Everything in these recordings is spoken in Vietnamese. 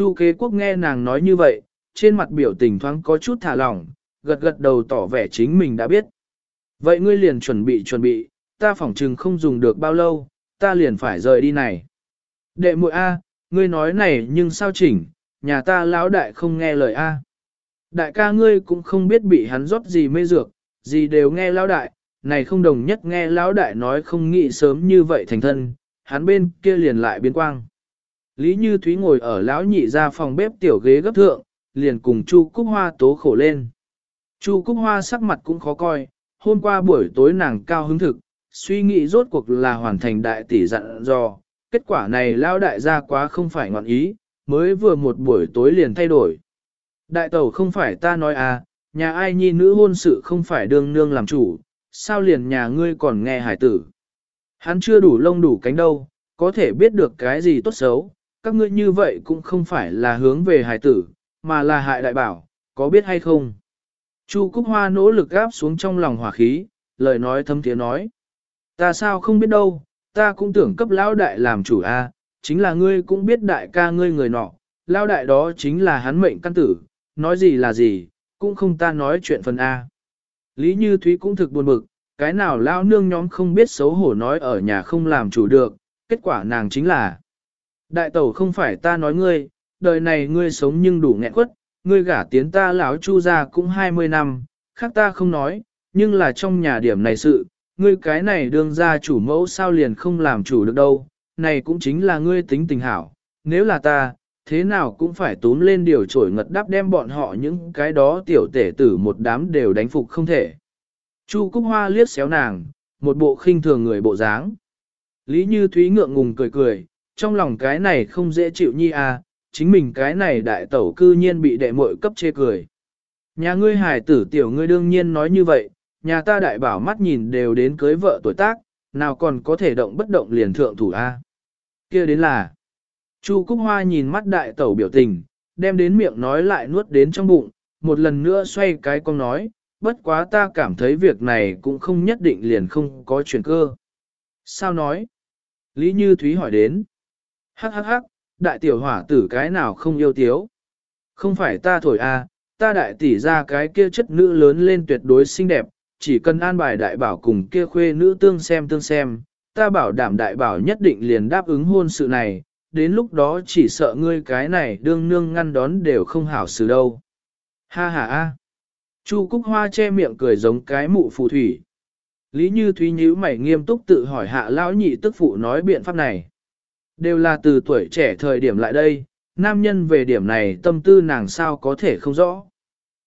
Chu kế quốc nghe nàng nói như vậy, trên mặt biểu tình thoáng có chút thả lỏng, gật gật đầu tỏ vẻ chính mình đã biết. Vậy ngươi liền chuẩn bị chuẩn bị, ta phỏng chừng không dùng được bao lâu, ta liền phải rời đi này. Đệ muội A, ngươi nói này nhưng sao chỉnh, nhà ta lão đại không nghe lời A. Đại ca ngươi cũng không biết bị hắn rót gì mê dược, gì đều nghe lão đại, này không đồng nhất nghe lão đại nói không nghĩ sớm như vậy thành thân, hắn bên kia liền lại biến quang. Lý Như Thúy ngồi ở lão nhị ra phòng bếp tiểu ghế gấp thượng, liền cùng Chu Cúc Hoa tố khổ lên. Chu Cúc Hoa sắc mặt cũng khó coi, hôm qua buổi tối nàng cao hứng thực, suy nghĩ rốt cuộc là hoàn thành đại tỷ dặn dò, kết quả này lão đại gia quá không phải ngọn ý, mới vừa một buổi tối liền thay đổi. Đại tẩu không phải ta nói à, nhà ai nhi nữ hôn sự không phải đương nương làm chủ, sao liền nhà ngươi còn nghe hải tử. Hắn chưa đủ lông đủ cánh đâu, có thể biết được cái gì tốt xấu, các ngươi như vậy cũng không phải là hướng về hải tử, mà là hại đại bảo, có biết hay không? Chu Cúc Hoa nỗ lực gáp xuống trong lòng hỏa khí, lời nói thâm tiếng nói. Ta sao không biết đâu, ta cũng tưởng cấp lão đại làm chủ a, chính là ngươi cũng biết đại ca ngươi người nọ, lão đại đó chính là hắn mệnh căn tử, nói gì là gì, cũng không ta nói chuyện phần A. Lý Như Thúy cũng thực buồn bực, cái nào lao nương nhóm không biết xấu hổ nói ở nhà không làm chủ được, kết quả nàng chính là Đại tẩu không phải ta nói ngươi, đời này ngươi sống nhưng đủ nghẹn quất, ngươi gả tiến ta lão chu ra cũng 20 năm, khác ta không nói, nhưng là trong nhà điểm này sự, ngươi cái này đương ra chủ mẫu sao liền không làm chủ được đâu, này cũng chính là ngươi tính tình hảo, nếu là ta, thế nào cũng phải túm lên điều trổi ngật đắp đem bọn họ những cái đó tiểu tể tử một đám đều đánh phục không thể. Chu Cúc Hoa liếc xéo nàng, một bộ khinh thường người bộ dáng. Lý Như Thúy ngượng ngùng cười cười, trong lòng cái này không dễ chịu nhi à, chính mình cái này đại tẩu cư nhiên bị đệ muội cấp chê cười. Nhà ngươi hải tử tiểu ngươi đương nhiên nói như vậy, nhà ta đại bảo mắt nhìn đều đến cưới vợ tuổi tác, nào còn có thể động bất động liền thượng thủ a. Kia đến là Chu Cúc Hoa nhìn mắt đại tẩu biểu tình, đem đến miệng nói lại nuốt đến trong bụng, một lần nữa xoay cái con nói, bất quá ta cảm thấy việc này cũng không nhất định liền không có chuyển cơ. Sao nói? Lý Như Thúy hỏi đến. Hắc hắc hắc, đại tiểu hỏa tử cái nào không yêu tiếu. Không phải ta thổi a, à, ta đại tỷ ra cái kia chất nữ lớn lên tuyệt đối xinh đẹp, chỉ cần an bài đại bảo cùng kia khuê nữ tương xem tương xem, ta bảo đảm đại bảo nhất định liền đáp ứng hôn sự này, đến lúc đó chỉ sợ ngươi cái này đương nương ngăn đón đều không hảo xử đâu. Ha ha a. Chu Cúc Hoa che miệng cười giống cái mụ phù thủy. Lý Như Thúy nhíu mày nghiêm túc tự hỏi hạ lão nhị tức phụ nói biện pháp này. Đều là từ tuổi trẻ thời điểm lại đây, nam nhân về điểm này tâm tư nàng sao có thể không rõ.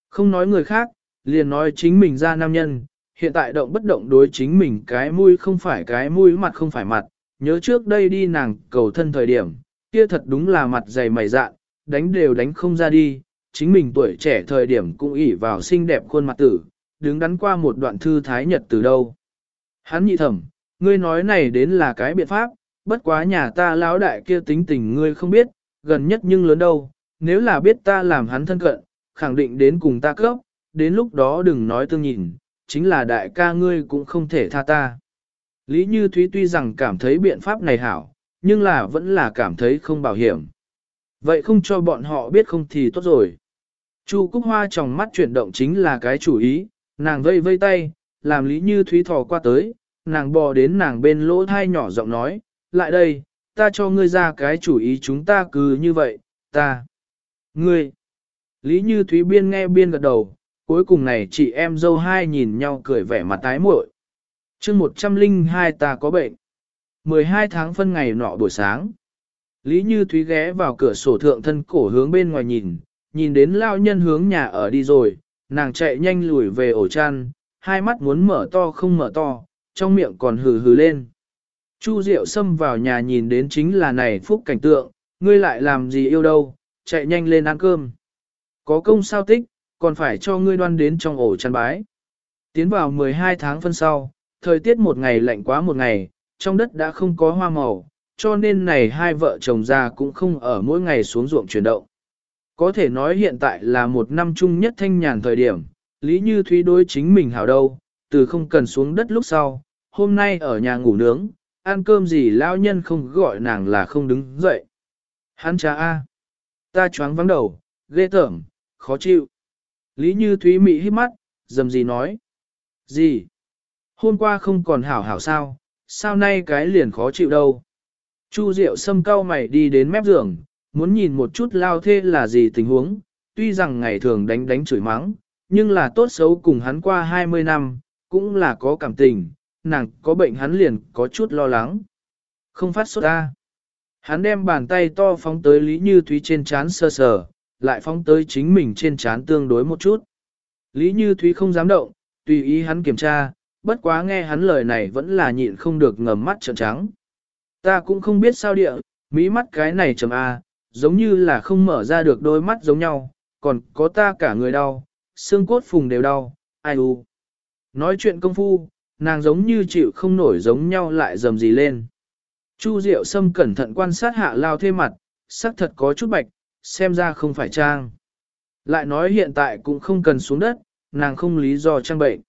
Không nói người khác, liền nói chính mình ra nam nhân, hiện tại động bất động đối chính mình cái mũi không phải cái mũi mặt không phải mặt, nhớ trước đây đi nàng cầu thân thời điểm, kia thật đúng là mặt dày mày dạn, đánh đều đánh không ra đi, chính mình tuổi trẻ thời điểm cũng ỉ vào xinh đẹp khuôn mặt tử, đứng đắn qua một đoạn thư thái nhật từ đâu. Hắn nhị thẩm, ngươi nói này đến là cái biện pháp, bất quá nhà ta lão đại kia tính tình ngươi không biết, gần nhất nhưng lớn đâu, nếu là biết ta làm hắn thân cận, khẳng định đến cùng ta cấp, đến lúc đó đừng nói tương nhìn, chính là đại ca ngươi cũng không thể tha ta. Lý Như Thúy tuy rằng cảm thấy biện pháp này hảo, nhưng là vẫn là cảm thấy không bảo hiểm. Vậy không cho bọn họ biết không thì tốt rồi. Chu Cúc Hoa trong mắt chuyển động chính là cái chủ ý, nàng vây vây tay, làm Lý Như Thúy thò qua tới, nàng bò đến nàng bên lỗ thai nhỏ giọng nói, lại đây, ta cho ngươi ra cái chủ ý chúng ta cứ như vậy, ta, ngươi. Lý Như Thúy biên nghe biên gật đầu, cuối cùng này chị em dâu hai nhìn nhau cười vẻ mặt tái muội chương 102 ta có bệnh. 12 tháng phân ngày nọ buổi sáng. Lý Như Thúy ghé vào cửa sổ thượng thân cổ hướng bên ngoài nhìn, nhìn đến lao nhân hướng nhà ở đi rồi, nàng chạy nhanh lùi về ổ chăn, hai mắt muốn mở to không mở to, trong miệng còn hừ hừ lên. Chu Diệu xâm vào nhà nhìn đến chính là này phúc cảnh tượng, ngươi lại làm gì yêu đâu, chạy nhanh lên ăn cơm. Có công sao tích, còn phải cho ngươi đoan đến trong ổ chăn bái. Tiến vào 12 tháng phân sau, thời tiết một ngày lạnh quá một ngày, trong đất đã không có hoa màu, cho nên này hai vợ chồng già cũng không ở mỗi ngày xuống ruộng chuyển động. Có thể nói hiện tại là một năm chung nhất thanh nhàn thời điểm, Lý Như Thúy đối chính mình hảo đâu, từ không cần xuống đất lúc sau, hôm nay ở nhà ngủ nướng, ăn cơm gì lão nhân không gọi nàng là không đứng dậy. Hắn cha A. Ta choáng vắng đầu, ghê tởm, khó chịu. Lý Như Thúy mị hít mắt, dầm gì nói. Gì? Hôm qua không còn hảo hảo sao, sao nay cái liền khó chịu đâu. Chu Diệu sâm cao mày đi đến mép giường, muốn nhìn một chút lao thê là gì tình huống, tuy rằng ngày thường đánh đánh chửi mắng, nhưng là tốt xấu cùng hắn qua 20 năm, cũng là có cảm tình, nàng có bệnh hắn liền có chút lo lắng. Không phát sốt ra. Hắn đem bàn tay to phóng tới Lý Như Thúy trên chán sơ sờ, lại phóng tới chính mình trên chán tương đối một chút. Lý Như Thúy không dám động, tùy ý hắn kiểm tra, bất quá nghe hắn lời này vẫn là nhịn không được ngầm mắt trợn trắng. Ta cũng không biết sao địa, mỹ mắt cái này chầm A, giống như là không mở ra được đôi mắt giống nhau, còn có ta cả người đau, xương cốt phùng đều đau, ai u. Nói chuyện công phu, nàng giống như chịu không nổi giống nhau lại dầm gì lên. Chu Diệu Sâm cẩn thận quan sát hạ lao thê mặt, sắc thật có chút bạch, xem ra không phải trang. Lại nói hiện tại cũng không cần xuống đất, nàng không lý do trang bệnh.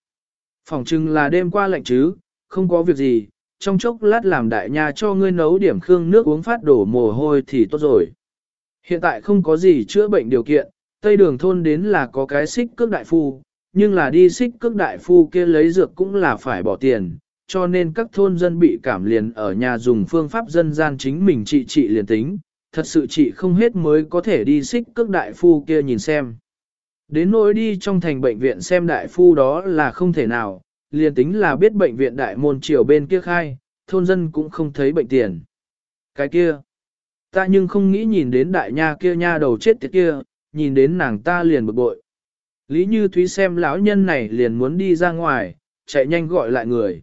Phòng chừng là đêm qua lạnh chứ, không có việc gì, trong chốc lát làm đại nhà cho ngươi nấu điểm khương nước uống phát đổ mồ hôi thì tốt rồi. Hiện tại không có gì chữa bệnh điều kiện, Tây đường thôn đến là có cái xích cước đại phu, nhưng là đi xích cước đại phu kia lấy dược cũng là phải bỏ tiền, cho nên các thôn dân bị cảm liền ở nhà dùng phương pháp dân gian chính mình trị trị liền tính, thật sự trị không hết mới có thể đi xích cước đại phu kia nhìn xem. Đến nỗi đi trong thành bệnh viện xem đại phu đó là không thể nào, liền tính là biết bệnh viện đại môn triều bên kia khai, thôn dân cũng không thấy bệnh tiền. Cái kia, ta nhưng không nghĩ nhìn đến đại nha kia nha đầu chết tiệt kia, nhìn đến nàng ta liền bực bội. Lý Như Thúy xem lão nhân này liền muốn đi ra ngoài, chạy nhanh gọi lại người.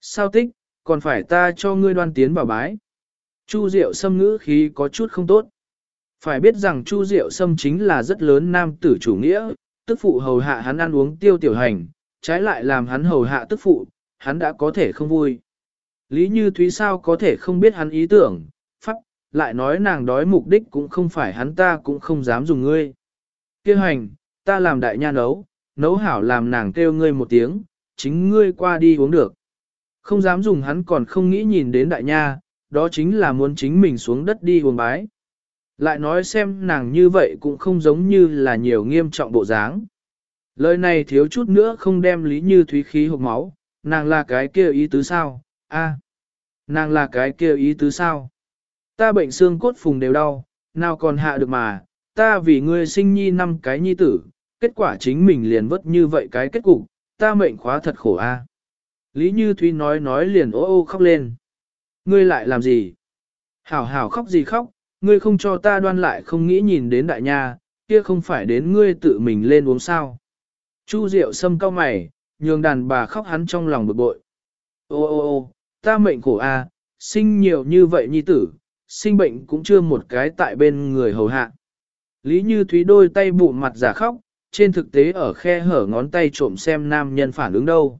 Sao tích, còn phải ta cho ngươi đoan tiến bảo bái. Chu Diệu Sâm ngữ khí có chút không tốt. Phải biết rằng Chu Diệu Sâm chính là rất lớn nam tử chủ nghĩa, tức phụ hầu hạ hắn ăn uống tiêu tiểu hành, trái lại làm hắn hầu hạ tức phụ, hắn đã có thể không vui. Lý Như Thúy sao có thể không biết hắn ý tưởng, pháp, lại nói nàng đói mục đích cũng không phải hắn ta cũng không dám dùng ngươi. Kêu hành, ta làm đại nha nấu, nấu hảo làm nàng kêu ngươi một tiếng, chính ngươi qua đi uống được. Không dám dùng hắn còn không nghĩ nhìn đến đại nha, đó chính là muốn chính mình xuống đất đi uống bái. Lại nói xem nàng như vậy cũng không giống như là nhiều nghiêm trọng bộ dáng. Lời này thiếu chút nữa không đem lý như thúy khí hộp máu, nàng là cái kia ý tứ sao, a nàng là cái kia ý tứ sao. Ta bệnh xương cốt phùng đều đau, nào còn hạ được mà, ta vì ngươi sinh nhi năm cái nhi tử, kết quả chính mình liền vất như vậy cái kết cục, ta mệnh khóa thật khổ a. Lý Như Thúy nói nói liền ô ô khóc lên. Ngươi lại làm gì? Hảo hảo khóc gì khóc, ngươi không cho ta đoan lại không nghĩ nhìn đến đại nha, kia không phải đến ngươi tự mình lên uống sao. Chu Diệu sâm cao mày, nhường đàn bà khóc hắn trong lòng bực bội. Ô ô ô, ta mệnh khổ a, sinh nhiều như vậy nhi tử, sinh bệnh cũng chưa một cái tại bên người hầu hạ. Lý Như Thúy đôi tay bụng mặt giả khóc, trên thực tế ở khe hở ngón tay trộm xem nam nhân phản ứng đâu.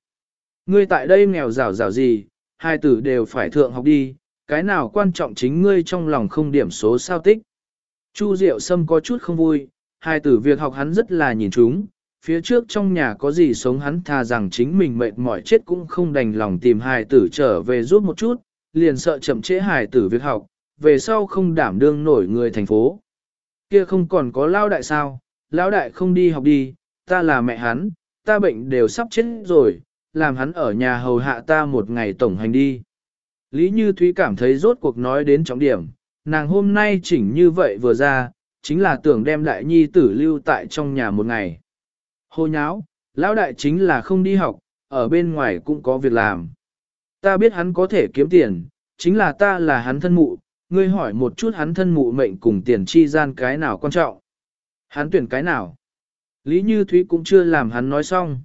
Ngươi tại đây nghèo rào rào gì, hai tử đều phải thượng học đi, cái nào quan trọng chính ngươi trong lòng không điểm số sao tích. Chu Diệu Sâm có chút không vui, hai tử việc học hắn rất là nhìn chúng, phía trước trong nhà có gì sống hắn thà rằng chính mình mệt mỏi chết cũng không đành lòng tìm hài tử trở về giúp một chút, liền sợ chậm trễ hài tử việc học, về sau không đảm đương nổi người thành phố. Kia không còn có lao đại sao, Lão đại không đi học đi, ta là mẹ hắn, ta bệnh đều sắp chết rồi, làm hắn ở nhà hầu hạ ta một ngày tổng hành đi. Lý Như Thúy cảm thấy rốt cuộc nói đến trọng điểm, nàng hôm nay chỉnh như vậy vừa ra, chính là tưởng đem đại nhi tử lưu tại trong nhà một ngày. Hô nháo, lão đại chính là không đi học, ở bên ngoài cũng có việc làm. Ta biết hắn có thể kiếm tiền, chính là ta là hắn thân mụ, ngươi hỏi một chút hắn thân mụ mệnh cùng tiền chi gian cái nào quan trọng. Hắn tuyển cái nào? Lý Như Thúy cũng chưa làm hắn nói xong.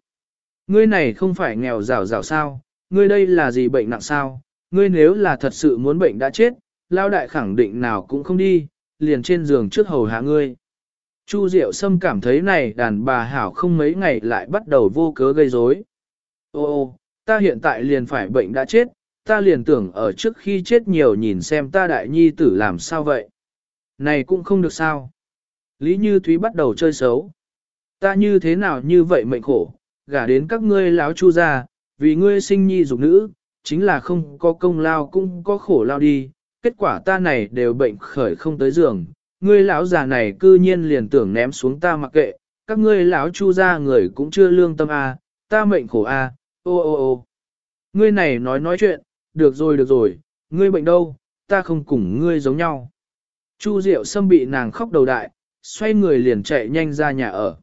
Ngươi này không phải nghèo rào rào sao, ngươi đây là gì bệnh nặng sao, ngươi nếu là thật sự muốn bệnh đã chết, lao đại khẳng định nào cũng không đi, liền trên giường trước hầu hạ ngươi. Chu Diệu Sâm cảm thấy này đàn bà hảo không mấy ngày lại bắt đầu vô cớ gây rối. Ô ô, ta hiện tại liền phải bệnh đã chết, ta liền tưởng ở trước khi chết nhiều nhìn xem ta đại nhi tử làm sao vậy. Này cũng không được sao. Lý Như Thúy bắt đầu chơi xấu. Ta như thế nào như vậy mệnh khổ, gả đến các ngươi láo chu ra, vì ngươi sinh nhi dục nữ, chính là không có công lao cũng có khổ lao đi, kết quả ta này đều bệnh khởi không tới giường, ngươi lão già này cư nhiên liền tưởng ném xuống ta mặc kệ, các ngươi lão chu gia người cũng chưa lương tâm a, ta mệnh khổ a, ô ô ô. Ngươi này nói nói chuyện, được rồi được rồi, ngươi bệnh đâu, ta không cùng ngươi giống nhau. Chu Diệu Sâm bị nàng khóc đầu đại, xoay người liền chạy nhanh ra nhà ở.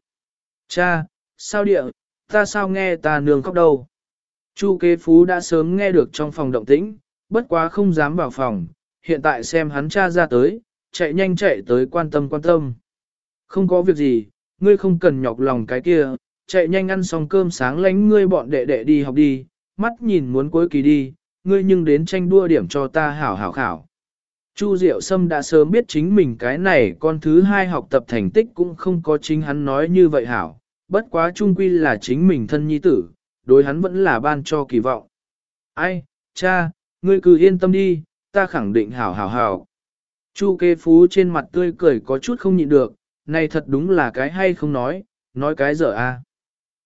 Cha, sao địa, ta sao nghe ta nương khóc đâu. Chu kế phú đã sớm nghe được trong phòng động tĩnh, bất quá không dám vào phòng, hiện tại xem hắn cha ra tới, chạy nhanh chạy tới quan tâm quan tâm. Không có việc gì, ngươi không cần nhọc lòng cái kia, chạy nhanh ăn xong cơm sáng lánh ngươi bọn đệ đệ đi học đi, mắt nhìn muốn cuối kỳ đi, ngươi nhưng đến tranh đua điểm cho ta hảo hảo khảo. Chu Diệu Sâm đã sớm biết chính mình cái này con thứ hai học tập thành tích cũng không có chính hắn nói như vậy hảo, bất quá trung quy là chính mình thân nhi tử, đối hắn vẫn là ban cho kỳ vọng. Ai, cha, ngươi cứ yên tâm đi, ta khẳng định hảo hảo hảo. Chu kê phú trên mặt tươi cười có chút không nhịn được, này thật đúng là cái hay không nói, nói cái dở a.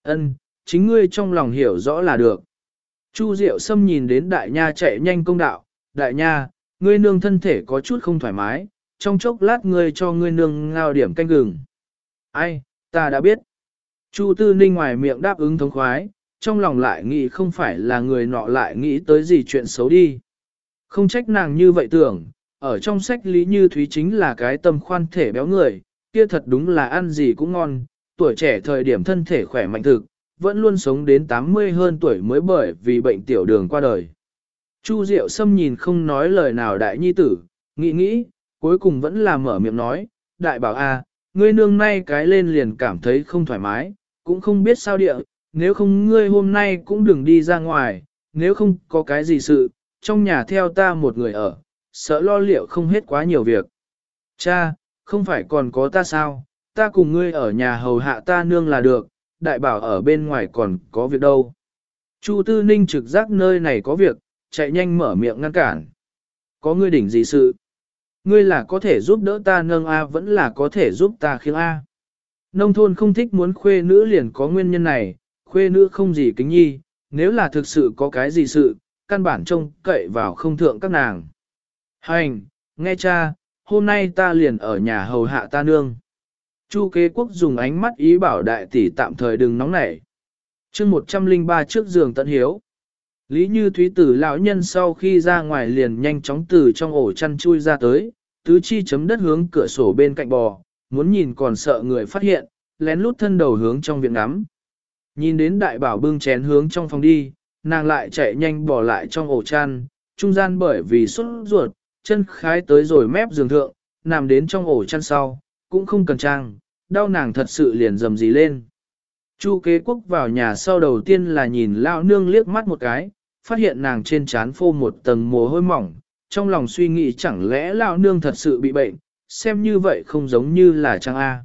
Ân, chính ngươi trong lòng hiểu rõ là được. Chu Diệu Sâm nhìn đến đại nha chạy nhanh công đạo, đại nha, ngươi nương thân thể có chút không thoải mái, trong chốc lát ngươi cho ngươi nương ngao điểm canh gừng. Ai, ta đã biết. Chu Tư Ninh ngoài miệng đáp ứng thống khoái, trong lòng lại nghĩ không phải là người nọ lại nghĩ tới gì chuyện xấu đi. Không trách nàng như vậy tưởng, ở trong sách Lý Như Thúy chính là cái tâm khoan thể béo người, kia thật đúng là ăn gì cũng ngon, tuổi trẻ thời điểm thân thể khỏe mạnh thực, vẫn luôn sống đến 80 hơn tuổi mới bởi vì bệnh tiểu đường qua đời. Chu Diệu Sâm nhìn không nói lời nào đại nhi tử, nghĩ nghĩ, cuối cùng vẫn là mở miệng nói, đại bảo a, ngươi nương nay cái lên liền cảm thấy không thoải mái, cũng không biết sao địa, nếu không ngươi hôm nay cũng đừng đi ra ngoài, nếu không có cái gì sự, trong nhà theo ta một người ở, sợ lo liệu không hết quá nhiều việc. Cha, không phải còn có ta sao, ta cùng ngươi ở nhà hầu hạ ta nương là được, đại bảo ở bên ngoài còn có việc đâu. Chu Tư Ninh trực giác nơi này có việc, chạy nhanh mở miệng ngăn cản. Có ngươi đỉnh gì sự? Ngươi là có thể giúp đỡ ta nâng A vẫn là có thể giúp ta khiêng A. Nông thôn không thích muốn khuê nữ liền có nguyên nhân này, khuê nữ không gì kính nhi, nếu là thực sự có cái gì sự, căn bản trông cậy vào không thượng các nàng. Hành, nghe cha, hôm nay ta liền ở nhà hầu hạ ta nương. Chu kế quốc dùng ánh mắt ý bảo đại tỷ tạm thời đừng nóng nảy. chương 103 trước giường tận hiếu. Lý Như Thúy tử lão nhân sau khi ra ngoài liền nhanh chóng từ trong ổ chăn chui ra tới, tứ chi chấm đất hướng cửa sổ bên cạnh bò, muốn nhìn còn sợ người phát hiện, lén lút thân đầu hướng trong viện ngắm. Nhìn đến đại bảo bưng chén hướng trong phòng đi, nàng lại chạy nhanh bỏ lại trong ổ chăn, trung gian bởi vì xuất ruột, chân khái tới rồi mép giường thượng, nằm đến trong ổ chăn sau, cũng không cần trang, đau nàng thật sự liền dầm dì lên. Chu kế quốc vào nhà sau đầu tiên là nhìn lao nương liếc mắt một cái, phát hiện nàng trên trán phô một tầng mồ hôi mỏng, trong lòng suy nghĩ chẳng lẽ lão nương thật sự bị bệnh, xem như vậy không giống như là trang A.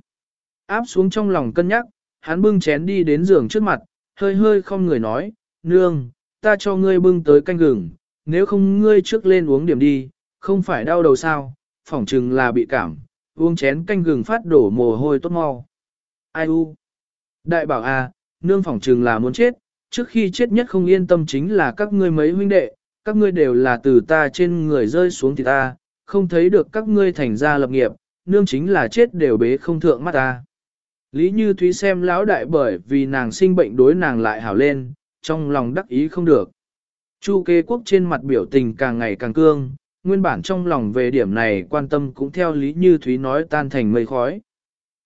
Áp xuống trong lòng cân nhắc, hắn bưng chén đi đến giường trước mặt, hơi hơi không người nói, nương, ta cho ngươi bưng tới canh gừng, nếu không ngươi trước lên uống điểm đi, không phải đau đầu sao, phỏng chừng là bị cảm, uống chén canh gừng phát đổ mồ hôi tốt mau. Ai u? Đại bảo a, nương phỏng chừng là muốn chết, trước khi chết nhất không yên tâm chính là các ngươi mấy huynh đệ, các ngươi đều là từ ta trên người rơi xuống thì ta, không thấy được các ngươi thành ra lập nghiệp, nương chính là chết đều bế không thượng mắt ta. Lý Như Thúy xem lão đại bởi vì nàng sinh bệnh đối nàng lại hảo lên, trong lòng đắc ý không được. Chu kế quốc trên mặt biểu tình càng ngày càng cương, nguyên bản trong lòng về điểm này quan tâm cũng theo Lý Như Thúy nói tan thành mây khói.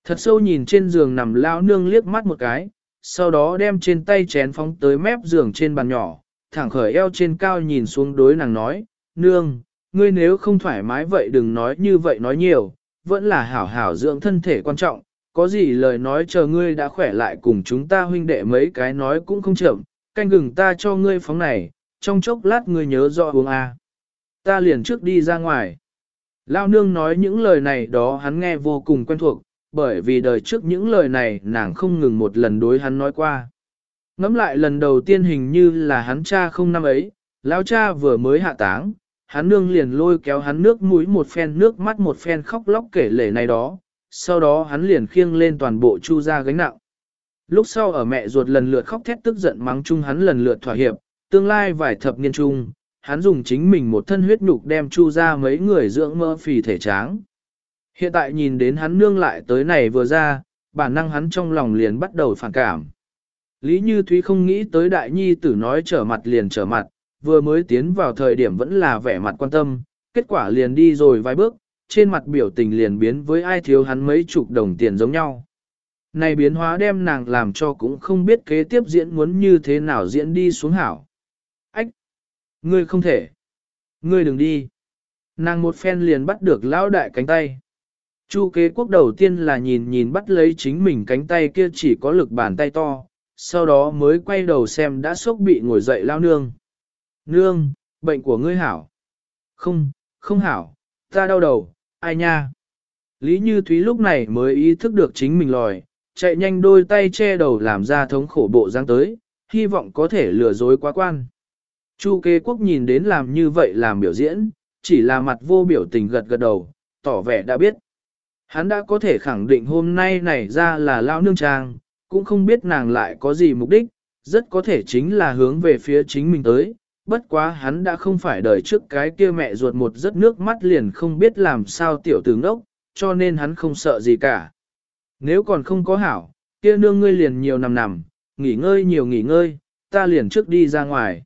Thật sâu nhìn trên giường nằm lão nương liếc mắt một cái, sau đó đem trên tay chén phóng tới mép giường trên bàn nhỏ, thẳng khởi eo trên cao nhìn xuống đối nàng nói, nương, ngươi nếu không thoải mái vậy đừng nói như vậy nói nhiều, vẫn là hảo hảo dưỡng thân thể quan trọng, có gì lời nói chờ ngươi đã khỏe lại cùng chúng ta huynh đệ mấy cái nói cũng không chậm, canh gừng ta cho ngươi phóng này, trong chốc lát ngươi nhớ rõ uống a. Ta liền trước đi ra ngoài. Lao nương nói những lời này đó hắn nghe vô cùng quen thuộc, bởi vì đời trước những lời này nàng không ngừng một lần đối hắn nói qua. Ngắm lại lần đầu tiên hình như là hắn cha không năm ấy, lão cha vừa mới hạ táng, hắn nương liền lôi kéo hắn nước mũi một phen nước mắt một phen khóc lóc kể lể này đó, sau đó hắn liền khiêng lên toàn bộ chu ra gánh nặng. Lúc sau ở mẹ ruột lần lượt khóc thét tức giận mắng chung hắn lần lượt thỏa hiệp, tương lai vài thập niên chung, hắn dùng chính mình một thân huyết nhục đem chu ra mấy người dưỡng mơ phì thể tráng. Hiện tại nhìn đến hắn nương lại tới này vừa ra, bản năng hắn trong lòng liền bắt đầu phản cảm. Lý Như Thúy không nghĩ tới đại nhi tử nói trở mặt liền trở mặt, vừa mới tiến vào thời điểm vẫn là vẻ mặt quan tâm, kết quả liền đi rồi vài bước, trên mặt biểu tình liền biến với ai thiếu hắn mấy chục đồng tiền giống nhau. Này biến hóa đem nàng làm cho cũng không biết kế tiếp diễn muốn như thế nào diễn đi xuống hảo. Ách! Ngươi không thể! Ngươi đừng đi! Nàng một phen liền bắt được lão đại cánh tay. Chu kế quốc đầu tiên là nhìn nhìn bắt lấy chính mình cánh tay kia chỉ có lực bàn tay to, sau đó mới quay đầu xem đã sốc bị ngồi dậy lao nương. Nương, bệnh của ngươi hảo. Không, không hảo, ta đau đầu, ai nha. Lý Như Thúy lúc này mới ý thức được chính mình lòi, chạy nhanh đôi tay che đầu làm ra thống khổ bộ dáng tới, hy vọng có thể lừa dối quá quan. Chu kế quốc nhìn đến làm như vậy làm biểu diễn, chỉ là mặt vô biểu tình gật gật đầu, tỏ vẻ đã biết. Hắn đã có thể khẳng định hôm nay này ra là lao nương trang, cũng không biết nàng lại có gì mục đích, rất có thể chính là hướng về phía chính mình tới. Bất quá hắn đã không phải đời trước cái kia mẹ ruột một giấc nước mắt liền không biết làm sao tiểu tử ngốc, cho nên hắn không sợ gì cả. Nếu còn không có hảo, kia nương ngươi liền nhiều nằm nằm, nghỉ ngơi nhiều nghỉ ngơi, ta liền trước đi ra ngoài.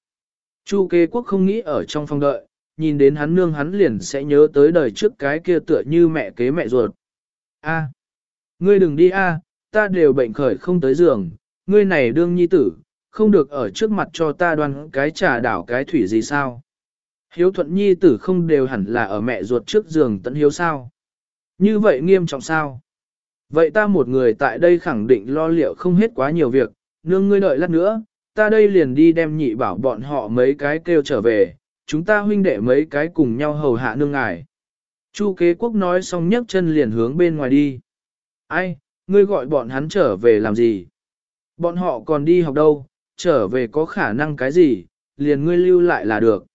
Chu kế quốc không nghĩ ở trong phòng đợi, nhìn đến hắn nương hắn liền sẽ nhớ tới đời trước cái kia tựa như mẹ kế mẹ ruột. A, ngươi đừng đi a, ta đều bệnh khởi không tới giường, ngươi này đương nhi tử, không được ở trước mặt cho ta đoan cái trà đảo cái thủy gì sao. Hiếu thuận nhi tử không đều hẳn là ở mẹ ruột trước giường tận hiếu sao. Như vậy nghiêm trọng sao? Vậy ta một người tại đây khẳng định lo liệu không hết quá nhiều việc, nương ngươi đợi lát nữa, ta đây liền đi đem nhị bảo bọn họ mấy cái kêu trở về, chúng ta huynh đệ mấy cái cùng nhau hầu hạ nương ngài. Chu kế quốc nói xong nhấc chân liền hướng bên ngoài đi. Ai, ngươi gọi bọn hắn trở về làm gì? Bọn họ còn đi học đâu, trở về có khả năng cái gì, liền ngươi lưu lại là được.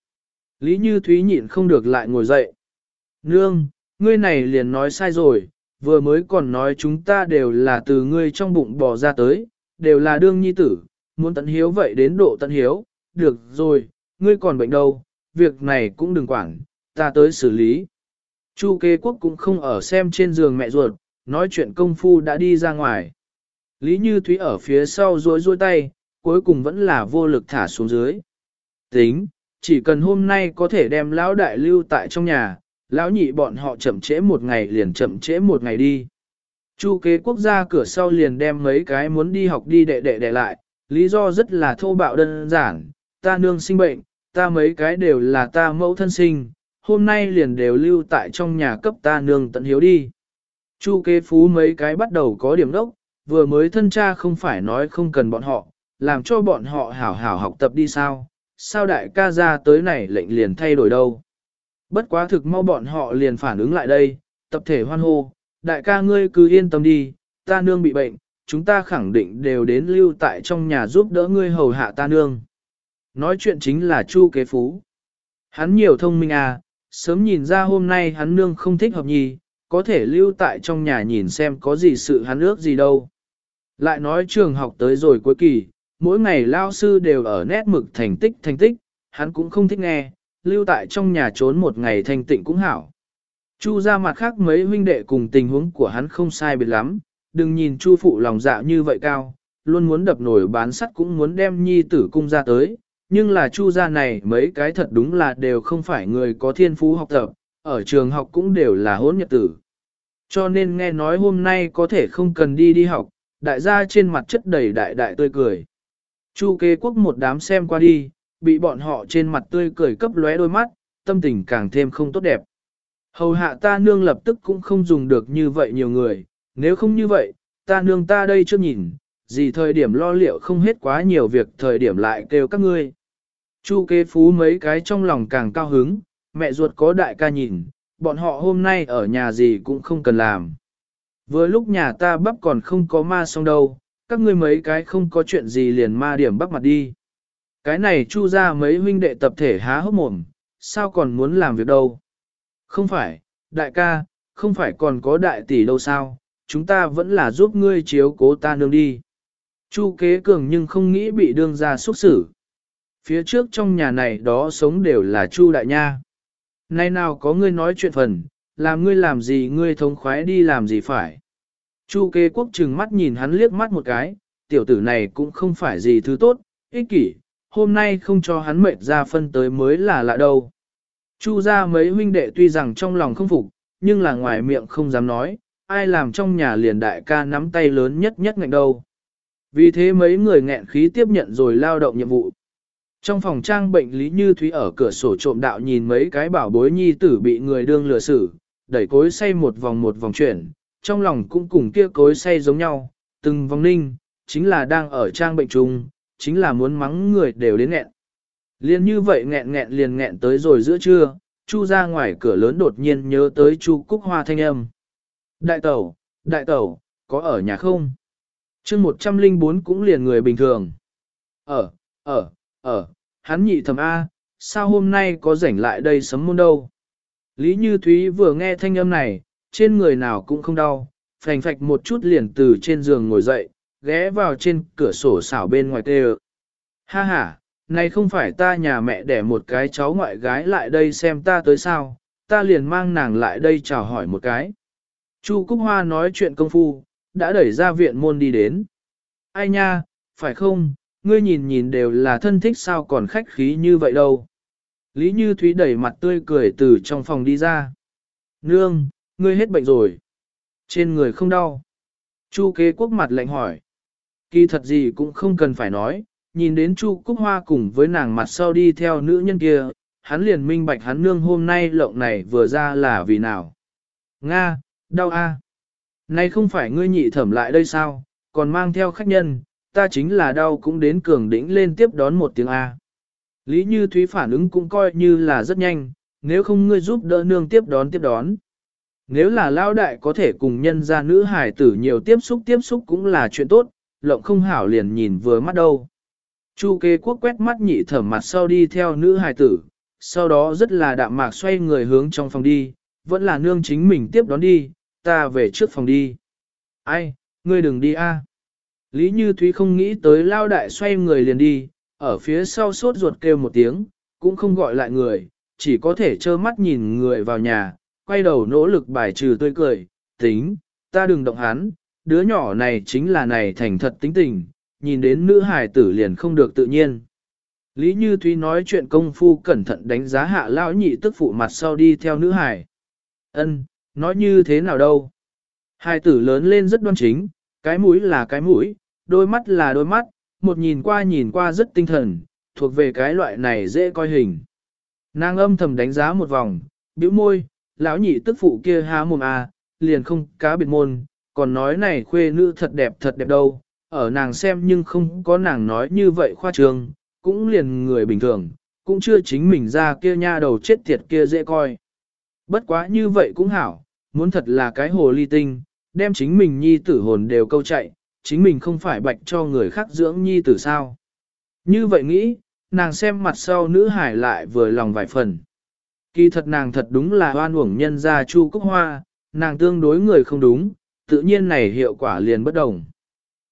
Lý Như Thúy nhịn không được lại ngồi dậy. Nương, ngươi này liền nói sai rồi, vừa mới còn nói chúng ta đều là từ ngươi trong bụng bò ra tới, đều là đương nhi tử, muốn tận hiếu vậy đến độ tận hiếu, được rồi, ngươi còn bệnh đâu, việc này cũng đừng quản, ta tới xử lý. Chu kế quốc cũng không ở xem trên giường mẹ ruột, nói chuyện công phu đã đi ra ngoài. Lý Như Thúy ở phía sau rối rối tay, cuối cùng vẫn là vô lực thả xuống dưới. Tính, chỉ cần hôm nay có thể đem lão đại lưu tại trong nhà, lão nhị bọn họ chậm trễ một ngày liền chậm trễ một ngày đi. Chu kế quốc gia cửa sau liền đem mấy cái muốn đi học đi đệ đệ đệ lại, lý do rất là thô bạo đơn giản, ta nương sinh bệnh, ta mấy cái đều là ta mẫu thân sinh, hôm nay liền đều lưu tại trong nhà cấp ta nương tận hiếu đi. Chu kế phú mấy cái bắt đầu có điểm đốc, vừa mới thân cha không phải nói không cần bọn họ, làm cho bọn họ hảo hảo học tập đi sao, sao đại ca ra tới này lệnh liền thay đổi đâu. Bất quá thực mau bọn họ liền phản ứng lại đây, tập thể hoan hô, đại ca ngươi cứ yên tâm đi, ta nương bị bệnh, chúng ta khẳng định đều đến lưu tại trong nhà giúp đỡ ngươi hầu hạ ta nương. Nói chuyện chính là Chu kế phú. Hắn nhiều thông minh à, sớm nhìn ra hôm nay hắn nương không thích hợp nhì, có thể lưu tại trong nhà nhìn xem có gì sự hắn ước gì đâu. Lại nói trường học tới rồi cuối kỳ, mỗi ngày lao sư đều ở nét mực thành tích thành tích, hắn cũng không thích nghe, lưu tại trong nhà trốn một ngày thanh tịnh cũng hảo. Chu ra mặt khác mấy huynh đệ cùng tình huống của hắn không sai biệt lắm, đừng nhìn chu phụ lòng dạ như vậy cao, luôn muốn đập nổi bán sắt cũng muốn đem nhi tử cung ra tới, nhưng là chu gia này mấy cái thật đúng là đều không phải người có thiên phú học tập, ở trường học cũng đều là hỗn nhật tử. Cho nên nghe nói hôm nay có thể không cần đi đi học, đại gia trên mặt chất đầy đại đại tươi cười. Chu kế quốc một đám xem qua đi, bị bọn họ trên mặt tươi cười cấp lóe đôi mắt, tâm tình càng thêm không tốt đẹp. Hầu hạ ta nương lập tức cũng không dùng được như vậy nhiều người, nếu không như vậy, ta nương ta đây chưa nhìn, gì thời điểm lo liệu không hết quá nhiều việc thời điểm lại kêu các ngươi. Chu kế phú mấy cái trong lòng càng cao hứng, mẹ ruột có đại ca nhìn, bọn họ hôm nay ở nhà gì cũng không cần làm. Vừa lúc nhà ta bắp còn không có ma xong đâu, các ngươi mấy cái không có chuyện gì liền ma điểm bắp mặt đi. Cái này chu ra mấy huynh đệ tập thể há hốc mồm, sao còn muốn làm việc đâu. Không phải, đại ca, không phải còn có đại tỷ đâu sao, chúng ta vẫn là giúp ngươi chiếu cố ta nương đi. Chu kế cường nhưng không nghĩ bị đương ra xúc xử. Phía trước trong nhà này đó sống đều là chu đại nha. Nay nào có ngươi nói chuyện phần, làm ngươi làm gì ngươi thống khoái đi làm gì phải. Chu kế quốc trừng mắt nhìn hắn liếc mắt một cái, tiểu tử này cũng không phải gì thứ tốt, ích kỷ, hôm nay không cho hắn mệt ra phân tới mới là lạ đâu. Chu ra mấy huynh đệ tuy rằng trong lòng không phục, nhưng là ngoài miệng không dám nói, ai làm trong nhà liền đại ca nắm tay lớn nhất nhất ngạnh đâu. Vì thế mấy người nghẹn khí tiếp nhận rồi lao động nhiệm vụ. Trong phòng trang bệnh Lý Như Thúy ở cửa sổ trộm đạo nhìn mấy cái bảo bối nhi tử bị người đương lừa xử, đẩy cối say một vòng một vòng chuyển, trong lòng cũng cùng kia cối say giống nhau, từng vòng ninh, chính là đang ở trang bệnh chung, chính là muốn mắng người đều đến nghẹn. Liên như vậy nghẹn nghẹn liền nghẹn tới rồi giữa trưa, Chu ra ngoài cửa lớn đột nhiên nhớ tới Chu Cúc Hoa thanh âm. Đại tẩu, đại tẩu, có ở nhà không? chương 104 cũng liền người bình thường. Ở, ở, ở, hắn nhị thầm A, sao hôm nay có rảnh lại đây sấm môn đâu? Lý Như Thúy vừa nghe thanh âm này, trên người nào cũng không đau, phành phạch một chút liền từ trên giường ngồi dậy, ghé vào trên cửa sổ xảo bên ngoài tê Ha ha, này không phải ta nhà mẹ để một cái cháu ngoại gái lại đây xem ta tới sao, ta liền mang nàng lại đây chào hỏi một cái. Chu Cúc Hoa nói chuyện công phu, đã đẩy ra viện môn đi đến. Ai nha, phải không, ngươi nhìn nhìn đều là thân thích sao còn khách khí như vậy đâu. Lý Như Thúy đẩy mặt tươi cười từ trong phòng đi ra. Nương, ngươi hết bệnh rồi. Trên người không đau. Chu kế quốc mặt lạnh hỏi. Kỳ thật gì cũng không cần phải nói, nhìn đến Chu Cúc Hoa cùng với nàng mặt sau đi theo nữ nhân kia, hắn liền minh bạch hắn nương hôm nay lộng này vừa ra là vì nào. Nga, đau a. Này không phải ngươi nhị thẩm lại đây sao, còn mang theo khách nhân, ta chính là đau cũng đến cường đỉnh lên tiếp đón một tiếng A. Lý Như Thúy phản ứng cũng coi như là rất nhanh, nếu không ngươi giúp đỡ nương tiếp đón tiếp đón. Nếu là lao đại có thể cùng nhân gia nữ hải tử nhiều tiếp xúc tiếp xúc cũng là chuyện tốt, lộng không hảo liền nhìn vừa mắt đâu. Chu kê quốc quét mắt nhị thẩm mặt sau đi theo nữ hải tử, sau đó rất là đạm mạc xoay người hướng trong phòng đi, vẫn là nương chính mình tiếp đón đi, ta về trước phòng đi. Ai, ngươi đừng đi a. Lý Như Thúy không nghĩ tới lao đại xoay người liền đi, ở phía sau sốt ruột kêu một tiếng, cũng không gọi lại người, chỉ có thể trơ mắt nhìn người vào nhà, quay đầu nỗ lực bài trừ tươi cười, tính, ta đừng động hắn, đứa nhỏ này chính là này thành thật tính tình, nhìn đến nữ hài tử liền không được tự nhiên. Lý Như Thúy nói chuyện công phu cẩn thận đánh giá hạ lão nhị tức phụ mặt sau đi theo nữ hài. Ân, nói như thế nào đâu? Hai tử lớn lên rất đoan chính, cái mũi là cái mũi, đôi mắt là đôi mắt, một nhìn qua nhìn qua rất tinh thần, thuộc về cái loại này dễ coi hình. Nàng âm thầm đánh giá một vòng, bĩu môi, lão nhị tức phụ kia há mồm à, liền không cá biệt môn, còn nói này khuê nữ thật đẹp thật đẹp đâu, ở nàng xem nhưng không có nàng nói như vậy khoa trương, cũng liền người bình thường, cũng chưa chính mình ra kia nha đầu chết tiệt kia dễ coi. Bất quá như vậy cũng hảo, muốn thật là cái hồ ly tinh, đem chính mình nhi tử hồn đều câu chạy, chính mình không phải bạch cho người khác dưỡng nhi tử sao. Như vậy nghĩ, nàng xem mặt sau nữ hải lại vừa lòng vài phần. Kỳ thật nàng thật đúng là hoan uổng nhân gia chu cúc hoa, nàng tương đối người không đúng, tự nhiên này hiệu quả liền bất đồng.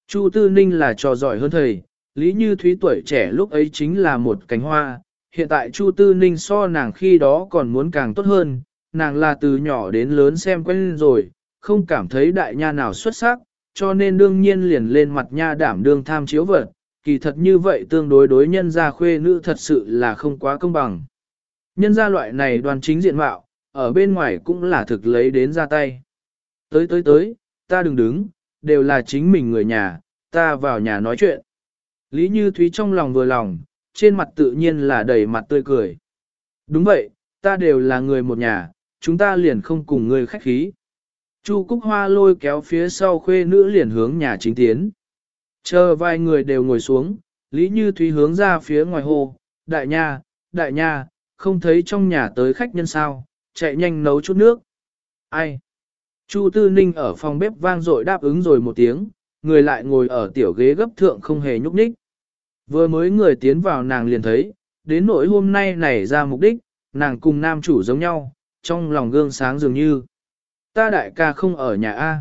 Chu Tư Ninh là trò giỏi hơn thầy, Lý Như Thúy tuổi trẻ lúc ấy chính là một cánh hoa, hiện tại Chu Tư Ninh so nàng khi đó còn muốn càng tốt hơn, nàng là từ nhỏ đến lớn xem quen rồi, không cảm thấy đại nha nào xuất sắc, cho nên đương nhiên liền lên mặt nha đảm đương tham chiếu vật, kỳ thật như vậy tương đối đối nhân gia khuê nữ thật sự là không quá công bằng. Nhân gia loại này đoàn chính diện mạo, ở bên ngoài cũng là thực lấy đến ra tay. Tới tới tới, ta đừng đứng, đều là chính mình người nhà, ta vào nhà nói chuyện. Lý Như Thúy trong lòng vừa lòng, trên mặt tự nhiên là đầy mặt tươi cười. Đúng vậy, ta đều là người một nhà, chúng ta liền không cùng người khách khí. Chu Cúc Hoa lôi kéo phía sau khuê nữ liền hướng nhà chính tiến. Chờ vài người đều ngồi xuống, Lý Như Thúy hướng ra phía ngoài hồ, đại nha, đại nha, không thấy trong nhà tới khách nhân sao, chạy nhanh nấu chút nước. Ai? Chu Tư Ninh ở phòng bếp vang dội đáp ứng rồi một tiếng, người lại ngồi ở tiểu ghế gấp thượng không hề nhúc nhích. Vừa mới người tiến vào nàng liền thấy, đến nỗi hôm nay nảy ra mục đích, nàng cùng nam chủ giống nhau, trong lòng gương sáng dường như. Ta đại ca không ở nhà A.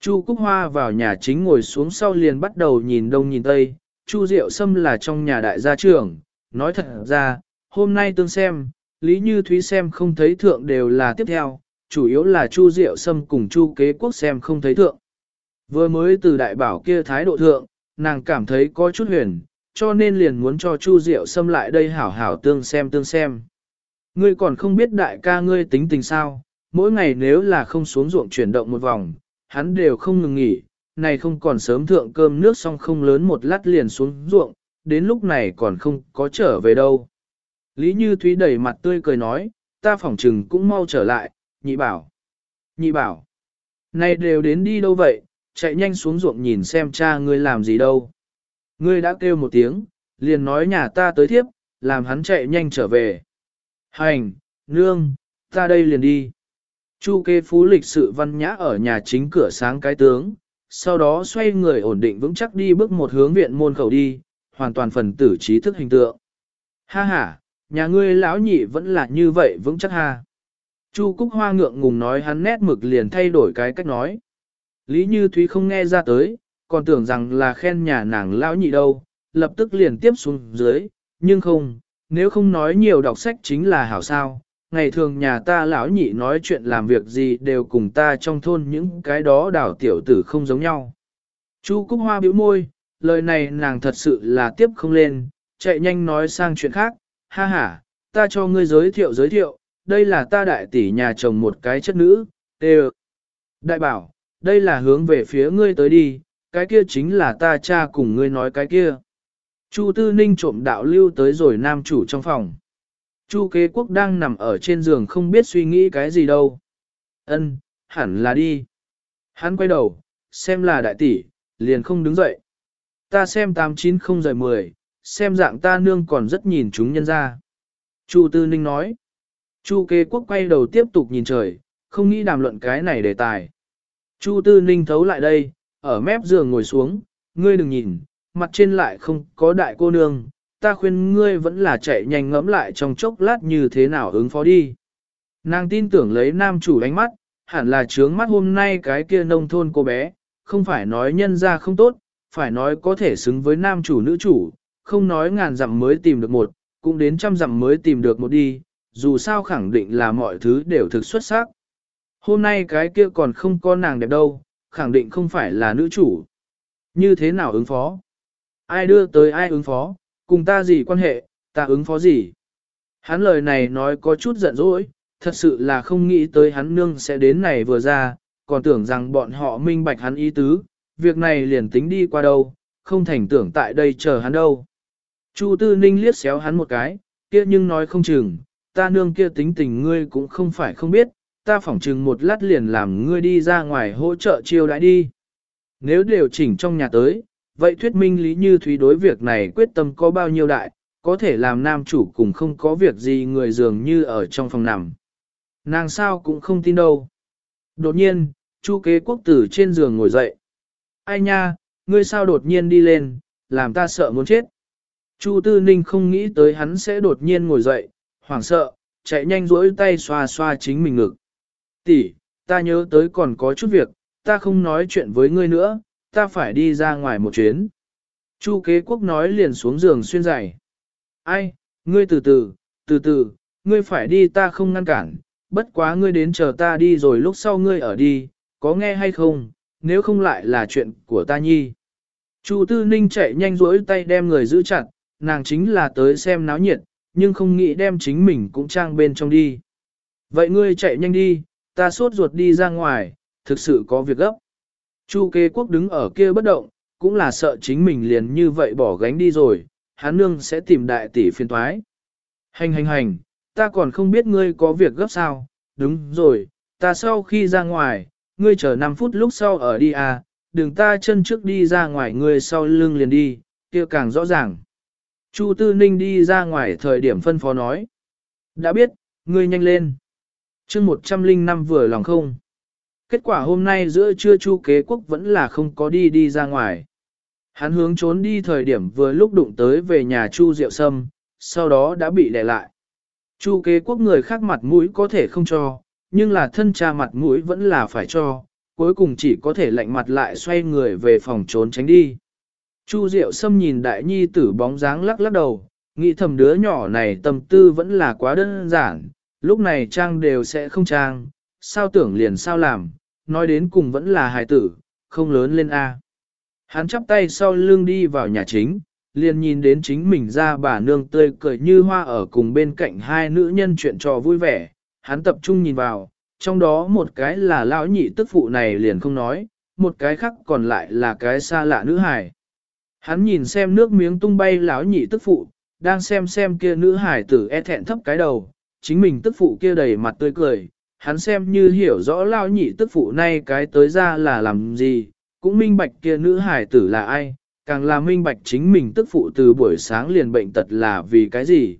Chu Cúc Hoa vào nhà chính ngồi xuống sau liền bắt đầu nhìn đông nhìn tây, Chu Diệu Sâm là trong nhà đại gia trưởng, nói thật ra, hôm nay tương xem, Lý Như Thúy xem không thấy thượng đều là tiếp theo, chủ yếu là Chu Diệu Sâm cùng Chu Kế Quốc xem không thấy thượng. Vừa mới từ đại bảo kia thái độ thượng, nàng cảm thấy có chút huyền, cho nên liền muốn cho Chu Diệu Sâm lại đây hảo hảo tương xem tương xem. Ngươi còn không biết đại ca ngươi tính tình sao, mỗi ngày nếu là không xuống ruộng chuyển động một vòng, hắn đều không ngừng nghỉ, này không còn sớm thượng cơm nước xong không lớn một lát liền xuống ruộng, đến lúc này còn không có trở về đâu. Lý Như Thúy đẩy mặt tươi cười nói, ta phỏng trừng cũng mau trở lại, nhị bảo. Nhị bảo, này đều đến đi đâu vậy, chạy nhanh xuống ruộng nhìn xem cha ngươi làm gì đâu. Ngươi đã kêu một tiếng, liền nói nhà ta tới tiếp, làm hắn chạy nhanh trở về. Hành, nương, ta đây liền đi. Chu kê phú lịch sự văn nhã ở nhà chính cửa sáng cái tướng, sau đó xoay người ổn định vững chắc đi bước một hướng viện môn khẩu đi, hoàn toàn phần tử trí thức hình tượng. Ha ha, nhà ngươi lão nhị vẫn là như vậy vững chắc ha. Chu Cúc Hoa ngượng ngùng nói hắn nét mực liền thay đổi cái cách nói. Lý Như Thúy không nghe ra tới, còn tưởng rằng là khen nhà nàng lão nhị đâu, lập tức liền tiếp xuống dưới, nhưng không, nếu không nói nhiều đọc sách chính là hảo sao. Ngày thường nhà ta lão nhị nói chuyện làm việc gì đều cùng ta trong thôn những cái đó đảo tiểu tử không giống nhau. Chu Cúc Hoa bĩu môi, lời này nàng thật sự là tiếp không lên, chạy nhanh nói sang chuyện khác, ha ha, ta cho ngươi giới thiệu giới thiệu, đây là ta đại tỷ nhà chồng một cái chất nữ, tê Đại bảo, đây là hướng về phía ngươi tới đi, cái kia chính là ta cha cùng ngươi nói cái kia. Chu Tư Ninh trộm đạo lưu tới rồi nam chủ trong phòng. Chu kế quốc đang nằm ở trên giường không biết suy nghĩ cái gì đâu. Ân, hẳn là đi. Hắn quay đầu, xem là đại tỷ, liền không đứng dậy. Ta xem 89 không rời 10, xem dạng ta nương còn rất nhìn chúng nhân ra. Chu Tư Ninh nói. Chu kế quốc quay đầu tiếp tục nhìn trời, không nghĩ đàm luận cái này đề tài. Chu Tư Ninh thấu lại đây, ở mép giường ngồi xuống, ngươi đừng nhìn, mặt trên lại không có đại cô nương, ta khuyên ngươi vẫn là chạy nhanh ngẫm lại trong chốc lát như thế nào ứng phó đi. Nàng tin tưởng lấy nam chủ ánh mắt, hẳn là trướng mắt hôm nay cái kia nông thôn cô bé, không phải nói nhân ra không tốt, phải nói có thể xứng với nam chủ nữ chủ, không nói ngàn dặm mới tìm được một, cũng đến trăm dặm mới tìm được một đi, dù sao khẳng định là mọi thứ đều thực xuất sắc. Hôm nay cái kia còn không có nàng đẹp đâu, khẳng định không phải là nữ chủ. Như thế nào ứng phó? Ai đưa tới ai ứng phó, cùng ta gì quan hệ, ta ứng phó gì? Hắn lời này nói có chút giận dỗi, thật sự là không nghĩ tới hắn nương sẽ đến này vừa ra, còn tưởng rằng bọn họ minh bạch hắn ý tứ, việc này liền tính đi qua đâu, không thành tưởng tại đây chờ hắn đâu. Chu Tư Ninh liếc xéo hắn một cái, kia nhưng nói không chừng, ta nương kia tính tình ngươi cũng không phải không biết, ta phỏng chừng một lát liền làm ngươi đi ra ngoài hỗ trợ chiêu đãi đi. Nếu đều chỉnh trong nhà tới, vậy thuyết minh Lý Như Thúy đối việc này quyết tâm có bao nhiêu đại, có thể làm nam chủ cùng không có việc gì người dường như ở trong phòng nằm. Nàng sao cũng không tin đâu. Đột nhiên, Chu kế quốc tử trên giường ngồi dậy. Ai nha, ngươi sao đột nhiên đi lên, làm ta sợ muốn chết. Chu Tư Ninh không nghĩ tới hắn sẽ đột nhiên ngồi dậy, hoảng sợ, chạy nhanh rỗi tay xoa xoa chính mình ngực. Tỷ, ta nhớ tới còn có chút việc, ta không nói chuyện với ngươi nữa, ta phải đi ra ngoài một chuyến. Chu kế quốc nói liền xuống giường xuyên giày. Ai, ngươi từ từ, từ từ, ngươi phải đi ta không ngăn cản, bất quá ngươi đến chờ ta đi rồi lúc sau ngươi ở đi, có nghe hay không, nếu không lại là chuyện của ta nhi. Chu tư ninh chạy nhanh rỗi tay đem người giữ chặt, nàng chính là tới xem náo nhiệt, nhưng không nghĩ đem chính mình cũng trang bên trong đi. Vậy ngươi chạy nhanh đi, ta sốt ruột đi ra ngoài, thực sự có việc gấp. Chu kế quốc đứng ở kia bất động, cũng là sợ chính mình liền như vậy bỏ gánh đi rồi, hắn nương sẽ tìm đại tỷ phiên toái. Hành hành hành, ta còn không biết ngươi có việc gấp sao, đúng rồi, ta sau khi ra ngoài, ngươi chờ 5 phút lúc sau ở đi à, đừng ta chân trước đi ra ngoài ngươi sau lưng liền đi, kia càng rõ ràng. Chu Tư Ninh đi ra ngoài thời điểm phân phó nói. Đã biết, ngươi nhanh lên. chương 105 vừa lòng không. Kết quả hôm nay giữa trưa Chu Kế Quốc vẫn là không có đi đi ra ngoài. Hắn hướng trốn đi thời điểm vừa lúc đụng tới về nhà Chu Diệu Sâm, sau đó đã bị đè lại. Chu Kế Quốc người khác mặt mũi có thể không cho, nhưng là thân cha mặt mũi vẫn là phải cho, cuối cùng chỉ có thể lạnh mặt lại xoay người về phòng trốn tránh đi. Chu Diệu Sâm nhìn đại nhi tử bóng dáng lắc lắc đầu, nghĩ thầm đứa nhỏ này tâm tư vẫn là quá đơn giản, lúc này trang đều sẽ không trang, sao tưởng liền sao làm, nói đến cùng vẫn là hài tử, không lớn lên A. Hắn chắp tay sau lưng đi vào nhà chính, liền nhìn đến chính mình ra bà nương tươi cười như hoa ở cùng bên cạnh hai nữ nhân chuyện trò vui vẻ. Hắn tập trung nhìn vào, trong đó một cái là lão nhị tức phụ này liền không nói, một cái khác còn lại là cái xa lạ nữ hài. Hắn nhìn xem nước miếng tung bay lão nhị tức phụ, đang xem xem kia nữ hài tử e thẹn thấp cái đầu, chính mình tức phụ kia đầy mặt tươi cười, hắn xem như hiểu rõ lao nhị tức phụ nay cái tới ra là làm gì, cũng minh bạch kia nữ hải tử là ai, càng là minh bạch chính mình tức phụ từ buổi sáng liền bệnh tật là vì cái gì.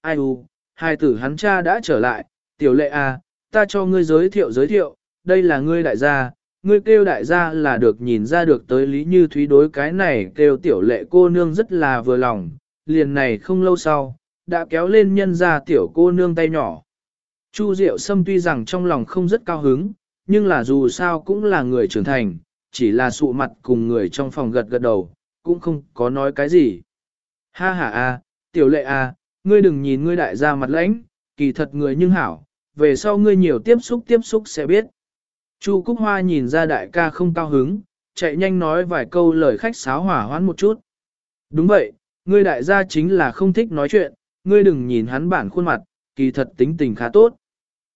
Ai u, hai tử hắn cha đã trở lại, tiểu lệ à, ta cho ngươi giới thiệu giới thiệu, đây là ngươi đại gia, ngươi kêu đại gia là được nhìn ra được tới lý như thúy đối cái này kêu tiểu lệ cô nương rất là vừa lòng, liền này không lâu sau, đã kéo lên nhân ra tiểu cô nương tay nhỏ. Chu Diệu Sâm tuy rằng trong lòng không rất cao hứng, nhưng là dù sao cũng là người trưởng thành, chỉ là sụ mặt cùng người trong phòng gật gật đầu, cũng không có nói cái gì. Ha ha a, tiểu lệ a, ngươi đừng nhìn ngươi đại gia mặt lãnh, kỳ thật người nhưng hảo, về sau ngươi nhiều tiếp xúc tiếp xúc sẽ biết. Chu Cúc Hoa nhìn ra đại ca không cao hứng, chạy nhanh nói vài câu lời khách sáo hỏa hoãn một chút. Đúng vậy, ngươi đại gia chính là không thích nói chuyện, ngươi đừng nhìn hắn bản khuôn mặt, kỳ thật tính tình khá tốt.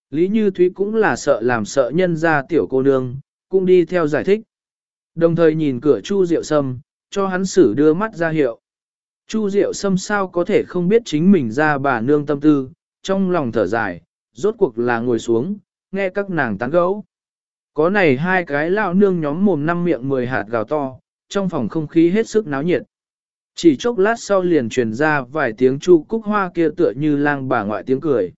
Lý Như Thúy cũng là sợ làm sợ nhân ra tiểu cô nương, cũng đi theo giải thích. Đồng thời nhìn cửa Chu Diệu Sâm, cho hắn xử đưa mắt ra hiệu. Chu Diệu Sâm sao có thể không biết chính mình ra bà nương tâm tư, trong lòng thở dài, rốt cuộc là ngồi xuống, nghe các nàng tán gẫu. Có này hai cái lão nương nhóm mồm năm miệng mười hạt gào to, trong phòng không khí hết sức náo nhiệt. Chỉ chốc lát sau liền truyền ra vài tiếng chu cúc hoa kia tựa như lang bà ngoại tiếng cười.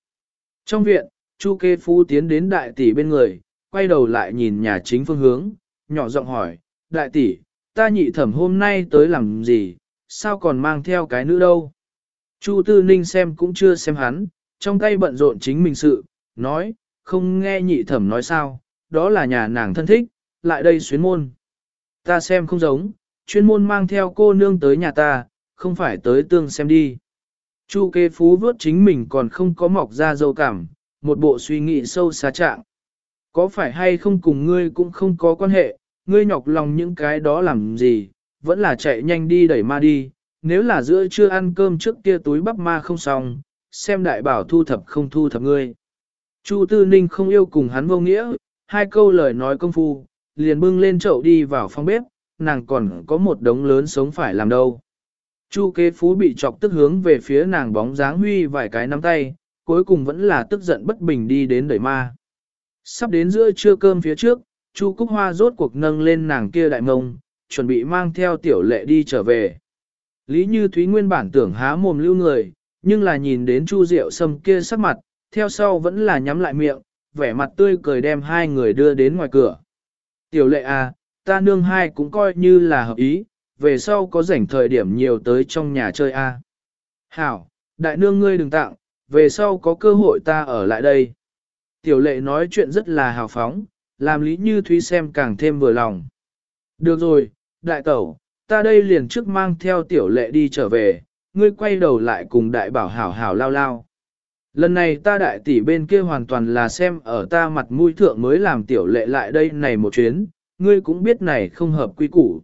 Trong viện, chu kê phu tiến đến đại tỷ bên người, quay đầu lại nhìn nhà chính phương hướng, nhỏ giọng hỏi, đại tỷ, ta nhị thẩm hôm nay tới làm gì, sao còn mang theo cái nữ đâu? Chu Tư Ninh xem cũng chưa xem hắn, trong tay bận rộn chính mình sự, nói, không nghe nhị thẩm nói sao, đó là nhà nàng thân thích, lại đây xuyến môn. Ta xem không giống, chuyên môn mang theo cô nương tới nhà ta, không phải tới tương xem đi. Chu kê phú vớt chính mình còn không có mọc ra dâu cảm, một bộ suy nghĩ sâu xa trạng. Có phải hay không cùng ngươi cũng không có quan hệ, ngươi nhọc lòng những cái đó làm gì, vẫn là chạy nhanh đi đẩy ma đi, nếu là giữa chưa ăn cơm trước kia túi bắp ma không xong, xem đại bảo thu thập không thu thập ngươi. Chu Tư Ninh không yêu cùng hắn vô nghĩa, hai câu lời nói công phu, liền bưng lên chậu đi vào phòng bếp, nàng còn có một đống lớn sống phải làm đâu. Chu kế phú bị chọc tức hướng về phía nàng bóng dáng huy vài cái nắm tay, cuối cùng vẫn là tức giận bất bình đi đến đẩy ma. Sắp đến giữa trưa cơm phía trước, Chu Cúc Hoa rốt cuộc nâng lên nàng kia đại mông, chuẩn bị mang theo tiểu lệ đi trở về. Lý Như Thúy nguyên bản tưởng há mồm lưu người, nhưng là nhìn đến Chu Diệu Sâm kia sắc mặt, theo sau vẫn là nhắm lại miệng, vẻ mặt tươi cười đem hai người đưa đến ngoài cửa. Tiểu lệ à, ta nương hai cũng coi như là hợp ý, về sau có rảnh thời điểm nhiều tới trong nhà chơi a. À. Hảo, đại nương ngươi đừng tặng, về sau có cơ hội ta ở lại đây. Tiểu lệ nói chuyện rất là hào phóng, làm Lý Như Thúy xem càng thêm vừa lòng. Được rồi, đại tẩu, ta đây liền trước mang theo tiểu lệ đi trở về, ngươi quay đầu lại cùng đại bảo hảo hảo lao lao. Lần này ta đại tỷ bên kia hoàn toàn là xem ở ta mặt mũi thượng mới làm tiểu lệ lại đây này một chuyến, ngươi cũng biết này không hợp quy củ.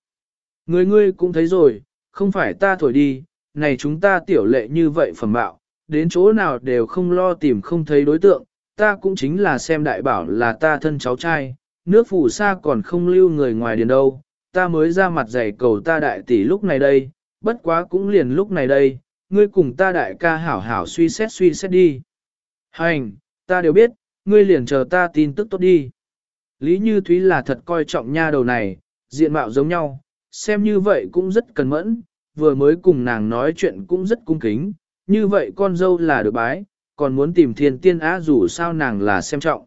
Ngươi ngươi cũng thấy rồi, không phải ta thổi đi, này chúng ta tiểu lệ như vậy phẩm bạo, đến chỗ nào đều không lo tìm không thấy đối tượng, ta cũng chính là xem đại bảo là ta thân cháu trai, nước phủ xa còn không lưu người ngoài điền đâu, ta mới ra mặt dạy cầu ta đại tỷ lúc này đây, bất quá cũng liền lúc này đây, ngươi cùng ta đại ca hảo hảo suy xét suy xét đi. Hành, ta đều biết, ngươi liền chờ ta tin tức tốt đi. Lý Như Thúy là thật coi trọng nha đầu này, diện mạo giống nhau, xem như vậy cũng rất cần mẫn, vừa mới cùng nàng nói chuyện cũng rất cung kính, như vậy con dâu là được bái, còn muốn tìm thiên tiên á dù sao nàng là xem trọng.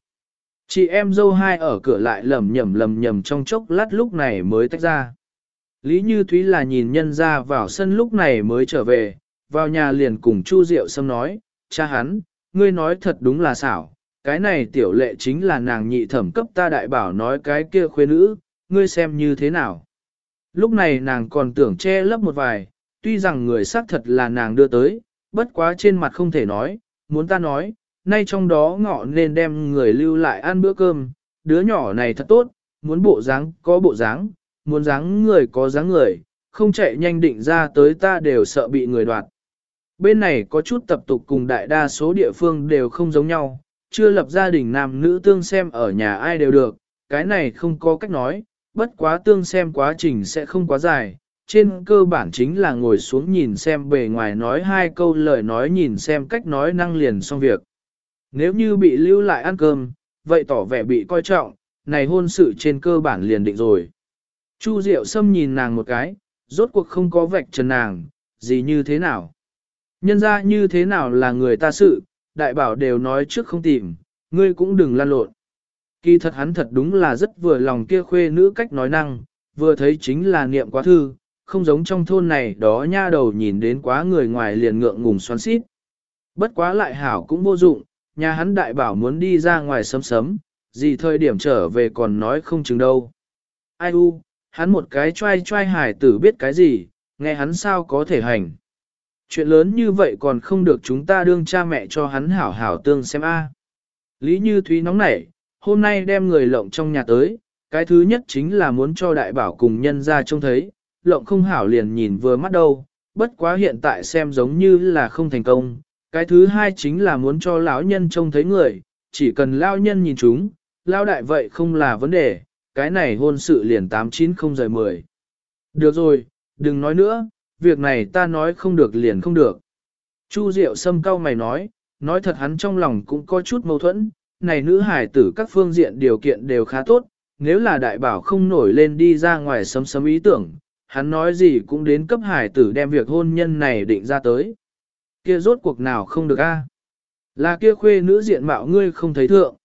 Chị em dâu hai ở cửa lại lầm nhầm lầm nhầm trong chốc lát lúc này mới tách ra. Lý Như Thúy là nhìn nhân ra vào sân lúc này mới trở về, vào nhà liền cùng Chu Diệu Sâm nói, cha hắn, ngươi nói thật đúng là xảo, cái này tiểu lệ chính là nàng nhị thẩm cấp ta đại bảo nói cái kia khuê nữ, ngươi xem như thế nào. Lúc này nàng còn tưởng che lấp một vài, tuy rằng người xác thật là nàng đưa tới, bất quá trên mặt không thể nói, muốn ta nói, nay trong đó ngọ nên đem người lưu lại ăn bữa cơm, đứa nhỏ này thật tốt, muốn bộ dáng có bộ dáng, muốn dáng người có dáng người, không chạy nhanh định ra tới ta đều sợ bị người đoạt. Bên này có chút tập tục cùng đại đa số địa phương đều không giống nhau, chưa lập gia đình nam nữ tương xem ở nhà ai đều được, cái này không có cách nói, bất quá tương xem quá trình sẽ không quá dài, trên cơ bản chính là ngồi xuống nhìn xem bề ngoài nói hai câu lời nói nhìn xem cách nói năng liền xong việc. Nếu như bị lưu lại ăn cơm, vậy tỏ vẻ bị coi trọng, này hôn sự trên cơ bản liền định rồi. Chu Diệu Sâm nhìn nàng một cái, rốt cuộc không có vạch trần nàng, gì như thế nào. Nhân ra như thế nào là người ta sự, đại bảo đều nói trước không tìm, ngươi cũng đừng lan lộn. Kỳ thật hắn thật đúng là rất vừa lòng kia khuê nữ cách nói năng, vừa thấy chính là niệm quá thư, không giống trong thôn này đó nha đầu nhìn đến quá người ngoài liền ngượng ngùng xoắn xít. Bất quá lại hảo cũng vô dụng, nhà hắn đại bảo muốn đi ra ngoài sấm sấm, gì thời điểm trở về còn nói không chừng đâu. Ai u, hắn một cái trai trai hải tử biết cái gì, nghe hắn sao có thể hành. Chuyện lớn như vậy còn không được chúng ta đương cha mẹ cho hắn hảo hảo tương xem a. Lý Như Thúy nóng nảy, hôm nay đem người lộng trong nhà tới, cái thứ nhất chính là muốn cho đại bảo cùng nhân ra trông thấy, lộng không hảo liền nhìn vừa mắt đâu, bất quá hiện tại xem giống như là không thành công. Cái thứ hai chính là muốn cho lão nhân trông thấy người, chỉ cần lão nhân nhìn chúng, lão đại vậy không là vấn đề, cái này hôn sự liền 890 rời 10. Được rồi, đừng nói nữa, việc này ta nói không được liền không được. Chu Diệu Sâm cao mày nói, nói thật hắn trong lòng cũng có chút mâu thuẫn, này nữ hải tử các phương diện điều kiện đều khá tốt, nếu là đại bảo không nổi lên đi ra ngoài sấm sấm ý tưởng, hắn nói gì cũng đến cấp hải tử đem việc hôn nhân này định ra tới. Kia rốt cuộc nào không được a? Là kia khuê nữ diện mạo ngươi không thấy thượng.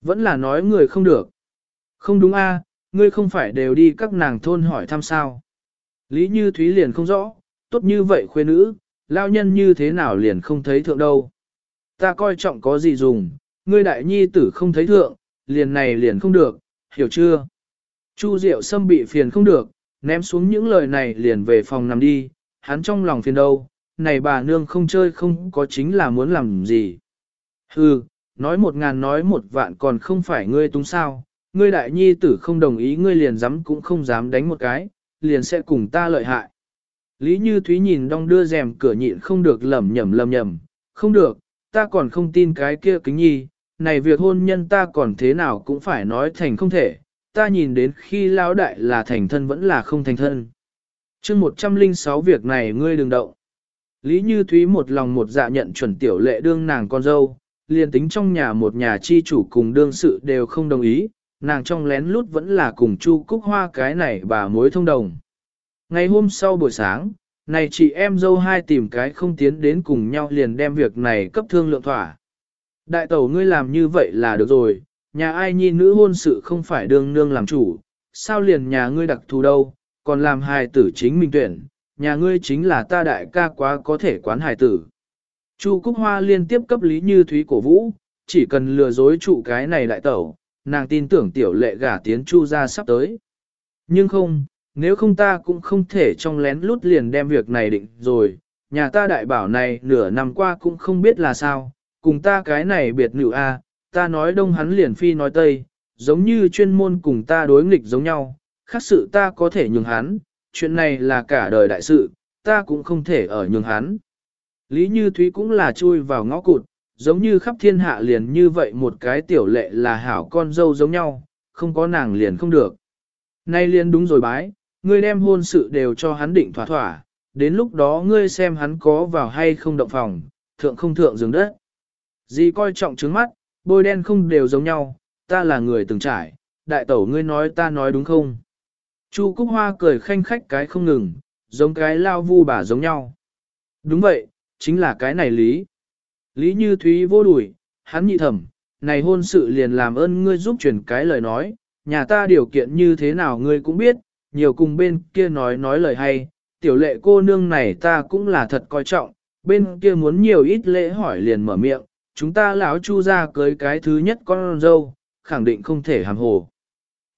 Vẫn là nói người không được. Không đúng a, ngươi không phải đều đi các nàng thôn hỏi thăm sao. Lý Như Thúy liền không rõ, tốt như vậy khuê nữ, lao nhân như thế nào liền không thấy thượng đâu. Ta coi trọng có gì dùng, ngươi đại nhi tử không thấy thượng, liền này liền không được, hiểu chưa? Chu Diệu Sâm bị phiền không được, ném xuống những lời này liền về phòng nằm đi, hắn trong lòng phiền đâu, này bà nương không chơi không có chính là muốn làm gì. Hừ, nói một ngàn nói một vạn còn không phải ngươi túng sao, ngươi đại nhi tử không đồng ý ngươi liền dám cũng không dám đánh một cái, liền sẽ cùng ta lợi hại. Lý Như Thúy nhìn đong đưa rèm cửa nhịn không được lầm nhầm lầm nhầm, không được, ta còn không tin cái kia kính nhi, này việc hôn nhân ta còn thế nào cũng phải nói thành không thể, ta nhìn đến khi lão đại là thành thân vẫn là không thành thân. chương 106 việc này ngươi đừng động. Lý Như Thúy một lòng một dạ nhận chuẩn tiểu lệ đương nàng con dâu, liền tính trong nhà một nhà chi chủ cùng đương sự đều không đồng ý, nàng trong lén lút vẫn là cùng Chu Cúc Hoa cái này bà mối thông đồng. Ngày hôm sau buổi sáng, này chị em dâu hai tìm cái không tiến đến cùng nhau liền đem việc này cấp thương lượng thỏa. Đại tẩu ngươi làm như vậy là được rồi, nhà ai nhi nữ hôn sự không phải đương nương làm chủ, sao liền nhà ngươi đặc thù đâu, còn làm hài tử chính mình tuyển, nhà ngươi chính là ta đại ca quá có thể quán hài tử. Chu Cúc Hoa liên tiếp cấp lý như thúy cổ vũ, chỉ cần lừa dối trụ cái này đại tẩu, nàng tin tưởng tiểu lệ gả tiến chu ra sắp tới. Nhưng không, nếu không ta cũng không thể trong lén lút liền đem việc này định rồi, nhà ta đại bảo này nửa năm qua cũng không biết là sao, cùng ta cái này biệt nữ a, ta nói đông hắn liền phi nói tây, giống như chuyên môn cùng ta đối nghịch giống nhau, khác sự ta có thể nhường hắn, chuyện này là cả đời đại sự, ta cũng không thể ở nhường hắn. Lý Như Thúy cũng là chui vào ngõ cụt, giống như khắp thiên hạ liền như vậy một cái tiểu lệ là hảo con dâu giống nhau, không có nàng liền không được. Nay liền đúng rồi bái, ngươi đem hôn sự đều cho hắn định thỏa thỏa, đến lúc đó ngươi xem hắn có vào hay không động phòng, thượng không thượng giường đất. Gì coi trọng trứng mắt, bôi đen không đều giống nhau, ta là người từng trải, đại tẩu ngươi nói ta nói đúng không? Chu Cúc Hoa cười khanh khách cái không ngừng, giống cái lao vu bà giống nhau. Đúng vậy, chính là cái này lý. Lý Như Thúy vô đuổi, hắn nhị thẩm, này hôn sự liền làm ơn ngươi giúp truyền cái lời nói, nhà ta điều kiện như thế nào ngươi cũng biết, nhiều cùng bên kia nói nói lời hay, tiểu lệ cô nương này ta cũng là thật coi trọng, bên kia muốn nhiều ít lễ hỏi liền mở miệng, chúng ta lão chu ra cưới cái thứ nhất con dâu, khẳng định không thể hàm hồ.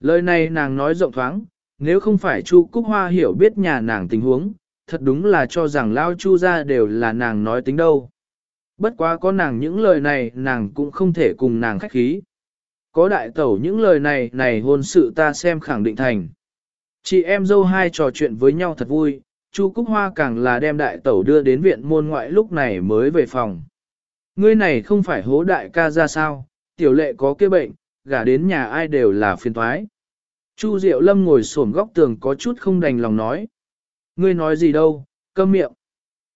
Lời này nàng nói rộng thoáng, nếu không phải chu Cúc Hoa hiểu biết nhà nàng tình huống, thật đúng là cho rằng lão chu ra đều là nàng nói tính đâu. Bất quá có nàng những lời này nàng cũng không thể cùng nàng khách khí. Có đại tẩu những lời này này hôn sự ta xem khẳng định thành. Chị em dâu hai trò chuyện với nhau thật vui, Chu Cúc Hoa càng là đem đại tẩu đưa đến viện môn ngoại lúc này mới về phòng. Ngươi này không phải hố đại ca ra sao, tiểu lệ có kia bệnh, gả đến nhà ai đều là phiền thoái. Chu Diệu Lâm ngồi xổm góc tường có chút không đành lòng nói. Ngươi nói gì đâu, câm miệng.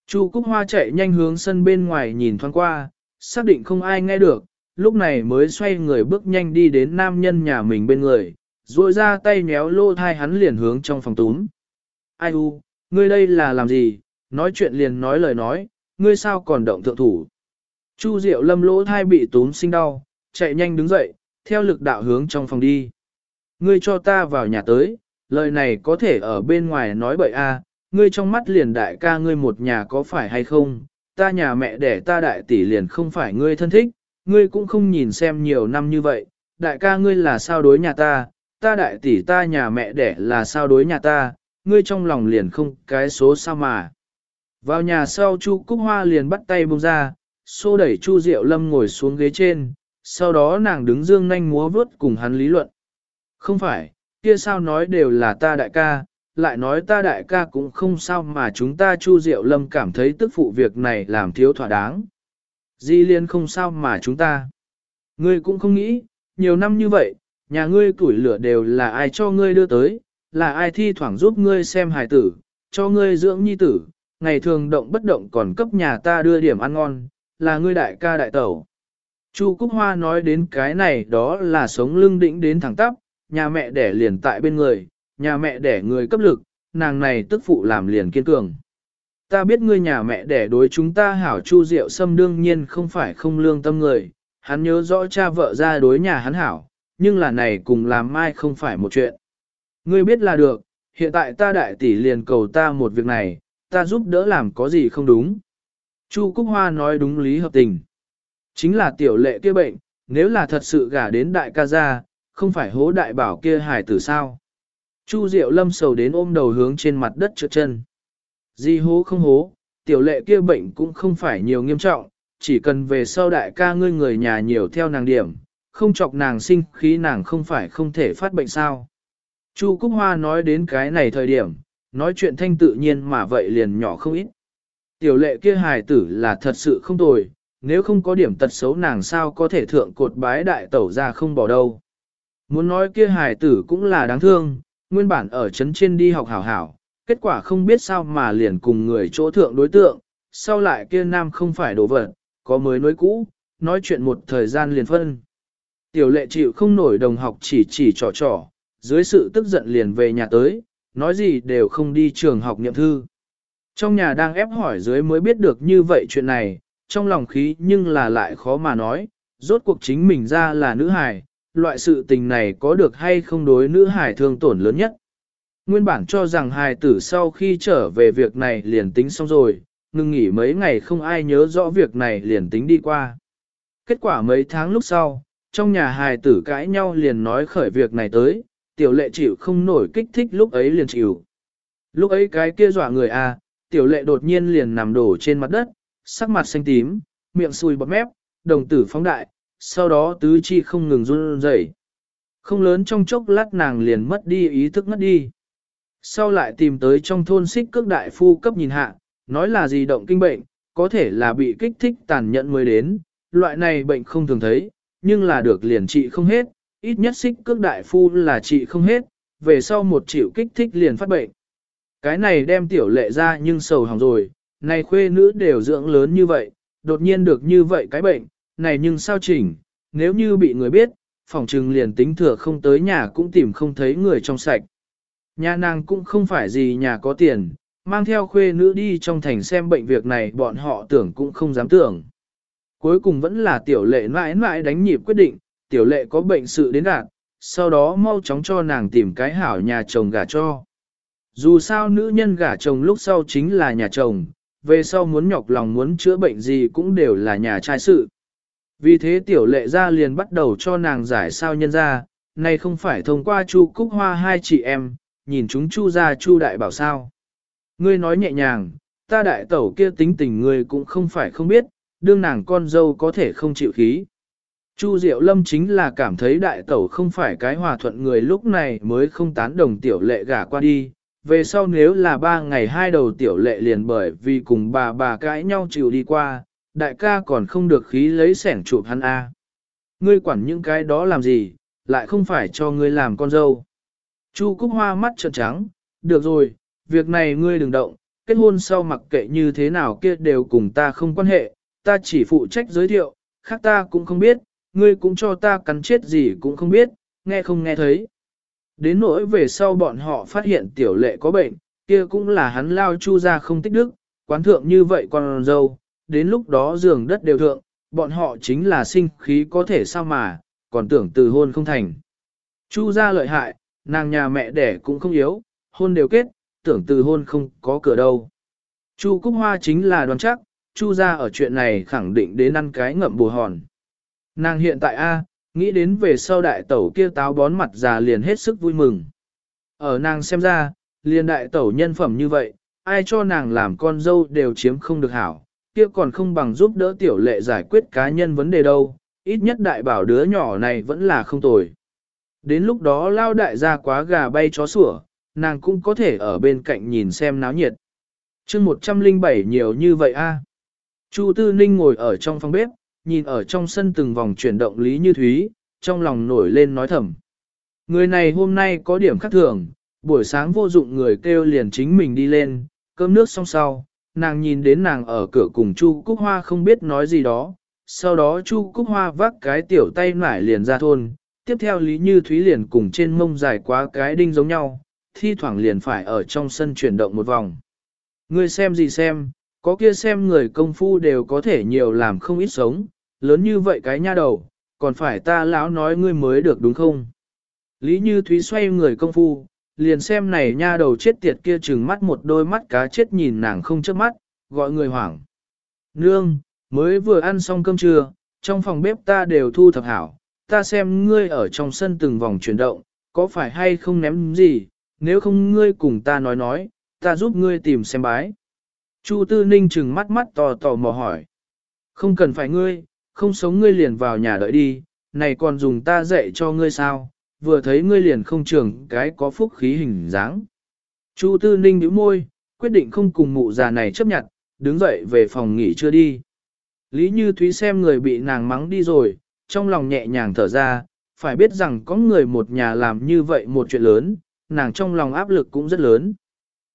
Chu Cúc Hoa chạy nhanh hướng sân bên ngoài nhìn thoáng qua, xác định không ai nghe được, lúc này mới xoay người bước nhanh đi đến nam nhân nhà mình bên người, duỗi ra tay nhéo lô thai hắn liền hướng trong phòng túm. Ai u, ngươi đây là làm gì, nói chuyện liền nói lời nói, ngươi sao còn động thượng thủ. Chu Diệu Lâm lỗ thai bị túm sinh đau, chạy nhanh đứng dậy, theo lực đạo hướng trong phòng đi. Ngươi cho ta vào nhà tới, lời này có thể ở bên ngoài nói bậy a, ngươi trong mắt liền đại ca ngươi một nhà có phải hay không, ta nhà mẹ đẻ ta đại tỷ liền không phải ngươi thân thích, ngươi cũng không nhìn xem nhiều năm như vậy, đại ca ngươi là sao đối nhà ta, ta đại tỷ ta nhà mẹ đẻ là sao đối nhà ta, ngươi trong lòng liền không cái số sao mà. Vào nhà sau Chu Cúc Hoa liền bắt tay buông ra, xô đẩy Chu Diệu Lâm ngồi xuống ghế trên, sau đó nàng đứng dương nhanh múa vớt cùng hắn lý luận. Không phải, kia sao nói đều là ta đại ca, lại nói ta đại ca cũng không sao mà chúng ta Chu Diệu Lâm cảm thấy tức phụ việc này làm thiếu thỏa đáng. Di liên không sao mà chúng ta. Ngươi cũng không nghĩ, nhiều năm như vậy, nhà ngươi tuổi lửa đều là ai cho ngươi đưa tới, là ai thi thoảng giúp ngươi xem hài tử, cho ngươi dưỡng nhi tử, ngày thường động bất động còn cấp nhà ta đưa điểm ăn ngon, là ngươi đại ca đại tẩu. Chu Cúc Hoa nói đến cái này đó là sống lưng đĩnh đến thẳng tắp, nhà mẹ đẻ liền tại bên người, nhà mẹ đẻ người cấp lực, nàng này tức phụ làm liền kiên cường. Ta biết ngươi nhà mẹ đẻ đối chúng ta hảo Chu Diệu Sâm đương nhiên không phải không lương tâm người, hắn nhớ rõ cha vợ ra đối nhà hắn hảo, nhưng là này cùng làm mai không phải một chuyện. Ngươi biết là được, hiện tại ta đại tỷ liền cầu ta một việc này, ta giúp đỡ làm có gì không đúng. Chu Cúc Hoa nói đúng lý hợp tình. Chính là tiểu lệ kia bệnh, nếu là thật sự gả đến đại ca gia, không phải hố đại bảo kia hài tử sao. Chu Diệu Lâm sầu đến ôm đầu hướng trên mặt đất trượt chân. Di hố không hố, tiểu lệ kia bệnh cũng không phải nhiều nghiêm trọng, chỉ cần về sau đại ca ngươi người nhà nhiều theo nàng điểm, không chọc nàng sinh khí nàng không phải không thể phát bệnh sao. Chu Cúc Hoa nói đến cái này thời điểm, nói chuyện thanh tự nhiên mà vậy liền nhỏ không ít. Tiểu lệ kia hài tử là thật sự không tồi, nếu không có điểm tật xấu nàng sao có thể thượng cột bái đại tẩu ra không bỏ đâu. Muốn nói kia hài tử cũng là đáng thương, nguyên bản ở trấn trên đi học hảo hảo, kết quả không biết sao mà liền cùng người chỗ thượng đối tượng, sau lại kia nam không phải đồ vật, có mới nói cũ, nói chuyện một thời gian liền phân. Tiểu lệ chịu không nổi đồng học chỉ chỉ trò trò, dưới sự tức giận liền về nhà tới, nói gì đều không đi trường học nhậm thư. Trong nhà đang ép hỏi dưới mới biết được như vậy chuyện này, trong lòng khí nhưng là lại khó mà nói, rốt cuộc chính mình ra là nữ hài, loại sự tình này có được hay không đối nữ hài thương tổn lớn nhất. Nguyên bản cho rằng hài tử sau khi trở về việc này liền tính xong rồi, ngừng nghỉ mấy ngày không ai nhớ rõ việc này liền tính đi qua. Kết quả mấy tháng lúc sau, trong nhà hài tử cãi nhau liền nói khởi việc này tới, tiểu lệ chịu không nổi kích thích lúc ấy liền chịu. Lúc ấy cái kia dọa người à, tiểu lệ đột nhiên liền nằm đổ trên mặt đất, sắc mặt xanh tím, miệng sùi bọt mép, đồng tử phóng đại, sau đó tứ chi không ngừng run rẩy. Không lớn trong chốc lát nàng liền mất đi ý thức ngất đi. Sau lại tìm tới trong thôn xích cước đại phu cấp nhìn hạ, nói là gì động kinh bệnh, có thể là bị kích thích tàn nhẫn mới đến, loại này bệnh không thường thấy, nhưng là được liền trị không hết, ít nhất xích cước đại phu là trị không hết, về sau một triệu kích thích liền phát bệnh. Cái này đem tiểu lệ ra nhưng sầu hỏng rồi, này khuê nữ đều dưỡng lớn như vậy, đột nhiên được như vậy cái bệnh, này nhưng sao chỉnh, nếu như bị người biết, phòng trừng liền tính thừa không tới nhà cũng tìm không thấy người trong sạch. Nhà nàng cũng không phải gì nhà có tiền, mang theo khuê nữ đi trong thành xem bệnh việc này bọn họ tưởng cũng không dám tưởng. Cuối cùng vẫn là tiểu lệ mãi mãi đánh nhịp quyết định, tiểu lệ có bệnh sự đến đạt, sau đó mau chóng cho nàng tìm cái hảo nhà chồng gả cho. Dù sao nữ nhân gả chồng lúc sau chính là nhà chồng, về sau muốn nhọc lòng muốn chữa bệnh gì cũng đều là nhà trai sự. Vì thế tiểu lệ ra liền bắt đầu cho nàng giải sao nhân ra, này không phải thông qua chu cúc hoa hai chị em, nhìn chúng chu ra chu đại bảo sao. Ngươi nói nhẹ nhàng, ta đại tẩu kia tính tình ngươi cũng không phải không biết, đương nàng con dâu có thể không chịu khí. Chu Diệu Lâm chính là cảm thấy đại tẩu không phải cái hòa thuận người lúc này mới không tán đồng tiểu lệ gả qua đi. Về sau nếu là ba ngày hai đầu tiểu lệ liền bởi vì cùng bà bà cãi nhau chịu đi qua, đại ca còn không được khí lấy sẻng chụp hắn A. Ngươi quản những cái đó làm gì, lại không phải cho ngươi làm con dâu. Chu Cúc Hoa mắt trợn trắng, được rồi, việc này ngươi đừng động, kết hôn sau mặc kệ như thế nào kia đều cùng ta không quan hệ, ta chỉ phụ trách giới thiệu, khác ta cũng không biết, ngươi cũng cho ta cắn chết gì cũng không biết, nghe không nghe thấy. Đến nỗi về sau bọn họ phát hiện tiểu lệ có bệnh, kia cũng là hắn lao chu ra không tích đức, quán thượng như vậy còn dâu, đến lúc đó giường đất đều thượng, bọn họ chính là sinh khí có thể sao mà, còn tưởng từ hôn không thành. Chu ra lợi hại, nàng nhà mẹ đẻ cũng không yếu, hôn đều kết, tưởng từ hôn không có cửa đâu. Chu Cúc Hoa chính là đoán chắc, Chu ra ở chuyện này khẳng định đến ăn cái ngậm bù hòn. Nàng hiện tại A, nghĩ đến về sau đại tẩu kia táo bón mặt già liền hết sức vui mừng. Ở nàng xem ra, liền đại tẩu nhân phẩm như vậy, ai cho nàng làm con dâu đều chiếm không được hảo, kia còn không bằng giúp đỡ tiểu lệ giải quyết cá nhân vấn đề đâu, ít nhất đại bảo đứa nhỏ này vẫn là không tồi. Đến lúc đó lao đại ra quá gà bay chó sủa, nàng cũng có thể ở bên cạnh nhìn xem náo nhiệt. chương 107 nhiều như vậy a Chu Tư Ninh ngồi ở trong phòng bếp, nhìn ở trong sân từng vòng chuyển động Lý Như Thúy, trong lòng nổi lên nói thầm. Người này hôm nay có điểm khác thường, buổi sáng vô dụng người kêu liền chính mình đi lên, cơm nước xong sau, nàng nhìn đến nàng ở cửa cùng Chu Cúc Hoa không biết nói gì đó, sau đó Chu Cúc Hoa vác cái tiểu tay nải liền ra thôn, tiếp theo Lý Như Thúy liền cùng trên mông dài quá cái đinh giống nhau, thi thoảng liền phải ở trong sân chuyển động một vòng. người xem gì xem, có kia xem người công phu đều có thể nhiều làm không ít sống, lớn như vậy cái nha đầu, còn phải ta lão nói ngươi mới được đúng không? Lý Như Thúy xoay người công phu, liền xem này nha đầu chết tiệt kia trừng mắt một đôi mắt cá chết nhìn nàng không chớp mắt, gọi người hoảng. Nương, mới vừa ăn xong cơm trưa, trong phòng bếp ta đều thu thập hảo, ta xem ngươi ở trong sân từng vòng chuyển động, có phải hay không ném gì, nếu không ngươi cùng ta nói nói, ta giúp ngươi tìm xem bái. Chu Tư Ninh trừng mắt mắt tò tò mò hỏi. Không cần phải ngươi, không sống ngươi liền vào nhà đợi đi, này còn dùng ta dạy cho ngươi sao, vừa thấy ngươi liền không trưởng cái có phúc khí hình dáng. Chu Tư Ninh nhíu môi, quyết định không cùng mụ già này chấp nhận, đứng dậy về phòng nghỉ chưa đi. Lý Như Thúy xem người bị nàng mắng đi rồi, trong lòng nhẹ nhàng thở ra, phải biết rằng có người một nhà làm như vậy một chuyện lớn, nàng trong lòng áp lực cũng rất lớn.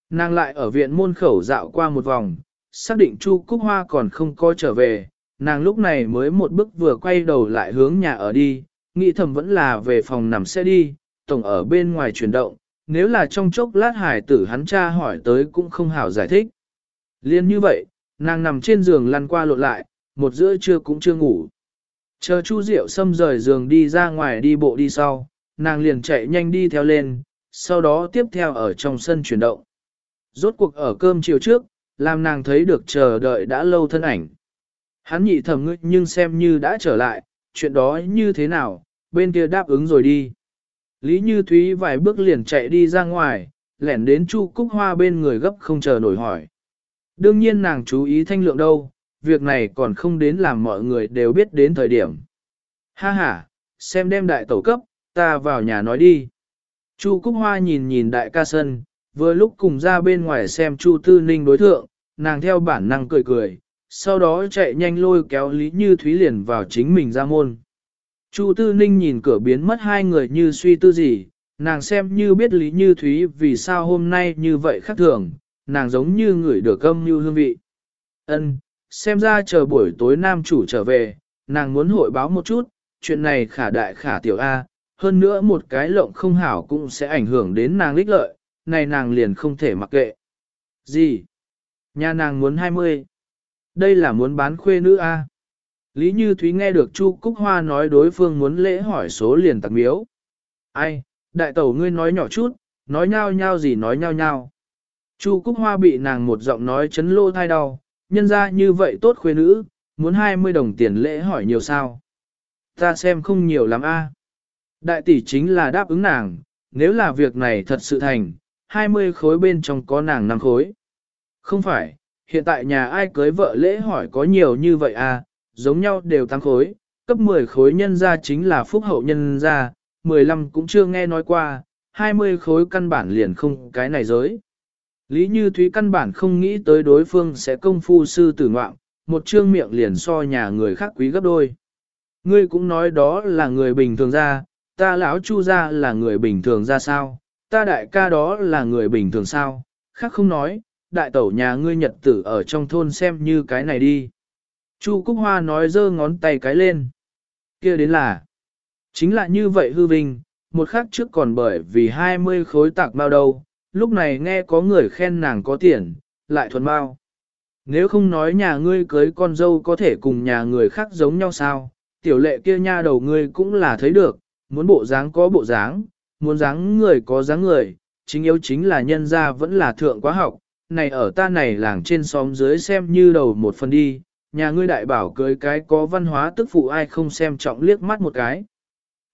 Nàng lại ở viện môn khẩu dạo qua một vòng, xác định Chu Cúc Hoa còn không có trở về, nàng lúc này mới một bước vừa quay đầu lại hướng nhà ở đi, nghĩ thầm vẫn là về phòng nằm xe đi, tổng ở bên ngoài chuyển động, nếu là trong chốc lát hải tử hắn cha hỏi tới cũng không hảo giải thích. Liên như vậy, nàng nằm trên giường lăn qua lộn lại, một giữa trưa cũng chưa ngủ. Chờ Chu Diệu xâm rời giường đi ra ngoài đi bộ đi sau, nàng liền chạy nhanh đi theo lên, sau đó tiếp theo ở trong sân chuyển động. Rốt cuộc ở cơm chiều trước, làm nàng thấy được chờ đợi đã lâu thân ảnh. Hắn nhị thẩm ngươi nhưng xem như đã trở lại, chuyện đó như thế nào, bên kia đáp ứng rồi đi. Lý Như Thúy vài bước liền chạy đi ra ngoài, lẻn đến Chu Cúc Hoa bên người gấp không chờ nổi hỏi. Đương nhiên nàng chú ý thanh lượng đâu, việc này còn không đến làm mọi người đều biết đến thời điểm. Ha ha, xem đem đại tẩu cấp, ta vào nhà nói đi. Chu Cúc Hoa nhìn nhìn đại ca sân, vừa lúc cùng ra bên ngoài xem Chu Tư Ninh đối thượng, nàng theo bản năng cười cười, sau đó chạy nhanh lôi kéo Lý Như Thúy liền vào chính mình ra môn. Chu Tư Ninh nhìn cửa biến mất hai người như suy tư gì, nàng xem như biết Lý Như Thúy vì sao hôm nay như vậy khác thường, nàng giống như người được âm như hương vị. Ân, xem ra chờ buổi tối nam chủ trở về, nàng muốn hội báo một chút, chuyện này khả đại khả tiểu A, hơn nữa một cái lộng không hảo cũng sẽ ảnh hưởng đến nàng lích lợi, này nàng liền không thể mặc kệ. Gì? Nhà nàng muốn 20. Đây là muốn bán khuê nữ A. Lý Như Thúy nghe được Chu Cúc Hoa nói đối phương muốn lễ hỏi số liền tặc miếu. Ai, đại tẩu ngươi nói nhỏ chút, nói nhao nhao gì nói nhao nhao Chu Cúc Hoa bị nàng một giọng nói chấn lô thai đau, nhân ra như vậy tốt khuê nữ, muốn 20 đồng tiền lễ hỏi nhiều sao. Ta xem không nhiều lắm a. Đại tỷ chính là đáp ứng nàng, nếu là việc này thật sự thành, 20 khối bên trong có nàng 5 khối. Không phải, hiện tại nhà ai cưới vợ lễ hỏi có nhiều như vậy à, giống nhau đều tăng khối, cấp 10 khối nhân ra chính là phúc hậu nhân ra, 15 cũng chưa nghe nói qua, 20 khối căn bản liền không cái này giới. Lý Như Thúy căn bản không nghĩ tới đối phương sẽ công phu sư tử ngoạm, một trương miệng liền so nhà người khác quý gấp đôi. Ngươi cũng nói đó là người bình thường ra, ta lão chu ra là người bình thường ra sao, ta đại ca đó là người bình thường sao, khác không nói, đại tẩu nhà ngươi nhật tử ở trong thôn xem như cái này đi. Chu Cúc Hoa nói giơ ngón tay cái lên. kia đến là, chính là như vậy hư vinh, một khắc trước còn bởi vì 20 khối tạc bao đâu, lúc này nghe có người khen nàng có tiền, lại thuần bao. Nếu không nói nhà ngươi cưới con dâu có thể cùng nhà người khác giống nhau sao, tiểu lệ kia nha đầu ngươi cũng là thấy được, muốn bộ dáng có bộ dáng, muốn dáng người có dáng người, chính yếu chính là nhân gia vẫn là thượng quá học, này ở ta này làng trên xóm dưới xem như đầu một phần đi, nhà ngươi đại bảo cưới cái có văn hóa tức phụ ai không xem trọng liếc mắt một cái.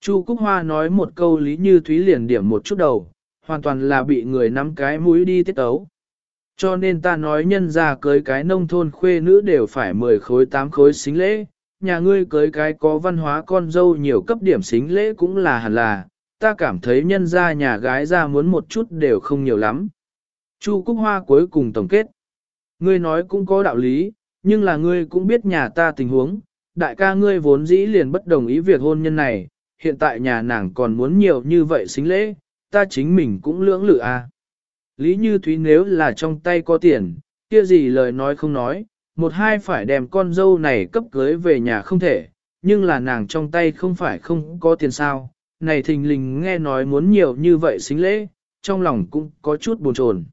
Chu Cúc Hoa nói một câu lý như thúy liền điểm một chút đầu, hoàn toàn là bị người nắm cái mũi đi tiết tấu. Cho nên ta nói nhân ra cưới cái nông thôn khuê nữ đều phải 10 khối 8 khối xính lễ, nhà ngươi cưới cái có văn hóa con dâu nhiều cấp điểm xính lễ cũng là hẳn là, ta cảm thấy nhân ra nhà gái ra muốn một chút đều không nhiều lắm. Chu Cúc Hoa cuối cùng tổng kết. Ngươi nói cũng có đạo lý, nhưng là ngươi cũng biết nhà ta tình huống, đại ca ngươi vốn dĩ liền bất đồng ý việc hôn nhân này, hiện tại nhà nàng còn muốn nhiều như vậy xính lễ, ta chính mình cũng lưỡng lự a. À. Lý Như Thúy nếu là trong tay có tiền, kia gì lời nói không nói, một hai phải đem con dâu này cấp cưới về nhà không thể, nhưng là nàng trong tay không phải không có tiền sao, này thình lình nghe nói muốn nhiều như vậy xính lễ, trong lòng cũng có chút buồn chồn.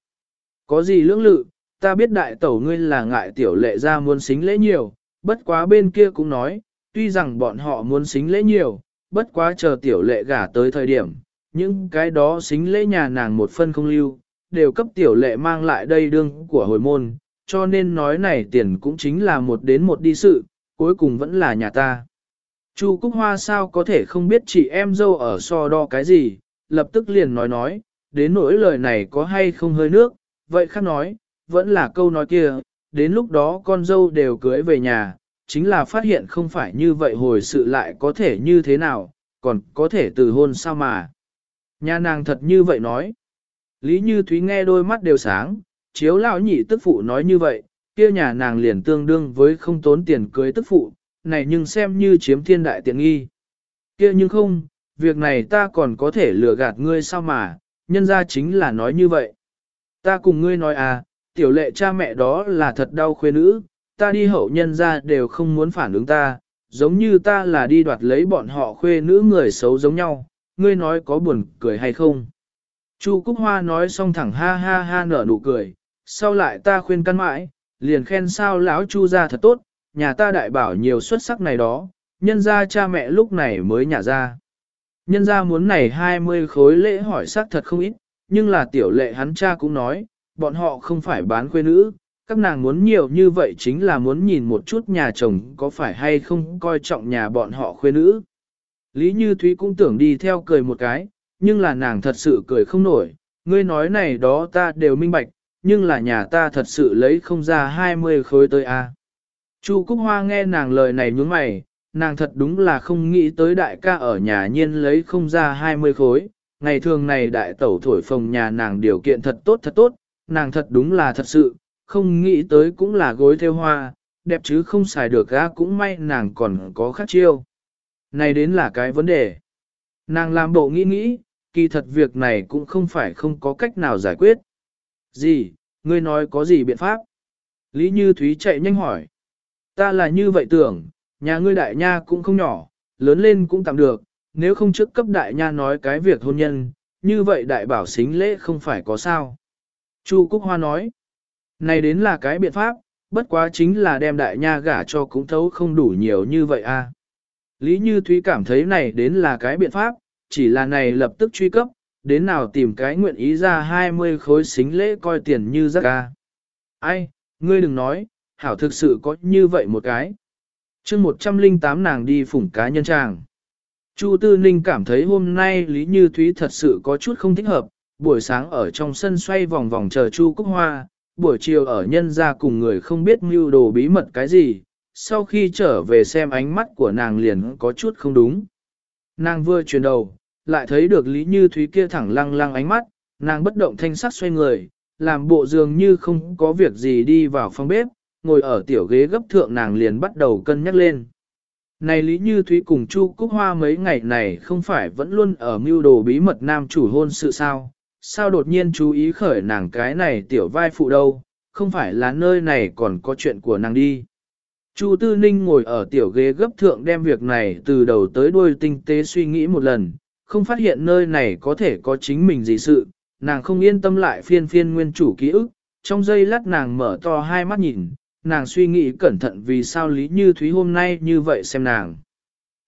Có gì lưỡng lự, ta biết đại tẩu ngươi là ngại tiểu lệ ra muốn xính lễ nhiều, bất quá bên kia cũng nói, tuy rằng bọn họ muốn xính lễ nhiều, bất quá chờ tiểu lệ gả tới thời điểm, những cái đó xính lễ nhà nàng một phân không lưu, đều cấp tiểu lệ mang lại đây đương của hồi môn, cho nên nói này tiền cũng chính là một đến một đi sự, cuối cùng vẫn là nhà ta. Chu Cúc Hoa sao có thể không biết chị em dâu ở so đo cái gì, lập tức liền nói nói, đến nỗi lời này có hay không hơi nước, vậy khác nói, vẫn là câu nói kia, đến lúc đó con dâu đều cưới về nhà, chính là phát hiện không phải như vậy hồi sự lại có thể như thế nào, còn có thể từ hôn sao mà. Nhà nàng thật như vậy nói. Lý Như Thúy nghe đôi mắt đều sáng, chiếu lão nhị tức phụ nói như vậy, kia nhà nàng liền tương đương với không tốn tiền cưới tức phụ, này nhưng xem như chiếm thiên đại tiện nghi. Kia nhưng không, việc này ta còn có thể lừa gạt ngươi sao mà, nhân ra chính là nói như vậy. Ta cùng ngươi nói à, tiểu lệ cha mẹ đó là thật đau khuê nữ, ta đi hậu nhân ra đều không muốn phản ứng ta, giống như ta là đi đoạt lấy bọn họ khuê nữ người xấu giống nhau, ngươi nói có buồn cười hay không? Chu Cúc Hoa nói xong thẳng ha ha ha nở nụ cười, sau lại ta khuyên căn mãi, liền khen sao lão Chu ra thật tốt, nhà ta đại bảo nhiều xuất sắc này đó, nhân ra cha mẹ lúc này mới nhả ra. Nhân ra muốn này 20 khối lễ hỏi sắc thật không ít, nhưng là tiểu lệ hắn cha cũng nói, bọn họ không phải bán khuê nữ, các nàng muốn nhiều như vậy chính là muốn nhìn một chút nhà chồng có phải hay không coi trọng nhà bọn họ khuê nữ. Lý Như Thúy cũng tưởng đi theo cười một cái, nhưng là nàng thật sự cười không nổi, ngươi nói này đó ta đều minh bạch, nhưng là nhà ta thật sự lấy không ra 20 khối tới a. Chu Cúc Hoa nghe nàng lời này nhướng mày, nàng thật đúng là không nghĩ tới đại ca ở nhà nhiên lấy không ra 20 khối, ngày thường này đại tẩu thổi phồng nhà nàng điều kiện thật tốt thật tốt, nàng thật đúng là thật sự, không nghĩ tới cũng là gối theo hoa, đẹp chứ không xài được ra cũng may nàng còn có khác chiêu. Này đến là cái vấn đề. Nàng làm bộ nghĩ nghĩ, kỳ thật việc này cũng không phải không có cách nào giải quyết. Gì, ngươi nói có gì biện pháp? Lý Như Thúy chạy nhanh hỏi. Ta là như vậy tưởng, nhà ngươi đại nha cũng không nhỏ, lớn lên cũng tạm được, nếu không trước cấp đại nha nói cái việc hôn nhân, như vậy đại bảo xính lễ không phải có sao. Chu Cúc Hoa nói, này đến là cái biện pháp, bất quá chính là đem đại nha gả cho cũng thấu không đủ nhiều như vậy a. À. Lý Như Thúy cảm thấy này đến là cái biện pháp, chỉ là này lập tức truy cấp, đến nào tìm cái nguyện ý ra 20 khối xính lễ coi tiền như rắc ca. À. Ai, ngươi đừng nói, hảo thực sự có như vậy một cái. chương 108 nàng đi phủng cá nhân chàng Chu Tư Ninh cảm thấy hôm nay Lý Như Thúy thật sự có chút không thích hợp, buổi sáng ở trong sân xoay vòng vòng chờ Chu Cúc Hoa, buổi chiều ở nhân gia cùng người không biết mưu đồ bí mật cái gì, sau khi trở về xem ánh mắt của nàng liền có chút không đúng. Nàng vừa chuyển đầu, lại thấy được Lý Như Thúy kia thẳng lăng lăng ánh mắt, nàng bất động thanh sắc xoay người, làm bộ dường như không có việc gì đi vào phòng bếp, ngồi ở tiểu ghế gấp thượng nàng liền bắt đầu cân nhắc lên. Này Lý Như Thúy cùng Chu Cúc Hoa mấy ngày này không phải vẫn luôn ở mưu đồ bí mật nam chủ hôn sự sao, sao đột nhiên chú ý khởi nàng cái này tiểu vai phụ đâu, không phải là nơi này còn có chuyện của nàng đi. Chu Tư Ninh ngồi ở tiểu ghế gấp thượng đem việc này từ đầu tới đuôi tinh tế suy nghĩ một lần, không phát hiện nơi này có thể có chính mình gì sự, nàng không yên tâm lại phiên phiên nguyên chủ ký ức, trong giây lát nàng mở to hai mắt nhìn, nàng suy nghĩ cẩn thận vì sao Lý Như Thúy hôm nay như vậy xem nàng.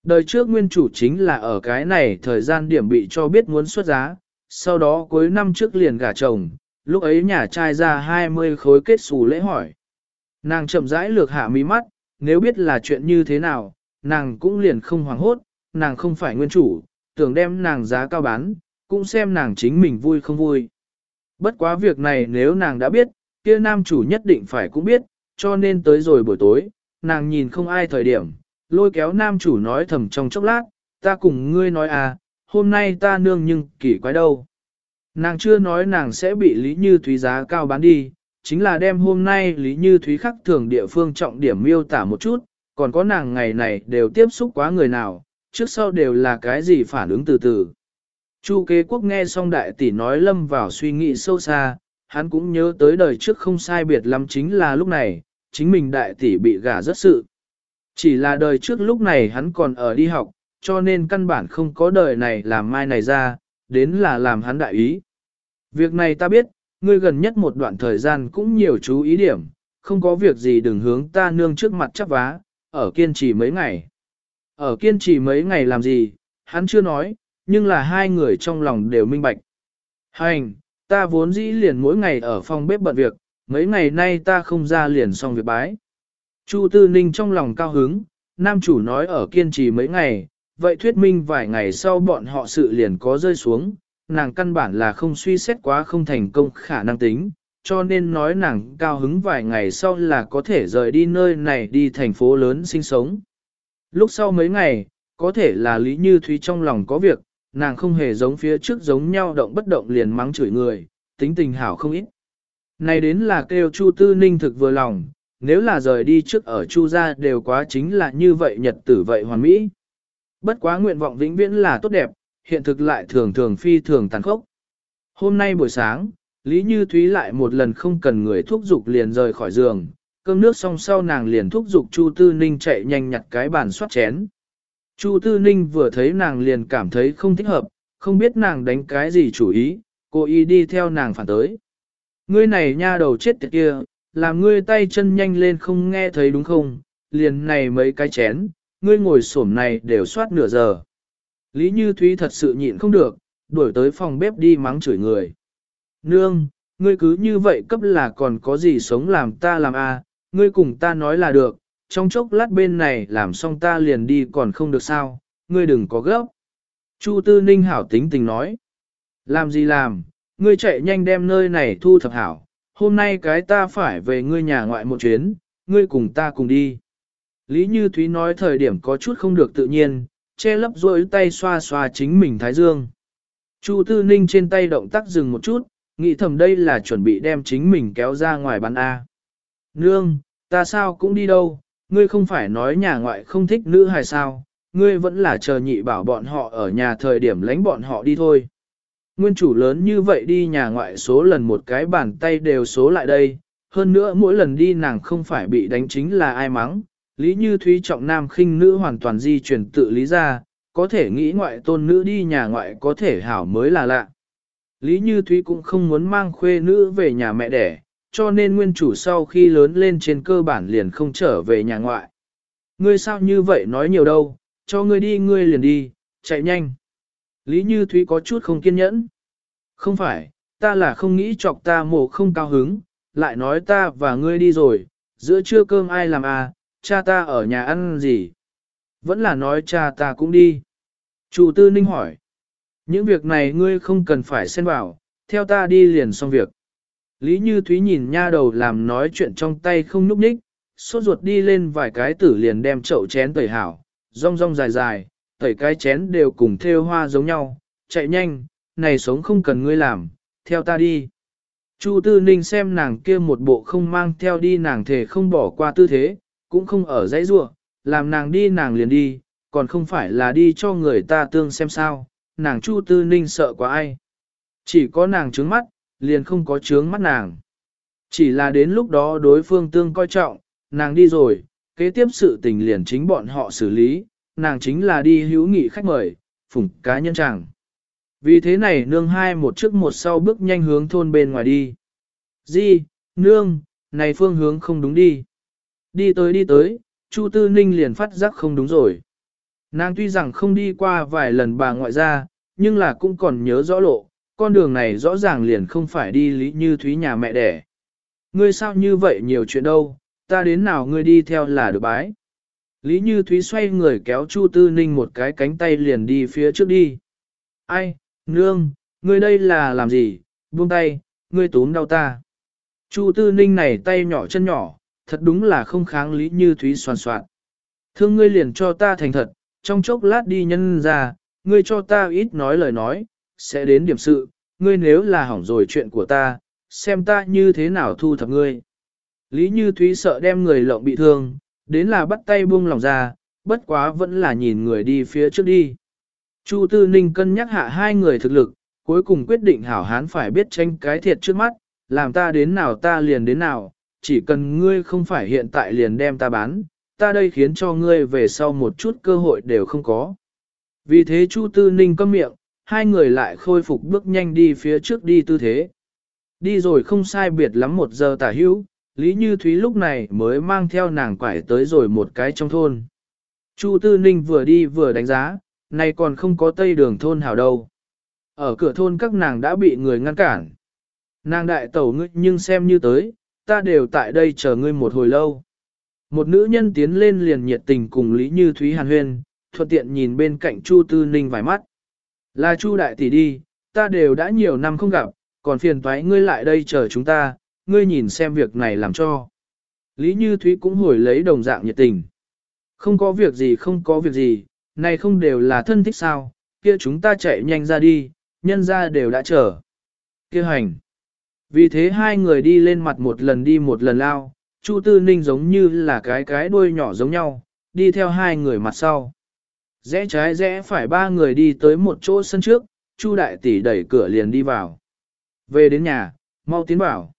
Đời trước nguyên chủ chính là ở cái này thời gian điểm bị cho biết muốn xuất giá, sau đó cuối năm trước liền gả chồng, lúc ấy nhà trai ra 20 khối kết xù lễ hỏi. Nàng chậm rãi lược hạ mí mắt, nếu biết là chuyện như thế nào, nàng cũng liền không hoảng hốt, nàng không phải nguyên chủ, tưởng đem nàng giá cao bán, cũng xem nàng chính mình vui không vui. Bất quá việc này nếu nàng đã biết, kia nam chủ nhất định phải cũng biết, cho nên tới rồi buổi tối, nàng nhìn không ai thời điểm, lôi kéo nam chủ nói thầm trong chốc lát, ta cùng ngươi nói à, hôm nay ta nương nhưng kỳ quái đâu. Nàng chưa nói nàng sẽ bị Lý Như Thúy giá cao bán đi, chính là đem hôm nay Lý Như Thúy khắc thường địa phương trọng điểm miêu tả một chút, còn có nàng ngày này đều tiếp xúc quá người nào, trước sau đều là cái gì phản ứng từ từ. Chu kế quốc nghe xong đại tỷ nói lâm vào suy nghĩ sâu xa, hắn cũng nhớ tới đời trước không sai biệt lắm chính là lúc này, chính mình đại tỷ bị gả rất sự. Chỉ là đời trước lúc này hắn còn ở đi học, cho nên căn bản không có đời này làm mai này ra, đến là làm hắn đại ý. Việc này ta biết, ngươi gần nhất một đoạn thời gian cũng nhiều chú ý điểm, không có việc gì đừng hướng ta nương trước mặt chắp vá, ở kiên trì mấy ngày. Ở kiên trì mấy ngày làm gì, hắn chưa nói, nhưng là hai người trong lòng đều minh bạch. Hành, ta vốn dĩ liền mỗi ngày ở phòng bếp bận việc, mấy ngày nay ta không ra liền xong việc bái. Chu Tư Ninh trong lòng cao hứng, nam chủ nói ở kiên trì mấy ngày, vậy thuyết minh vài ngày sau bọn họ sự liền có rơi xuống, nàng căn bản là không suy xét quá không thành công khả năng tính, cho nên nói nàng cao hứng vài ngày sau là có thể rời đi nơi này đi thành phố lớn sinh sống. Lúc sau mấy ngày, có thể là Lý Như Thúy trong lòng có việc, nàng không hề giống phía trước giống nhau động bất động liền mắng chửi người, tính tình hảo không ít. Này đến là kêu Chu Tư Ninh thực vừa lòng, nếu là rời đi trước ở Chu gia đều quá chính là như vậy nhật tử vậy hoàn mỹ. Bất quá nguyện vọng vĩnh viễn là tốt đẹp, hiện thực lại thường thường phi thường tàn khốc. Hôm nay buổi sáng, Lý Như Thúy lại một lần không cần người thúc giục liền rời khỏi giường, cơm nước xong sau nàng liền thúc giục Chu Tư Ninh chạy nhanh nhặt cái bàn soát chén. Chu Tư Ninh vừa thấy nàng liền cảm thấy không thích hợp, không biết nàng đánh cái gì chủ ý, cô ý đi theo nàng phản tới. Ngươi này nha đầu chết tiệt kia, làm ngươi tay chân nhanh lên không nghe thấy đúng không, liền này mấy cái chén, ngươi ngồi xổm này đều soát nửa giờ. Lý Như Thúy thật sự nhịn không được, đuổi tới phòng bếp đi mắng chửi người. Nương, ngươi cứ như vậy cấp là còn có gì sống làm ta làm a? À, ngươi cùng ta nói là được, trong chốc lát bên này làm xong ta liền đi còn không được sao, ngươi đừng có gấp. Chu Tư Ninh hảo tính tình nói. Làm gì làm, ngươi chạy nhanh đem nơi này thu thập hảo, hôm nay cái ta phải về ngươi nhà ngoại một chuyến, ngươi cùng ta cùng đi. Lý Như Thúy nói thời điểm có chút không được tự nhiên, che lấp rôi tay xoa xoa chính mình thái dương. Chu Tư Ninh trên tay động tác dừng một chút, nghĩ thầm đây là chuẩn bị đem chính mình kéo ra ngoài bán A. Nương, ta sao cũng đi đâu, ngươi không phải nói nhà ngoại không thích nữ hay sao, ngươi vẫn là chờ nhị bảo bọn họ ở nhà thời điểm lánh bọn họ đi thôi. Nguyên chủ lớn như vậy đi nhà ngoại số lần một cái bàn tay đều số lại đây, hơn nữa mỗi lần đi nàng không phải bị đánh chính là ai mắng, lý như thúy trọng nam khinh nữ hoàn toàn di chuyển tự lý ra, có thể nghĩ ngoại tôn nữ đi nhà ngoại có thể hảo mới là lạ. Lý Như Thúy cũng không muốn mang khuê nữ về nhà mẹ đẻ, cho nên nguyên chủ sau khi lớn lên trên cơ bản liền không trở về nhà ngoại. Ngươi sao như vậy nói nhiều đâu, cho ngươi đi ngươi liền đi, chạy nhanh. Lý Như Thúy có chút không kiên nhẫn. Không phải, ta là không nghĩ chọc ta mổ không cao hứng, lại nói ta và ngươi đi rồi, giữa trưa cơm ai làm à, cha ta ở nhà ăn gì. Vẫn là nói cha ta cũng đi. Chủ tư ninh hỏi. Những việc này ngươi không cần phải xen vào, theo ta đi liền xong việc. Lý Như Thúy nhìn nha đầu làm nói chuyện trong tay không núp ních, sốt ruột đi lên vài cái tử liền đem chậu chén tẩy hảo, rong rong dài dài, tẩy cái chén đều cùng theo hoa giống nhau, chạy nhanh, này sống không cần ngươi làm, theo ta đi. Chu Tư Ninh xem nàng kia một bộ không mang theo đi nàng thể không bỏ qua tư thế, cũng không ở dãy rua, làm nàng đi nàng liền đi, còn không phải là đi cho người ta tương xem sao, nàng Chu Tư Ninh sợ quá ai. Chỉ có nàng trướng mắt, liền không có trướng mắt nàng. Chỉ là đến lúc đó đối phương tương coi trọng, nàng đi rồi, kế tiếp sự tình liền chính bọn họ xử lý, nàng chính là đi hữu nghị khách mời, phủng cá nhân chàng. Vì thế này nương hai một trước một sau bước nhanh hướng thôn bên ngoài đi. Di, nương, này phương hướng không đúng đi. Đi tới đi tới, Chu Tư Ninh liền phát giác không đúng rồi. Nàng tuy rằng không đi qua vài lần bà ngoại ra, nhưng là cũng còn nhớ rõ lộ, con đường này rõ ràng liền không phải đi lý như thúy nhà mẹ đẻ. Ngươi sao như vậy nhiều chuyện đâu, ta đến nào ngươi đi theo là được bái. Lý Như Thúy xoay người kéo Chu Tư Ninh một cái cánh tay liền đi phía trước đi. Ai, nương, ngươi đây là làm gì, buông tay, ngươi túm đau ta. Chu Tư Ninh này tay nhỏ chân nhỏ, thật đúng là không kháng Lý Như Thúy soàn soạn. Thương ngươi liền cho ta thành thật, trong chốc lát đi nhân ra, ngươi cho ta ít nói lời nói, sẽ đến điểm sự, ngươi nếu là hỏng rồi chuyện của ta, xem ta như thế nào thu thập ngươi. Lý Như Thúy sợ đem người lộng bị thương, đến là bắt tay buông lòng ra, bất quá vẫn là nhìn người đi phía trước đi. Chu Tư Ninh cân nhắc hạ hai người thực lực, cuối cùng quyết định hảo hán phải biết tranh cái thiệt trước mắt, làm ta đến nào ta liền đến nào, chỉ cần ngươi không phải hiện tại liền đem ta bán, ta đây khiến cho ngươi về sau một chút cơ hội đều không có. Vì thế Chu Tư Ninh câm miệng, hai người lại khôi phục bước nhanh đi phía trước đi tư thế. Đi rồi không sai biệt lắm một giờ tả hữu, Lý Như Thúy lúc này mới mang theo nàng quải tới rồi một cái trong thôn. Chu Tư Ninh vừa đi vừa đánh giá, này còn không có tây đường thôn hảo đâu. Ở cửa thôn các nàng đã bị người ngăn cản. Nàng đại tẩu ngươi nhưng xem như tới, ta đều tại đây chờ ngươi một hồi lâu. Một nữ nhân tiến lên liền nhiệt tình cùng Lý Như Thúy Hàn Huyên, thuận tiện nhìn bên cạnh Chu Tư Ninh vài mắt. Là Chu đại tỷ đi, ta đều đã nhiều năm không gặp, còn phiền toái ngươi lại đây chờ chúng ta, ngươi nhìn xem việc này làm cho. Lý Như Thúy cũng hồi lấy đồng dạng nhiệt tình. Không có việc gì không có việc gì, này không đều là thân thích sao, kia chúng ta chạy nhanh ra đi, nhân ra đều đã chờ. Kia hành. Vì thế hai người đi lên mặt một lần đi một lần lao, Chu Tư Ninh giống như là cái cái đuôi nhỏ giống nhau, đi theo hai người mặt sau. Rẽ trái rẽ phải ba người đi tới một chỗ sân trước, Chu đại tỷ đẩy cửa liền đi vào. Về đến nhà, mau tiến vào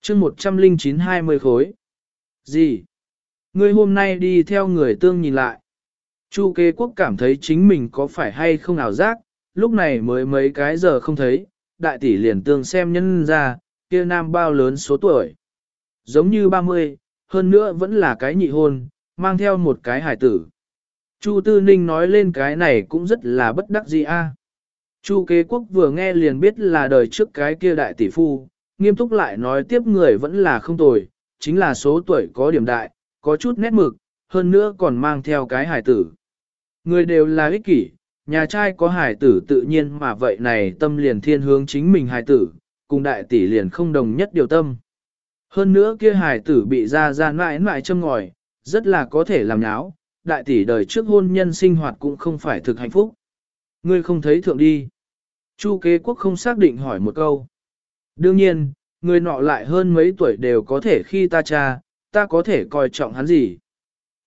chương 109-20 khối. Gì? Ngươi hôm nay đi theo người tương nhìn lại. Chu kế quốc cảm thấy chính mình có phải hay không ảo giác, lúc này mới mấy cái giờ không thấy, đại tỷ liền tương xem nhân ra, kia nam bao lớn số tuổi. Giống như 30, hơn nữa vẫn là cái nhị hôn, mang theo một cái hải tử. Chu Tư Ninh nói lên cái này cũng rất là bất đắc dĩ a. Chu kế quốc vừa nghe liền biết là đời trước cái kia đại tỷ phu, nghiêm túc lại nói tiếp người vẫn là không tồi, chính là số tuổi có điểm đại, có chút nét mực, hơn nữa còn mang theo cái hải tử. Người đều là ích kỷ, nhà trai có hải tử tự nhiên mà vậy này tâm liền thiên hướng chính mình hải tử, cùng đại tỷ liền không đồng nhất điều tâm. Hơn nữa kia hải tử bị ra ra mãi mãi châm ngòi, rất là có thể làm nháo, đại tỷ đời trước hôn nhân sinh hoạt cũng không phải thực hạnh phúc. Ngươi không thấy thượng đi. Chu kế quốc không xác định hỏi một câu. Đương nhiên, người nọ lại hơn mấy tuổi đều có thể khi ta cha, ta có thể coi trọng hắn gì.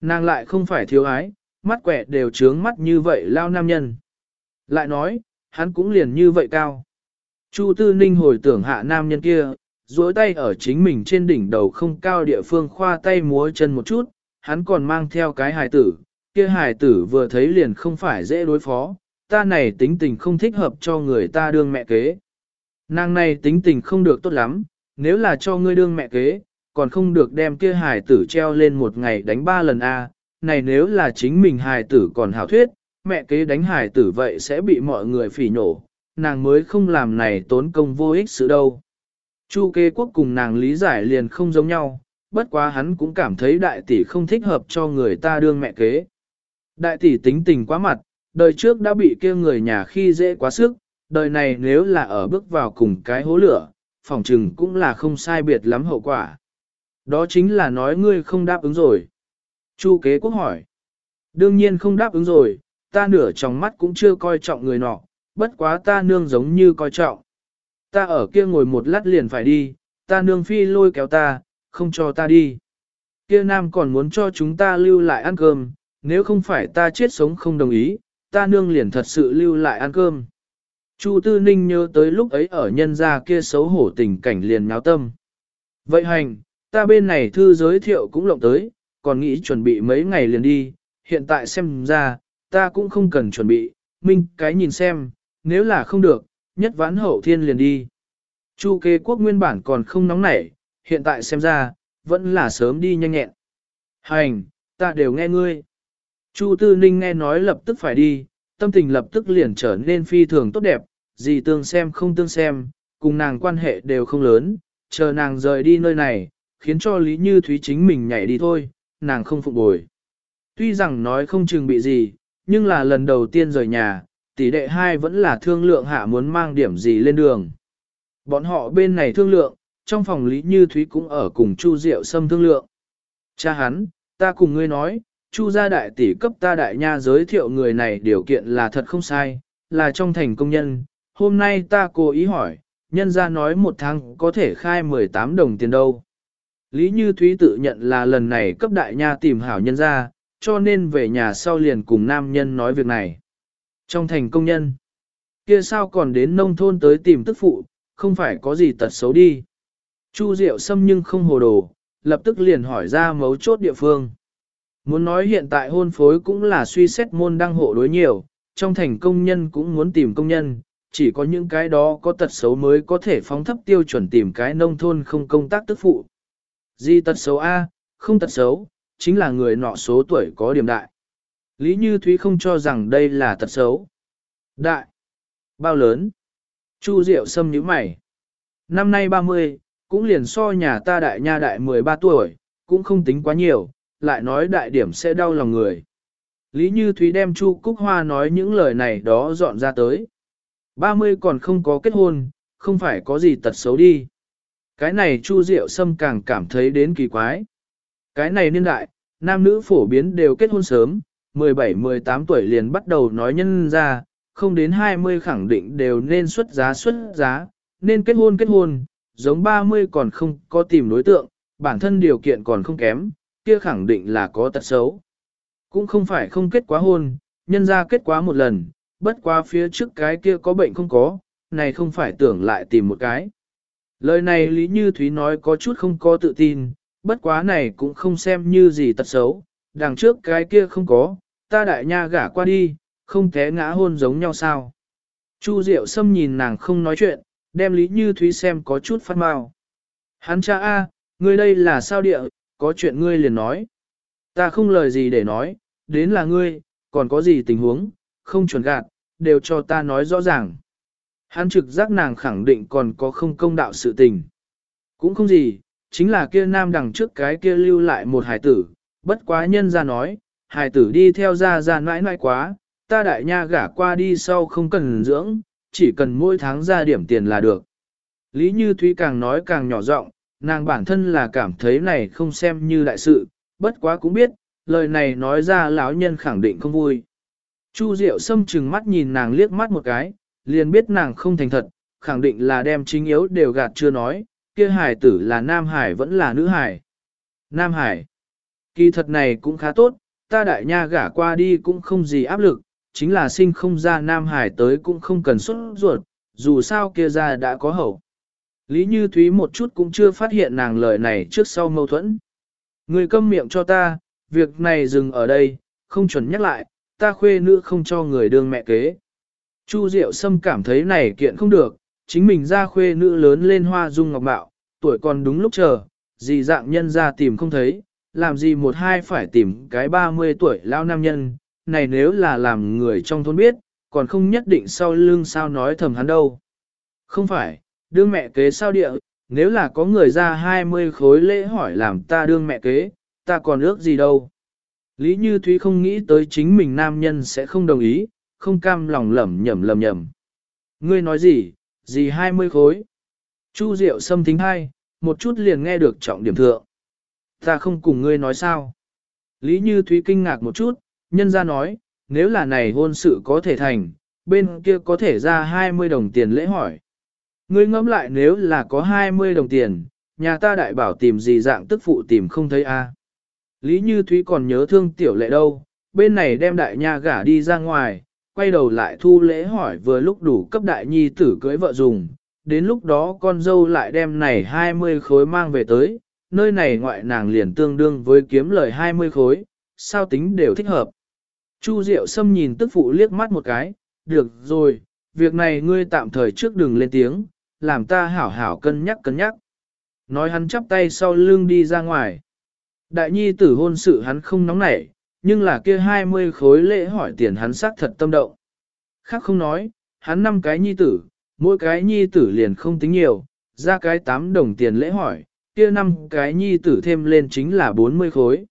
Nàng lại không phải thiếu ái, mắt quẹ đều trướng mắt như vậy lao nam nhân. Lại nói, hắn cũng liền như vậy cao. Chu Tư Ninh hồi tưởng hạ nam nhân kia, duỗi tay ở chính mình trên đỉnh đầu không cao địa phương khoa tay múa chân một chút, hắn còn mang theo cái hài tử, kia hài tử vừa thấy liền không phải dễ đối phó, ta này tính tình không thích hợp cho người ta đương mẹ kế. Nàng này tính tình không được tốt lắm, nếu là cho ngươi đương mẹ kế, còn không được đem kia hài tử treo lên một ngày đánh ba lần a. này nếu là chính mình hài tử còn hảo thuyết, mẹ kế đánh hài tử vậy sẽ bị mọi người phỉ nổ, nàng mới không làm này tốn công vô ích sự đâu. Chu kế quốc cùng nàng lý giải liền không giống nhau, bất quá hắn cũng cảm thấy đại tỷ không thích hợp cho người ta đương mẹ kế. Đại tỷ tính tình quá mặt, đời trước đã bị kia người nhà khi dễ quá sức, đời này nếu là ở bước vào cùng cái hố lửa, phỏng chừng cũng là không sai biệt lắm hậu quả. Đó chính là nói ngươi không đáp ứng rồi. Chu kế quốc hỏi. Đương nhiên không đáp ứng rồi, ta nửa trong mắt cũng chưa coi trọng người nọ, bất quá ta nương giống như coi trọng. Ta ở kia ngồi một lát liền phải đi, ta nương phi lôi kéo ta, không cho ta đi. Kia nam còn muốn cho chúng ta lưu lại ăn cơm, nếu không phải ta chết sống không đồng ý, ta nương liền thật sự lưu lại ăn cơm. Chu Tư Ninh nhớ tới lúc ấy ở nhân gia kia xấu hổ tình cảnh liền nháo tâm. Vậy hành, ta bên này thư giới thiệu cũng lộng tới, còn nghĩ chuẩn bị mấy ngày liền đi, hiện tại xem ra, ta cũng không cần chuẩn bị, minh cái nhìn xem, nếu là không được, nhất vãn hậu thiên liền đi. Chu kế quốc nguyên bản còn không nóng nảy, hiện tại xem ra, vẫn là sớm đi nhanh nhẹn. Hành, ta đều nghe ngươi. Chu Tư Ninh nghe nói lập tức phải đi, tâm tình lập tức liền trở nên phi thường tốt đẹp, gì tương xem không tương xem, cùng nàng quan hệ đều không lớn, chờ nàng rời đi nơi này, khiến cho Lý Như Thúy chính mình nhảy đi thôi, nàng không phục bồi. Tuy rằng nói không chừng bị gì, nhưng là lần đầu tiên rời nhà, tỷ đệ hai vẫn là thương lượng hạ muốn mang điểm gì lên đường. Bọn họ bên này thương lượng, trong phòng Lý Như Thúy cũng ở cùng Chu Diệu Sâm thương lượng. Cha hắn, ta cùng ngươi nói, Chu gia đại tỷ cấp ta đại nha giới thiệu người này điều kiện là thật không sai, là trong thành công nhân. Hôm nay ta cố ý hỏi, nhân gia nói một tháng có thể khai 18 đồng tiền đâu. Lý Như Thúy tự nhận là lần này cấp đại nha tìm hảo nhân gia, cho nên về nhà sau liền cùng nam nhân nói việc này. Trong thành công nhân, kia sao còn đến nông thôn tới tìm tức phụ, không phải có gì tật xấu đi. Chu Diệu Sâm nhưng không hồ đồ, lập tức liền hỏi ra mấu chốt địa phương. Muốn nói hiện tại hôn phối cũng là suy xét môn đăng hộ đối nhiều, trong thành công nhân cũng muốn tìm công nhân, chỉ có những cái đó có tật xấu mới có thể phóng thấp tiêu chuẩn tìm cái nông thôn không công tác tức phụ. Gì tật xấu A, không tật xấu, chính là người nọ số tuổi có điểm đại. Lý Như Thúy không cho rằng đây là tật xấu. Đại. Bao lớn? Chu Diệu Sâm nhíu mày. Năm nay 30, cũng liền so nhà ta đại nha đại 13 tuổi, cũng không tính quá nhiều, lại nói đại điểm sẽ đau lòng người. Lý Như Thúy đem Chu Cúc Hoa nói những lời này đó dọn ra tới. 30 còn không có kết hôn, không phải có gì tật xấu đi. Cái này Chu Diệu Sâm càng cảm thấy đến kỳ quái. Cái này niên đại, nam nữ phổ biến đều kết hôn sớm, 17-18 tuổi liền bắt đầu nói nhân ra, không đến 20 khẳng định đều nên xuất giá xuất giá, nên kết hôn kết hôn, giống 30 còn không có tìm đối tượng, bản thân điều kiện còn không kém, kia khẳng định là có tật xấu. Cũng không phải không kết quá hôn, nhân ra kết quá một lần, bất quá phía trước cái kia có bệnh không có, này không phải tưởng lại tìm một cái. Lời này Lý Như Thúy nói có chút không có tự tin, bất quá này cũng không xem như gì tật xấu, đằng trước cái kia không có, ta đại nha gả qua đi, không té ngã hôn giống nhau sao. Chu Diệu Sâm nhìn nàng không nói chuyện, đem Lý Như Thúy xem có chút phát mau. Hắn cha A, ngươi đây là sao địa, có chuyện ngươi liền nói. Ta không lời gì để nói, đến là ngươi, còn có gì tình huống, không chuẩn gạt, đều cho ta nói rõ ràng. Hắn trực giác nàng khẳng định còn có không công đạo sự tình. Cũng không gì, chính là kia nam đằng trước cái kia lưu lại một hài tử, bất quá nhân ra nói, hài tử đi theo ra ra nãi nãi quá, ta đại nha gả qua đi sau không cần dưỡng, chỉ cần mỗi tháng ra điểm tiền là được. Lý Như Thúy càng nói càng nhỏ giọng, nàng bản thân là cảm thấy này không xem như đại sự, bất quá cũng biết, lời này nói ra lão nhân khẳng định không vui. Chu Diệu Sâm chừng mắt nhìn nàng liếc mắt một cái, liền biết nàng không thành thật, khẳng định là đem chính yếu đều gạt chưa nói, kia hải tử là nam hải vẫn là nữ hải. Nam hải. Kỳ thật này cũng khá tốt, ta đại nha gả qua đi cũng không gì áp lực, chính là sinh không ra nam hải tới cũng không cần xuất ruột, dù sao kia ra đã có hậu. Lý Như Thúy một chút cũng chưa phát hiện nàng lời này trước sau mâu thuẫn. Người câm miệng cho ta, việc này dừng ở đây, không chuẩn nhắc lại, ta khuê nữ không cho người đương mẹ kế. Chu Diệu Sâm cảm thấy này kiện không được, chính mình ra khuê nữ lớn lên hoa dung ngọc bạo, tuổi còn đúng lúc chờ, gì dạng nhân ra tìm không thấy, làm gì một hai phải tìm cái 30 tuổi lao nam nhân, này nếu là làm người trong thôn biết, còn không nhất định sau lưng sao nói thầm hắn đâu. Không phải, đương mẹ kế sao địa, nếu là có người ra 20 khối lễ hỏi làm ta đương mẹ kế, ta còn ước gì đâu. Lý Như Thúy không nghĩ tới chính mình nam nhân sẽ không đồng ý, không cam lòng lẩm nhẩm lẩm nhẩm. Ngươi nói gì, gì 20 khối? Chu Diệu Sâm thính hai, một chút liền nghe được trọng điểm thượng. Ta không cùng ngươi nói sao. Lý Như Thúy kinh ngạc một chút, nhân ra nói, nếu là này hôn sự có thể thành, bên kia có thể ra 20 đồng tiền lễ hỏi. Ngươi ngẫm lại nếu là có 20 đồng tiền, nhà ta đại bảo tìm gì dạng tức phụ tìm không thấy a. Lý Như Thúy còn nhớ thương tiểu lệ đâu, bên này đem đại nha gả đi ra ngoài, quay đầu lại thu lễ hỏi vừa lúc đủ cấp đại nhi tử cưới vợ dùng, đến lúc đó con dâu lại đem này 20 khối mang về tới, nơi này ngoại nàng liền tương đương với kiếm lời 20 khối, sao tính đều thích hợp. Chu Diệu Sâm nhìn tức phụ liếc mắt một cái, được rồi, việc này ngươi tạm thời trước đừng lên tiếng, làm ta hảo hảo cân nhắc cân nhắc. Nói hắn chắp tay sau lưng đi ra ngoài. Đại nhi tử hôn sự hắn không nóng nảy, nhưng là kia 20 khối lễ hỏi tiền hắn xác thật tâm động. Khác không nói, hắn năm cái nhi tử, mỗi cái nhi tử liền không tính nhiều, ra cái 8 đồng tiền lễ hỏi, kia năm cái nhi tử thêm lên chính là 40 khối.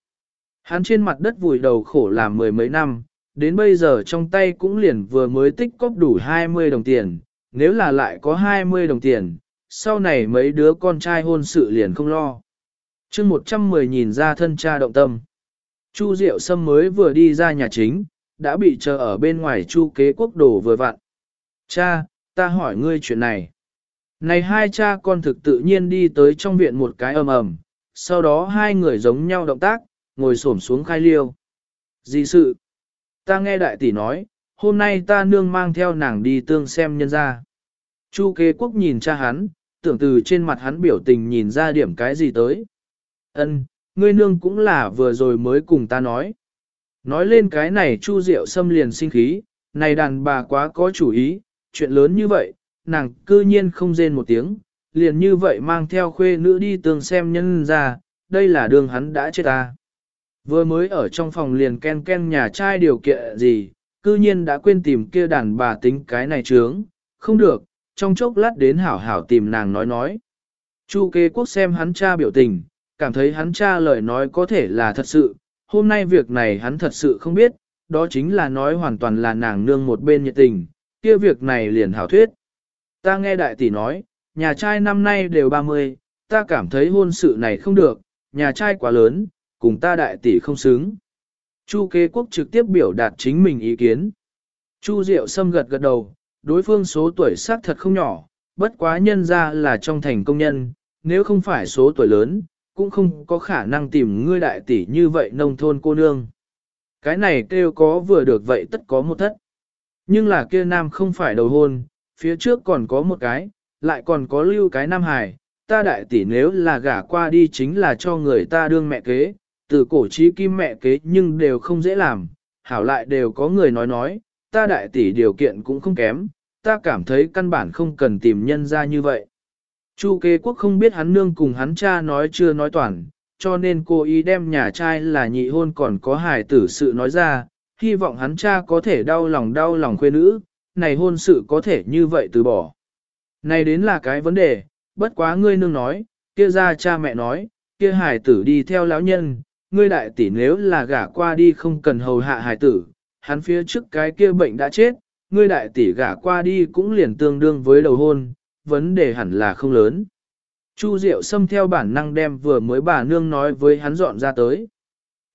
Hắn trên mặt đất vùi đầu khổ làm mười mấy năm, đến bây giờ trong tay cũng liền vừa mới tích cóp đủ 20 đồng tiền, nếu là lại có 20 đồng tiền, sau này mấy đứa con trai hôn sự liền không lo chương 110 nhìn ra thân cha động tâm. Chu Diệu Sâm mới vừa đi ra nhà chính, đã bị chờ ở bên ngoài Chu kế quốc đổ vừa vặn. Cha, ta hỏi ngươi chuyện này. Này hai cha con thực tự nhiên đi tới trong viện một cái ầm ầm, sau đó hai người giống nhau động tác, ngồi xổm xuống khai liêu. Gì sự? Ta nghe đại tỷ nói, hôm nay ta nương mang theo nàng đi tương xem nhân ra. Chu kế quốc nhìn cha hắn, tưởng từ trên mặt hắn biểu tình nhìn ra điểm cái gì tới. Ân, ngươi nương cũng là vừa rồi mới cùng ta nói. Nói lên cái này Chu Diệu xâm liền sinh khí, này đàn bà quá có chủ ý, chuyện lớn như vậy, nàng cư nhiên không rên một tiếng, liền như vậy mang theo khuê nữ đi tường xem nhân ra, đây là đường hắn đã chết ta. Vừa mới ở trong phòng liền ken ken nhà trai điều kiện gì, cư nhiên đã quên tìm kia đàn bà tính cái này trướng, không được, trong chốc lát đến hảo hảo tìm nàng nói nói. Chu kế quốc xem hắn cha biểu tình, cảm thấy hắn cha lời nói có thể là thật sự, hôm nay việc này hắn thật sự không biết, đó chính là nói hoàn toàn là nàng nương một bên nhiệt tình, kia việc này liền hảo thuyết. Ta nghe đại tỷ nói, nhà trai năm nay đều 30, ta cảm thấy hôn sự này không được, nhà trai quá lớn, cùng ta đại tỷ không xứng. Chu kế quốc trực tiếp biểu đạt chính mình ý kiến. Chu Diệu Sâm gật gật đầu, đối phương số tuổi xác thật không nhỏ, bất quá nhân ra là trong thành công nhân, nếu không phải số tuổi lớn, cũng không có khả năng tìm ngươi đại tỷ như vậy nông thôn cô nương. Cái này kêu có vừa được vậy tất có một thất. Nhưng là kia nam không phải đầu hôn, phía trước còn có một cái, lại còn có lưu cái nam hài, ta đại tỷ nếu là gả qua đi chính là cho người ta đương mẹ kế, từ cổ trí kim mẹ kế nhưng đều không dễ làm, hảo lại đều có người nói nói, ta đại tỷ điều kiện cũng không kém, ta cảm thấy căn bản không cần tìm nhân ra như vậy. Chu kế quốc không biết hắn nương cùng hắn cha nói chưa nói toàn, cho nên cô ý đem nhà trai là nhị hôn còn có hài tử sự nói ra, hy vọng hắn cha có thể đau lòng đau lòng khuê nữ, này hôn sự có thể như vậy từ bỏ. Này đến là cái vấn đề, bất quá ngươi nương nói, kia ra cha mẹ nói, kia hài tử đi theo lão nhân, ngươi đại tỷ nếu là gả qua đi không cần hầu hạ hài tử, hắn phía trước cái kia bệnh đã chết, ngươi đại tỷ gả qua đi cũng liền tương đương với đầu hôn, vấn đề hẳn là không lớn. Chu Diệu xâm theo bản năng đem vừa mới bà nương nói với hắn dọn ra tới.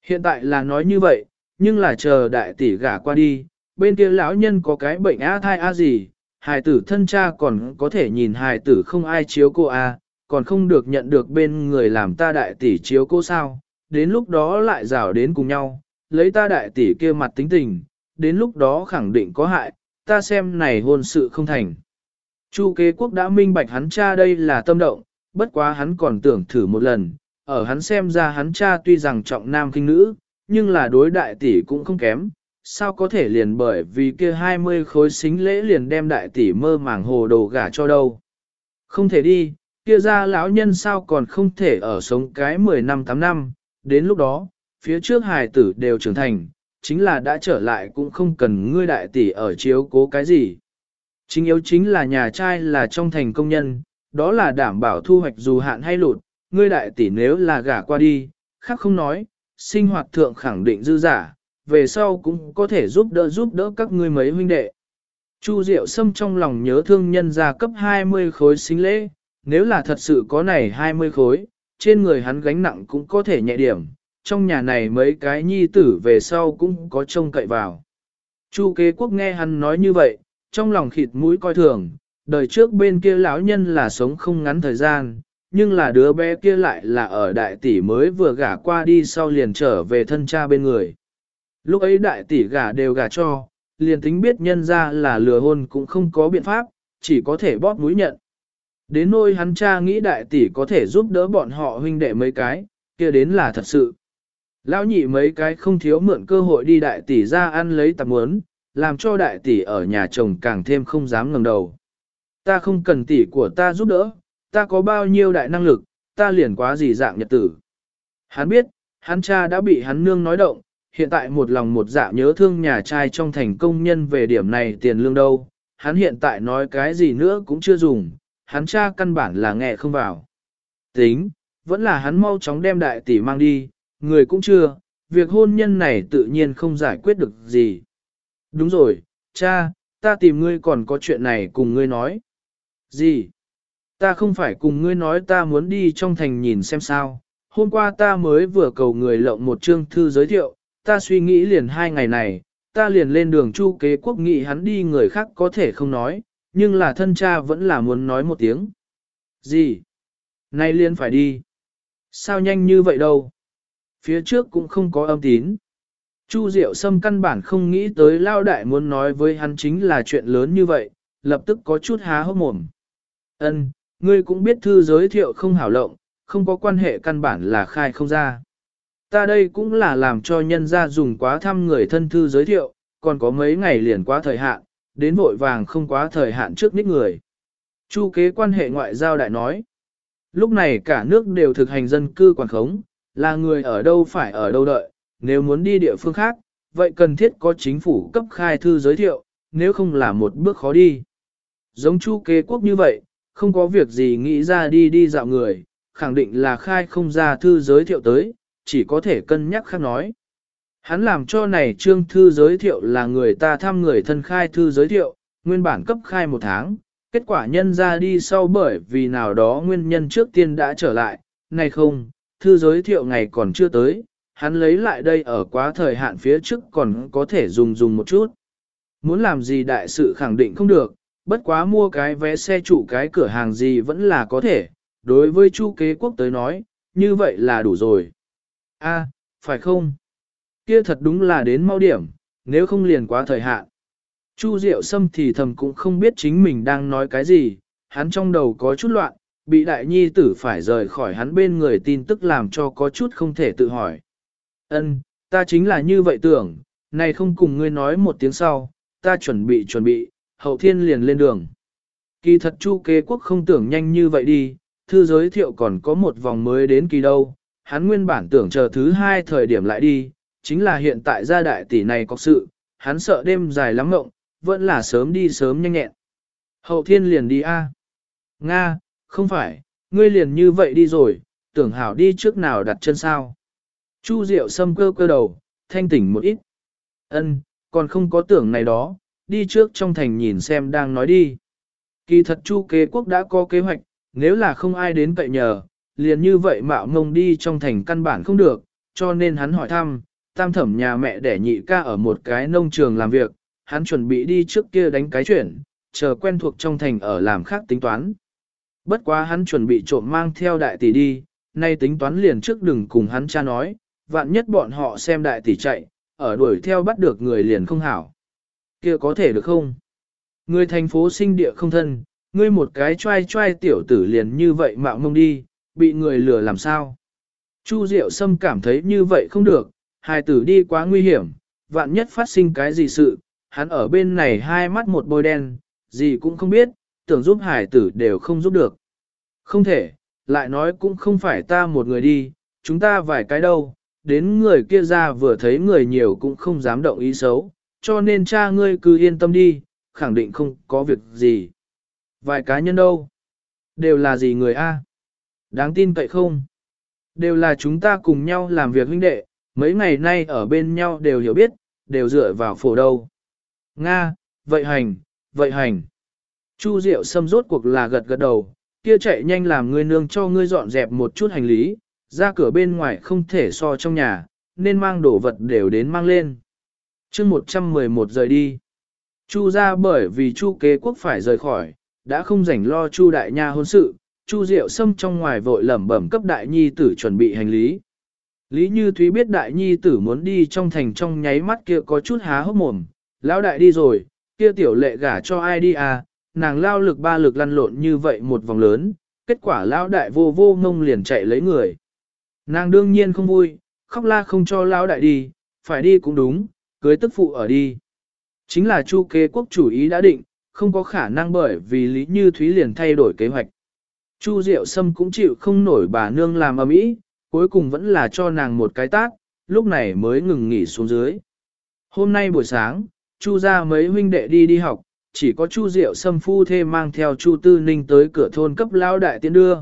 Hiện tại là nói như vậy, nhưng là chờ đại tỷ gả qua đi, bên kia lão nhân có cái bệnh á thai a gì, hài tử thân cha còn có thể nhìn hài tử không ai chiếu cô a, còn không được nhận được bên người làm ta đại tỷ chiếu cô sao, đến lúc đó lại rào đến cùng nhau, lấy ta đại tỷ kia mặt tính tình, đến lúc đó khẳng định có hại, ta xem này hôn sự không thành. Chu kế quốc đã minh bạch hắn cha đây là tâm động, bất quá hắn còn tưởng thử một lần, ở hắn xem ra hắn cha tuy rằng trọng nam kinh nữ, nhưng là đối đại tỷ cũng không kém, sao có thể liền bởi vì kia 20 khối xính lễ liền đem đại tỷ mơ màng hồ đồ gả cho đâu. Không thể đi, kia ra lão nhân sao còn không thể ở sống cái 10 năm 8 năm, đến lúc đó, phía trước hài tử đều trưởng thành, chính là đã trở lại cũng không cần ngươi đại tỷ ở chiếu cố cái gì. Chính yếu chính là nhà trai là trong thành công nhân, đó là đảm bảo thu hoạch dù hạn hay lụt, ngươi đại tỷ nếu là gả qua đi, khác không nói, sinh hoạt thượng khẳng định dư giả, về sau cũng có thể giúp đỡ giúp đỡ các ngươi mấy huynh đệ. Chu Diệu Sâm trong lòng nhớ thương nhân gia cấp 20 khối xính lễ, nếu là thật sự có này 20 khối, trên người hắn gánh nặng cũng có thể nhẹ điểm, trong nhà này mấy cái nhi tử về sau cũng có trông cậy vào. Chu kế quốc nghe hắn nói như vậy, trong lòng khịt mũi coi thường, đời trước bên kia lão nhân là sống không ngắn thời gian, nhưng là đứa bé kia lại là ở đại tỷ mới vừa gả qua đi sau liền trở về thân cha bên người. Lúc ấy đại tỷ gả đều gả cho, liền tính biết nhân ra là lừa hôn cũng không có biện pháp, chỉ có thể bóp mũi nhận. Đến nôi hắn cha nghĩ đại tỷ có thể giúp đỡ bọn họ huynh đệ mấy cái, kia đến là thật sự. Lão nhị mấy cái không thiếu mượn cơ hội đi đại tỷ ra ăn lấy tạp muốn, làm cho đại tỷ ở nhà chồng càng thêm không dám ngẩng đầu. Ta không cần tỷ của ta giúp đỡ, ta có bao nhiêu đại năng lực, ta liền quá gì dạng nhật tử. Hắn biết, hắn cha đã bị hắn nương nói động, hiện tại một lòng một dạ nhớ thương nhà trai trong thành công nhân về điểm này tiền lương đâu, hắn hiện tại nói cái gì nữa cũng chưa dùng, hắn cha căn bản là nghe không vào. Tính, vẫn là hắn mau chóng đem đại tỷ mang đi, người cũng chưa, việc hôn nhân này tự nhiên không giải quyết được gì. Đúng rồi, cha, ta tìm ngươi còn có chuyện này cùng ngươi nói. Gì? Ta không phải cùng ngươi nói ta muốn đi trong thành nhìn xem sao. Hôm qua ta mới vừa cầu người lộng một chương thư giới thiệu, ta suy nghĩ liền hai ngày này, ta liền lên đường chu kế quốc nghị hắn đi người khác có thể không nói, nhưng là thân cha vẫn là muốn nói một tiếng. Gì? Nay liền phải đi. Sao nhanh như vậy đâu? Phía trước cũng không có âm tín. Chu Diệu Sâm căn bản không nghĩ tới Lao Đại muốn nói với hắn chính là chuyện lớn như vậy, lập tức có chút há hốc mồm. Ân, ngươi cũng biết thư giới thiệu không hảo lộng, không có quan hệ căn bản là khai không ra. Ta đây cũng là làm cho nhân gia dùng quá thăm người thân thư giới thiệu, còn có mấy ngày liền quá thời hạn, đến vội vàng không quá thời hạn trước nít người. Chu kế quan hệ ngoại giao đại nói. Lúc này cả nước đều thực hành dân cư quản khống, là người ở đâu phải ở đâu đợi, nếu muốn đi địa phương khác, vậy cần thiết có chính phủ cấp khai thư giới thiệu, nếu không là một bước khó đi. Giống chu kế quốc như vậy, không có việc gì nghĩ ra đi đi dạo người, khẳng định là khai không ra thư giới thiệu tới, chỉ có thể cân nhắc khác nói. Hắn làm cho này trương thư giới thiệu là người ta thăm người thân khai thư giới thiệu, nguyên bản cấp khai một tháng, kết quả nhân ra đi sau bởi vì nào đó nguyên nhân trước tiên đã trở lại, này không, thư giới thiệu ngày còn chưa tới, hắn lấy lại đây ở quá thời hạn phía trước còn có thể dùng dùng một chút. Muốn làm gì đại sự khẳng định không được, bất quá mua cái vé xe chủ cái cửa hàng gì vẫn là có thể, đối với chu kế quốc tới nói, như vậy là đủ rồi. A, phải không? Kia thật đúng là đến mau điểm, nếu không liền quá thời hạn. Chu Diệu Sâm thì thầm cũng không biết chính mình đang nói cái gì, hắn trong đầu có chút loạn, bị đại nhi tử phải rời khỏi hắn bên người tin tức làm cho có chút không thể tự hỏi. Ân, ta chính là như vậy tưởng, này không cùng ngươi nói một tiếng sau, ta chuẩn bị chuẩn bị, hậu thiên liền lên đường. Kỳ thật chu kế quốc không tưởng nhanh như vậy đi, thư giới thiệu còn có một vòng mới đến kỳ đâu, hắn nguyên bản tưởng chờ thứ hai thời điểm lại đi, chính là hiện tại gia đại tỷ này có sự, hắn sợ đêm dài lắm ngộng, vẫn là sớm đi sớm nhanh nhẹn. Hậu thiên liền đi a Nga, không phải, ngươi liền như vậy đi rồi, tưởng hảo đi trước nào đặt chân sao. Chu Diệu Sâm cơ cơ đầu, thanh tỉnh một ít. Ân, còn không có tưởng này đó, đi trước trong thành nhìn xem đang nói đi. Kỳ thật Chu kế quốc đã có kế hoạch, nếu là không ai đến cậy nhờ, liền như vậy mạo ngông đi trong thành căn bản không được, cho nên hắn hỏi thăm, tam thẩm nhà mẹ để nhị ca ở một cái nông trường làm việc, hắn chuẩn bị đi trước kia đánh cái chuyển, chờ quen thuộc trong thành ở làm khác tính toán. Bất quá hắn chuẩn bị trộm mang theo đại tỷ đi, nay tính toán liền trước đừng cùng hắn cha nói, vạn nhất bọn họ xem đại tỷ chạy, ở đuổi theo bắt được người liền không hảo. kia có thể được không? Người thành phố sinh địa không thân, ngươi một cái trai trai tiểu tử liền như vậy mạo mông đi, bị người lừa làm sao? Chu Diệu Sâm cảm thấy như vậy không được, hài tử đi quá nguy hiểm, vạn nhất phát sinh cái gì sự, hắn ở bên này hai mắt một bôi đen, gì cũng không biết, tưởng giúp hài tử đều không giúp được. Không thể, lại nói cũng không phải ta một người đi, chúng ta vài cái đâu, đến người kia ra vừa thấy người nhiều cũng không dám động ý xấu, cho nên cha ngươi cứ yên tâm đi, khẳng định không có việc gì. Vài cá nhân đâu? Đều là gì người a? Đáng tin cậy không? Đều là chúng ta cùng nhau làm việc huynh đệ, mấy ngày nay ở bên nhau đều hiểu biết, đều dựa vào phổ đâu. Nga, vậy hành, vậy hành. Chu Diệu Sâm rốt cuộc là gật gật đầu, kia chạy nhanh làm ngươi nương cho ngươi dọn dẹp một chút hành lý, ra cửa bên ngoài không thể so trong nhà, nên mang đồ vật đều đến mang lên. chương 111 rời đi. Chu ra bởi vì Chu kế quốc phải rời khỏi, đã không rảnh lo Chu đại nha hôn sự, Chu Diệu xâm trong ngoài vội lẩm bẩm cấp đại nhi tử chuẩn bị hành lý. Lý Như Thúy biết đại nhi tử muốn đi trong thành trong nháy mắt kia có chút há hốc mồm, lão đại đi rồi, kia tiểu lệ gả cho ai đi à, nàng lao lực ba lực lăn lộn như vậy một vòng lớn, kết quả lão đại vô vô ngông liền chạy lấy người. Nàng đương nhiên không vui, khóc la không cho lão đại đi, phải đi cũng đúng, cưới tức phụ ở đi. Chính là chu kế quốc chủ ý đã định, không có khả năng bởi vì Lý Như Thúy liền thay đổi kế hoạch. Chu Diệu Sâm cũng chịu không nổi bà nương làm ầm ĩ, cuối cùng vẫn là cho nàng một cái tác, lúc này mới ngừng nghỉ xuống dưới. Hôm nay buổi sáng, Chu ra mấy huynh đệ đi đi học, chỉ có Chu Diệu Sâm phu thê mang theo Chu Tư Ninh tới cửa thôn cấp lao đại tiến đưa.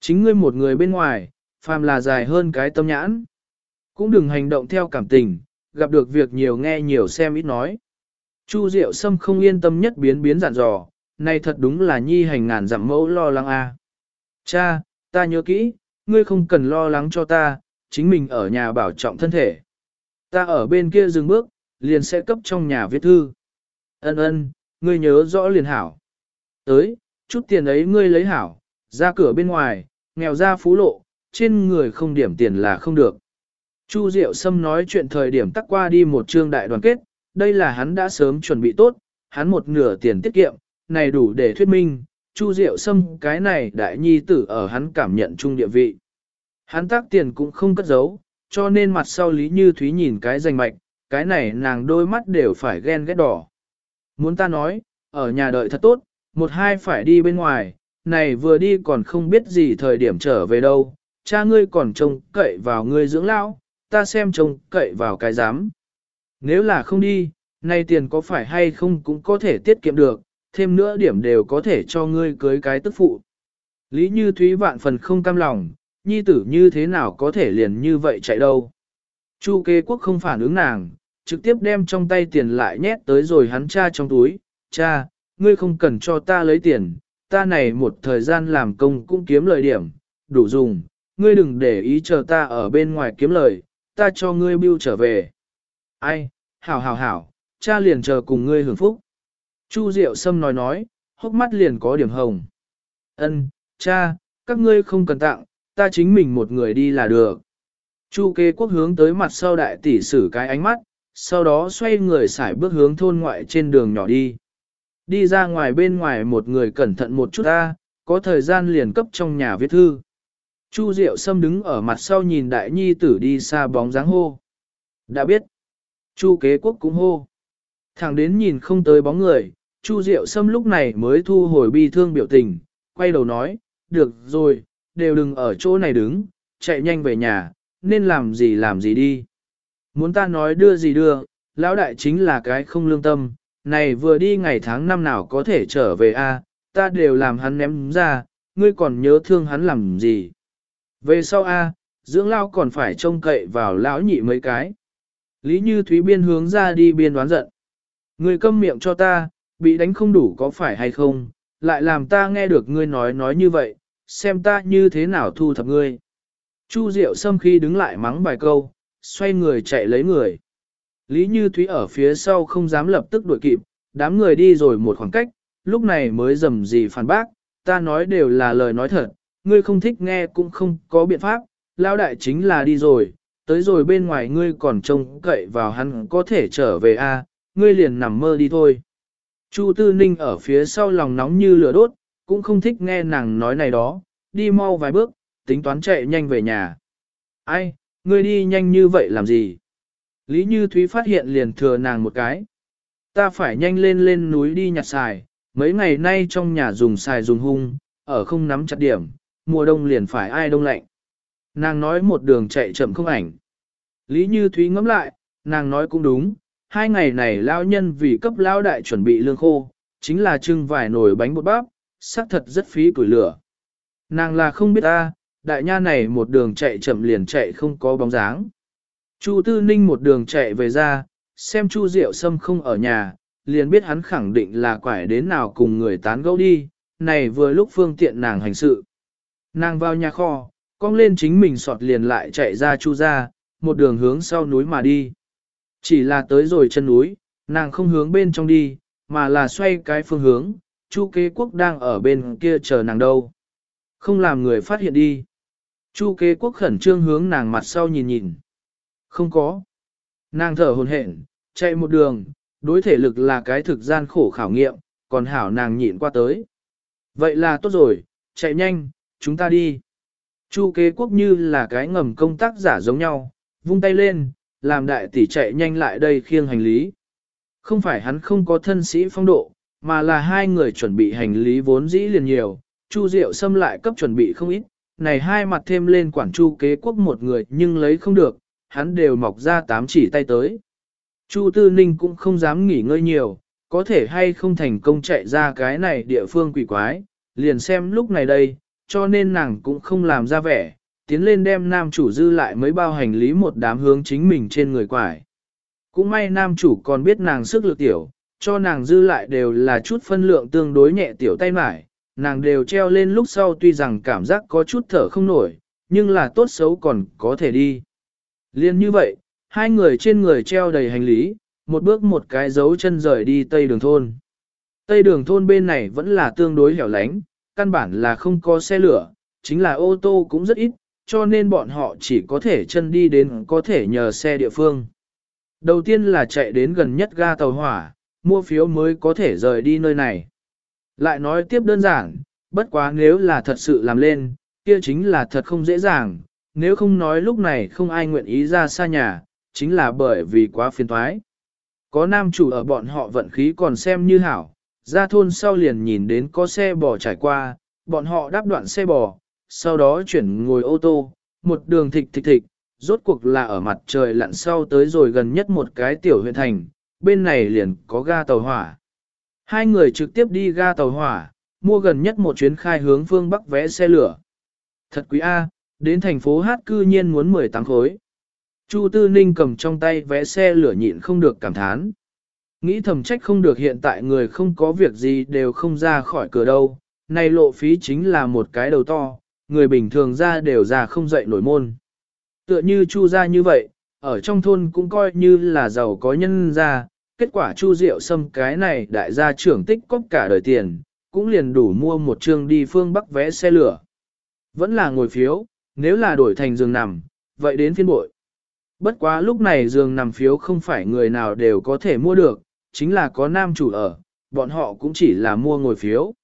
Chính ngươi một người bên ngoài, phàm là dài hơn cái tâm nhãn. Cũng đừng hành động theo cảm tình, gặp được việc nhiều nghe nhiều xem ít nói. Chu Diệu Sâm không yên tâm nhất biến biến dặn dò, này thật đúng là nhi hành ngàn dặm mẫu lo lắng a. Cha, ta nhớ kỹ, ngươi không cần lo lắng cho ta, chính mình ở nhà bảo trọng thân thể. Ta ở bên kia dừng bước, liền sẽ cấp trong nhà viết thư. Ân ân, ngươi nhớ rõ liền hảo. Tới, chút tiền ấy ngươi lấy hảo, ra cửa bên ngoài, nghèo ra phú lộ, trên người không điểm tiền là không được. Chu Diệu Sâm nói chuyện thời điểm tắc qua đi một trương đại đoàn kết, đây là hắn đã sớm chuẩn bị tốt, hắn một nửa tiền tiết kiệm, này đủ để thuyết minh, Chu Diệu Sâm cái này đại nhi tử ở hắn cảm nhận chung địa vị. Hắn tác tiền cũng không cất giấu, cho nên mặt sau Lý Như Thúy nhìn cái danh mạch, cái này nàng đôi mắt đều phải ghen ghét đỏ. Muốn ta nói, ở nhà đợi thật tốt, một hai phải đi bên ngoài, này vừa đi còn không biết gì thời điểm trở về đâu, cha ngươi còn trông cậy vào ngươi dưỡng lão, ta xem trông cậy vào cái giám. Nếu là không đi, nay tiền có phải hay không cũng có thể tiết kiệm được, thêm nữa điểm đều có thể cho ngươi cưới cái tức phụ. Lý Như Thúy vạn phần không cam lòng, nhi tử như thế nào có thể liền như vậy chạy đâu. Chu kế quốc không phản ứng nàng, trực tiếp đem trong tay tiền lại nhét tới rồi hắn cha trong túi. Cha, ngươi không cần cho ta lấy tiền, ta này một thời gian làm công cũng kiếm lời điểm, đủ dùng, ngươi đừng để ý chờ ta ở bên ngoài kiếm lời, ta cho ngươi bưu trở về. Ai, hảo hảo hảo, cha liền chờ cùng ngươi hưởng phúc. Chu Diệu Sâm nói nói, hốc mắt liền có điểm hồng. Ân, cha, các ngươi không cần tặng, ta chính mình một người đi là được. Chu kế quốc hướng tới mặt sau đại tỷ sử cái ánh mắt, sau đó xoay người xải bước hướng thôn ngoại trên đường nhỏ đi. Đi ra ngoài bên ngoài một người cẩn thận một chút ta, có thời gian liền cấp trong nhà viết thư. Chu Diệu Sâm đứng ở mặt sau nhìn đại nhi tử đi xa bóng dáng hô. Đã biết. Chu kế quốc cũng hô. Thẳng đến nhìn không tới bóng người, Chu Diệu Sâm lúc này mới thu hồi bi thương biểu tình, quay đầu nói, được rồi, đều đừng ở chỗ này đứng, chạy nhanh về nhà, nên làm gì làm gì đi. Muốn ta nói đưa gì đưa, lão đại chính là cái không lương tâm, này vừa đi ngày tháng năm nào có thể trở về a, ta đều làm hắn ném ra, ngươi còn nhớ thương hắn làm gì. Về sau a, dưỡng lao còn phải trông cậy vào lão nhị mấy cái. Lý Như Thúy biên hướng ra đi biên đoán giận. Người câm miệng cho ta, bị đánh không đủ có phải hay không, lại làm ta nghe được ngươi nói nói như vậy, xem ta như thế nào thu thập ngươi. Chu Diệu Sâm khi đứng lại mắng vài câu, xoay người chạy lấy người. Lý Như Thúy ở phía sau không dám lập tức đuổi kịp, đám người đi rồi một khoảng cách, lúc này mới dầm gì phản bác, ta nói đều là lời nói thật, ngươi không thích nghe cũng không có biện pháp, lao đại chính là đi rồi, tới rồi bên ngoài ngươi còn trông cậy vào hắn có thể trở về a, à, ngươi liền nằm mơ đi thôi. Chu Tư Ninh ở phía sau lòng nóng như lửa đốt, cũng không thích nghe nàng nói này đó, đi mau vài bước, tính toán chạy nhanh về nhà. Ai, ngươi đi nhanh như vậy làm gì? Lý Như Thúy phát hiện liền thừa nàng một cái. Ta phải nhanh lên lên núi đi nhặt xài, mấy ngày nay trong nhà dùng xài dùng hung, ở không nắm chặt điểm, mùa đông liền phải ai đông lạnh. Nàng nói một đường chạy chậm không ảnh. Lý Như Thúy ngẫm lại, nàng nói cũng đúng, hai ngày này lao nhân vì cấp lao đại chuẩn bị lương khô, chính là trưng vài nồi bánh bột bắp, xác thật rất phí củi lửa. Nàng là không biết ta, đại nha này một đường chạy chậm liền chạy không có bóng dáng. Chu Tư Ninh một đường chạy về ra, xem Chu Diệu Sâm không ở nhà, liền biết hắn khẳng định là quải đến nào cùng người tán gẫu đi, này vừa lúc phương tiện nàng hành sự. Nàng vào nhà kho, cong lên chính mình sọt liền lại chạy ra chu ra, một đường hướng sau núi mà đi. Chỉ là tới rồi chân núi, nàng không hướng bên trong đi, mà là xoay cái phương hướng, chu kế quốc đang ở bên kia chờ nàng đâu. Không làm người phát hiện đi. Chu kế quốc khẩn trương hướng nàng mặt sau nhìn nhìn. Không có. Nàng thở hồn hển, chạy một đường, đối thể lực là cái thực gian khổ khảo nghiệm, còn hảo nàng nhịn qua tới. Vậy là tốt rồi, chạy nhanh, chúng ta đi. Chu kế quốc như là cái ngầm công tác giả giống nhau, vung tay lên, làm đại tỷ chạy nhanh lại đây khiêng hành lý. Không phải hắn không có thân sĩ phong độ, mà là hai người chuẩn bị hành lý vốn dĩ liền nhiều, Chu Diệu xâm lại cấp chuẩn bị không ít, này hai mặt thêm lên quản Chu kế quốc một người nhưng lấy không được, hắn đều mọc ra tám chỉ tay tới. Chu Tư Ninh cũng không dám nghỉ ngơi nhiều, có thể hay không thành công chạy ra cái này địa phương quỷ quái, liền xem lúc này đây, cho nên nàng cũng không làm ra vẻ, tiến lên đem nam chủ dư lại mấy bao hành lý một đám hướng chính mình trên người quải. Cũng may nam chủ còn biết nàng sức lực tiểu, cho nàng dư lại đều là chút phân lượng tương đối nhẹ tiểu tay mải, nàng đều treo lên lúc sau tuy rằng cảm giác có chút thở không nổi, nhưng là tốt xấu còn có thể đi. Liên như vậy, hai người trên người treo đầy hành lý, một bước một cái dấu chân rời đi tây đường thôn. Tây đường thôn bên này vẫn là tương đối hẻo lánh, căn bản là không có xe lửa, chính là ô tô cũng rất ít, cho nên bọn họ chỉ có thể chân đi đến có thể nhờ xe địa phương. Đầu tiên là chạy đến gần nhất ga tàu hỏa, mua phiếu mới có thể rời đi nơi này. Lại nói tiếp đơn giản, bất quá nếu là thật sự làm lên, kia chính là thật không dễ dàng, nếu không nói lúc này không ai nguyện ý ra xa nhà, chính là bởi vì quá phiền toái. Có nam chủ ở bọn họ vận khí còn xem như hảo, ra thôn sau liền nhìn đến có xe bò trải qua, bọn họ đáp đoạn xe bò, sau đó chuyển ngồi ô tô, một đường thịch thịch thịch, rốt cuộc là ở mặt trời lặn sau tới rồi gần nhất một cái tiểu huyện thành, bên này liền có ga tàu hỏa. Hai người trực tiếp đi ga tàu hỏa, mua gần nhất một chuyến khai hướng phương Bắc vẽ xe lửa. Thật quý A, đến thành phố Hát cư nhiên muốn 18 khối. Chu Tư Ninh cầm trong tay vé xe lửa nhịn không được cảm thán. Nghĩ thầm trách không được hiện tại người không có việc gì đều không ra khỏi cửa đâu, này lộ phí chính là một cái đầu to, người bình thường ra đều ra không dậy nổi môn. Tựa như Chu ra như vậy, ở trong thôn cũng coi như là giàu có nhân ra, kết quả Chu Diệu xâm cái này đại gia trưởng tích cóp cả đời tiền, cũng liền đủ mua một chương đi phương Bắc vé xe lửa. Vẫn là ngồi phiếu, nếu là đổi thành giường nằm, vậy đến phiên bội. Bất quá lúc này giường nằm phiếu không phải người nào đều có thể mua được, chính là có nam chủ ở, bọn họ cũng chỉ là mua ngồi phiếu.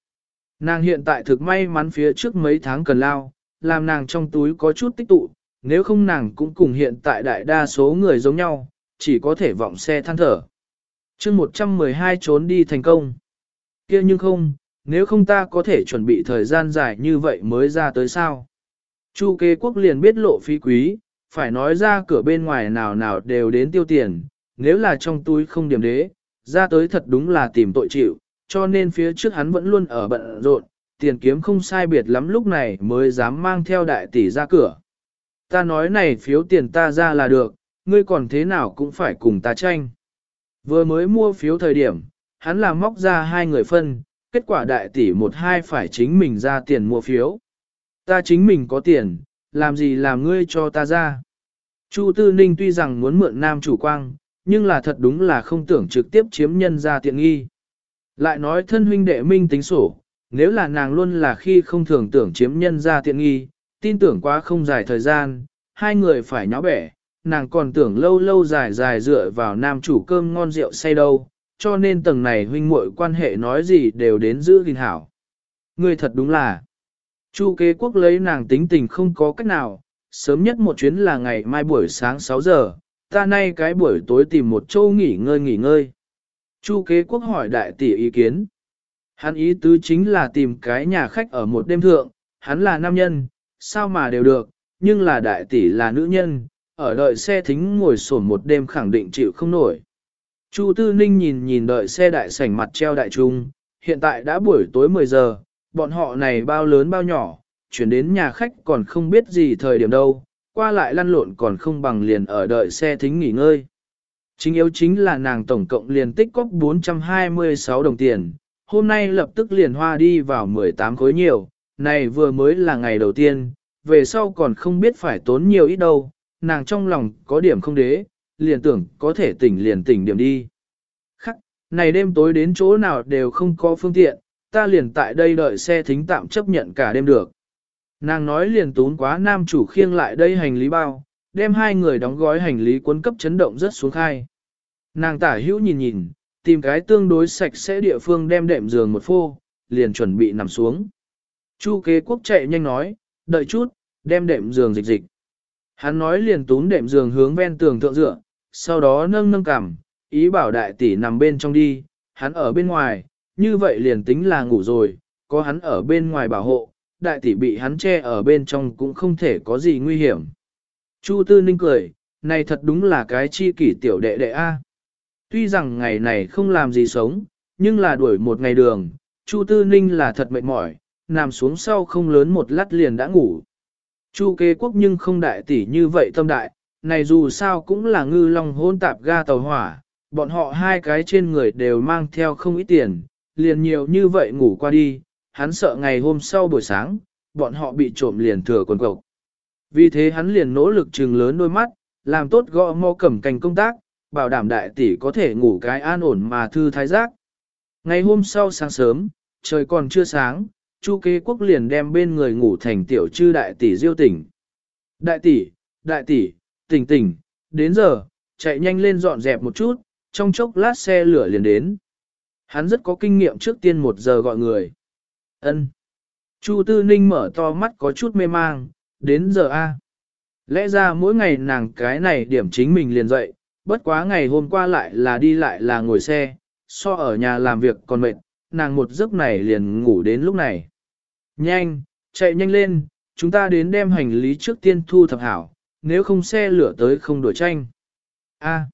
Nàng hiện tại thực may mắn phía trước mấy tháng cần lao, làm nàng trong túi có chút tích tụ, nếu không nàng cũng cùng hiện tại đại đa số người giống nhau, chỉ có thể vọng xe than thở. chương 112 trốn đi thành công. kia nhưng không, nếu không ta có thể chuẩn bị thời gian dài như vậy mới ra tới sao. Chu kế quốc liền biết lộ phí quý, phải nói ra cửa bên ngoài nào nào đều đến tiêu tiền, nếu là trong túi không điểm đế, ra tới thật đúng là tìm tội chịu, cho nên phía trước hắn vẫn luôn ở bận rộn, tiền kiếm không sai biệt lắm lúc này mới dám mang theo đại tỷ ra cửa. Ta nói này phiếu tiền ta ra là được, ngươi còn thế nào cũng phải cùng ta tranh. Vừa mới mua phiếu thời điểm, hắn làm móc ra hai người phân, kết quả đại tỷ một hai phải chính mình ra tiền mua phiếu. Ta chính mình có tiền, làm gì làm ngươi cho ta ra. Chu Tư Ninh tuy rằng muốn mượn nam chủ quang, nhưng là thật đúng là không tưởng trực tiếp chiếm nhân ra tiện nghi. Lại nói thân huynh đệ minh tính sổ, nếu là nàng luôn là khi không thường tưởng chiếm nhân ra tiện nghi, tin tưởng quá không dài thời gian, hai người phải nháo bẻ, nàng còn tưởng lâu lâu dài dài dựa vào nam chủ cơm ngon rượu say đâu, cho nên tầng này huynh muội quan hệ nói gì đều đến giữ gìn hảo. Người thật đúng là, Chu kế quốc lấy nàng tính tình không có cách nào, sớm nhất một chuyến là ngày mai buổi sáng 6 giờ, ta nay cái buổi tối tìm một chỗ nghỉ ngơi nghỉ ngơi. Chu kế quốc hỏi đại tỷ ý kiến. Hắn ý tứ chính là tìm cái nhà khách ở một đêm thượng, hắn là nam nhân, sao mà đều được, nhưng là đại tỷ là nữ nhân, ở đợi xe thính ngồi sổn một đêm khẳng định chịu không nổi. Chu Tư Ninh nhìn nhìn đợi xe đại sảnh mặt treo đại trung, hiện tại đã buổi tối 10 giờ, bọn họ này bao lớn bao nhỏ, chuyển đến nhà khách còn không biết gì thời điểm đâu, qua lại lăn lộn còn không bằng liền ở đợi xe thính nghỉ ngơi. Chính yếu chính là nàng tổng cộng liền tích cóp 426 đồng tiền, hôm nay lập tức liền hoa đi vào 18 khối nhiều, này vừa mới là ngày đầu tiên, về sau còn không biết phải tốn nhiều ít đâu, nàng trong lòng có điểm không đế, liền tưởng có thể tỉnh liền tỉnh điểm đi. Khắc, này đêm tối đến chỗ nào đều không có phương tiện, ta liền tại đây đợi xe thính tạm chấp nhận cả đêm được. Nàng nói liền tốn quá nam chủ khiêng lại đây hành lý bao, đem hai người đóng gói hành lý cuốn cấp chấn động rất xuống khai. Nàng tả hữu nhìn nhìn, tìm cái tương đối sạch sẽ địa phương đem đệm giường một phô, liền chuẩn bị nằm xuống. Chu kế quốc chạy nhanh nói, đợi chút, đem đệm giường dịch dịch. Hắn nói liền tốn đệm giường hướng ven tường thượng dựa, sau đó nâng nâng cằm, ý bảo đại tỷ nằm bên trong đi, hắn ở bên ngoài, như vậy liền tính là ngủ rồi, có hắn ở bên ngoài bảo hộ, đại tỷ bị hắn che ở bên trong cũng không thể có gì nguy hiểm. Chu Tư Ninh cười, này thật đúng là cái chi kỷ tiểu đệ đệ A. Tuy rằng ngày này không làm gì sống, nhưng là đuổi một ngày đường, Chu Tư Ninh là thật mệt mỏi, nằm xuống sau không lớn một lát liền đã ngủ. Chu kế quốc nhưng không đại tỷ như vậy tâm đại, này dù sao cũng là ngư long hôn tạp ga tàu hỏa, bọn họ hai cái trên người đều mang theo không ít tiền, liền nhiều như vậy ngủ qua đi, hắn sợ ngày hôm sau buổi sáng, bọn họ bị trộm liền thừa quần cộc. Vì thế hắn liền nỗ lực trừng lớn đôi mắt, làm tốt gõ mò cầm cành công tác, bảo đảm đại tỷ có thể ngủ cái an ổn mà thư thái giác. Ngày hôm sau sáng sớm, trời còn chưa sáng, Chu kế quốc liền đem bên người ngủ thành tiểu chư đại tỷ diêu tỉnh. Đại tỷ, đại tỷ, tỉnh tỉnh, đến giờ, chạy nhanh lên dọn dẹp một chút, trong chốc lát xe lửa liền đến. Hắn rất có kinh nghiệm trước tiên một giờ gọi người. Ân. Chu Tư Ninh mở to mắt có chút mê mang, đến giờ A. Lẽ ra mỗi ngày nàng cái này điểm chính mình liền dậy, bất quá ngày hôm qua lại là đi lại là ngồi xe, so ở nhà làm việc còn mệt, nàng một giấc này liền ngủ đến lúc này. Nhanh, chạy nhanh lên, chúng ta đến đem hành lý trước tiên thu thập hảo, nếu không xe lửa tới không đổi tranh. A.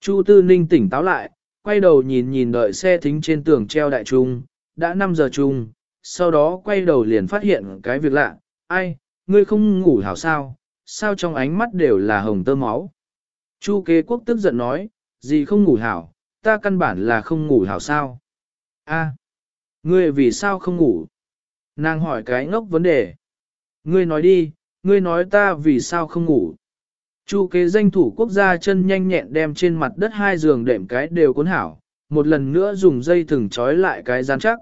Chu Tư Ninh tỉnh táo lại, quay đầu nhìn nhìn đợi xe thính trên tường treo đại trung, đã 5 giờ chung, sau đó quay đầu liền phát hiện cái việc lạ, ai, ngươi không ngủ hảo sao, sao trong ánh mắt đều là hồng tơ máu. Chu kế quốc tức giận nói, gì không ngủ hảo, ta căn bản là không ngủ hảo sao. A, ngươi vì sao không ngủ? Nàng hỏi cái ngốc vấn đề. Ngươi nói đi, ngươi nói ta vì sao không ngủ? Chu kế danh thủ quốc gia chân nhanh nhẹn đem trên mặt đất hai giường đệm cái đều cuốn hảo, một lần nữa dùng dây thừng trói lại cái gian chắc.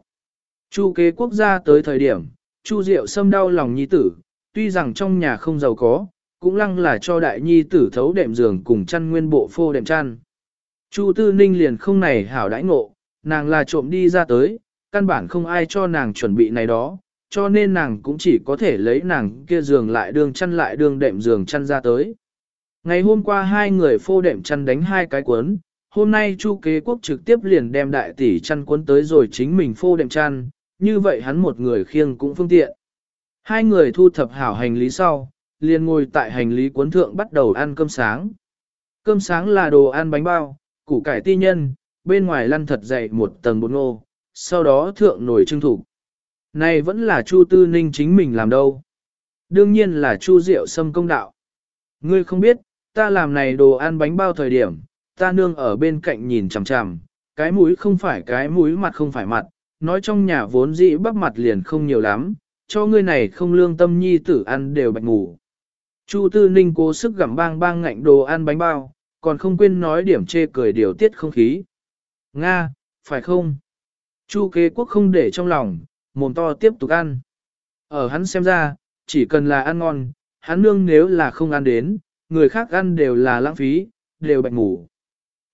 Chu kế quốc gia tới thời điểm, Chu Diệu sâm đau lòng nhi tử, tuy rằng trong nhà không giàu có, cũng lăng là cho đại nhi tử thấu đệm giường cùng chăn nguyên bộ phô đệm chăn. Chu Tư Ninh liền không này hảo đãi ngộ, nàng là trộm đi ra tới, căn bản không ai cho nàng chuẩn bị này đó, cho nên nàng cũng chỉ có thể lấy nàng kia giường lại đường chăn lại đường đệm giường chăn ra tới. Ngày hôm qua hai người phô đệm chăn đánh hai cái cuốn, hôm nay Chu Kế Quốc trực tiếp liền đem đại tỷ chăn cuốn tới rồi chính mình phô đệm chăn, như vậy hắn một người khiêng cũng phương tiện. Hai người thu thập hảo hành lý sau, liền ngồi tại hành lý cuốn thượng bắt đầu ăn cơm sáng. Cơm sáng là đồ ăn bánh bao, củ cải ti nhân, bên ngoài lăn thật dày một tầng bột ngô, sau đó thượng nổi trưng thủ. Này vẫn là Chu Tư Ninh chính mình làm đâu. Đương nhiên là Chu Diệu Sâm công đạo. Ngươi không biết, ta làm này đồ ăn bánh bao thời điểm, ta nương ở bên cạnh nhìn chằm chằm, cái mũi không phải cái mũi mặt không phải mặt, nói trong nhà vốn dĩ bắp mặt liền không nhiều lắm, cho ngươi này không lương tâm nhi tử ăn đều bạch ngủ. Chu Tư Ninh cố sức gặm bang bang ngạnh đồ ăn bánh bao, còn không quên nói điểm chê cười điều tiết không khí. Nga, phải không? Chu kế quốc không để trong lòng, mồm to tiếp tục ăn. Ở hắn xem ra, chỉ cần là ăn ngon, hắn nương nếu là không ăn đến, người khác ăn đều là lãng phí, đều bạch ngủ.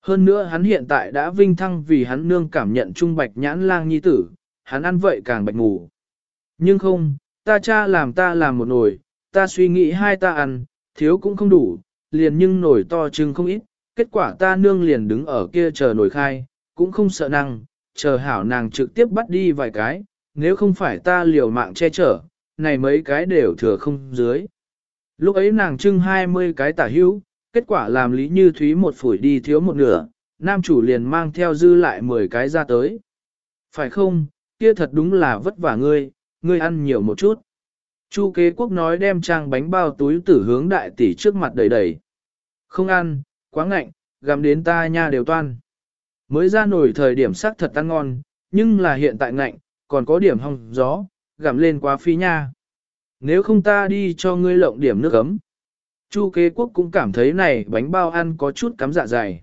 Hơn nữa hắn hiện tại đã vinh thăng vì hắn nương cảm nhận trung bạch nhãn lang nhi tử, hắn ăn vậy càng bạch ngủ. Nhưng không, ta cha làm ta làm một nồi, ta suy nghĩ hai ta ăn, thiếu cũng không đủ, liền nhưng nồi to chừng không ít, kết quả ta nương liền đứng ở kia chờ nồi khai, cũng không sợ năng, chờ hảo nàng trực tiếp bắt đi vài cái, nếu không phải ta liều mạng che chở, này mấy cái đều thừa không dưới. Lúc ấy nàng trưng 20 cái tả hữu, kết quả làm Lý Như Thúy một phủi đi thiếu một nửa, nam chủ liền mang theo dư lại 10 cái ra tới. Phải không, kia thật đúng là vất vả ngươi, ngươi ăn nhiều một chút. Chu kế quốc nói đem trang bánh bao túi tử hướng đại tỷ trước mặt đầy đầy. Không ăn, quá ngạnh, gặm đến ta nha đều toan. Mới ra nổi thời điểm sắc thật ăn ngon, nhưng là hiện tại ngạnh, còn có điểm hong gió, gặm lên quá phi nha. Nếu không ta đi cho ngươi lộng điểm nước ấm. Chu kế quốc cũng cảm thấy này bánh bao ăn có chút cắm dạ dày.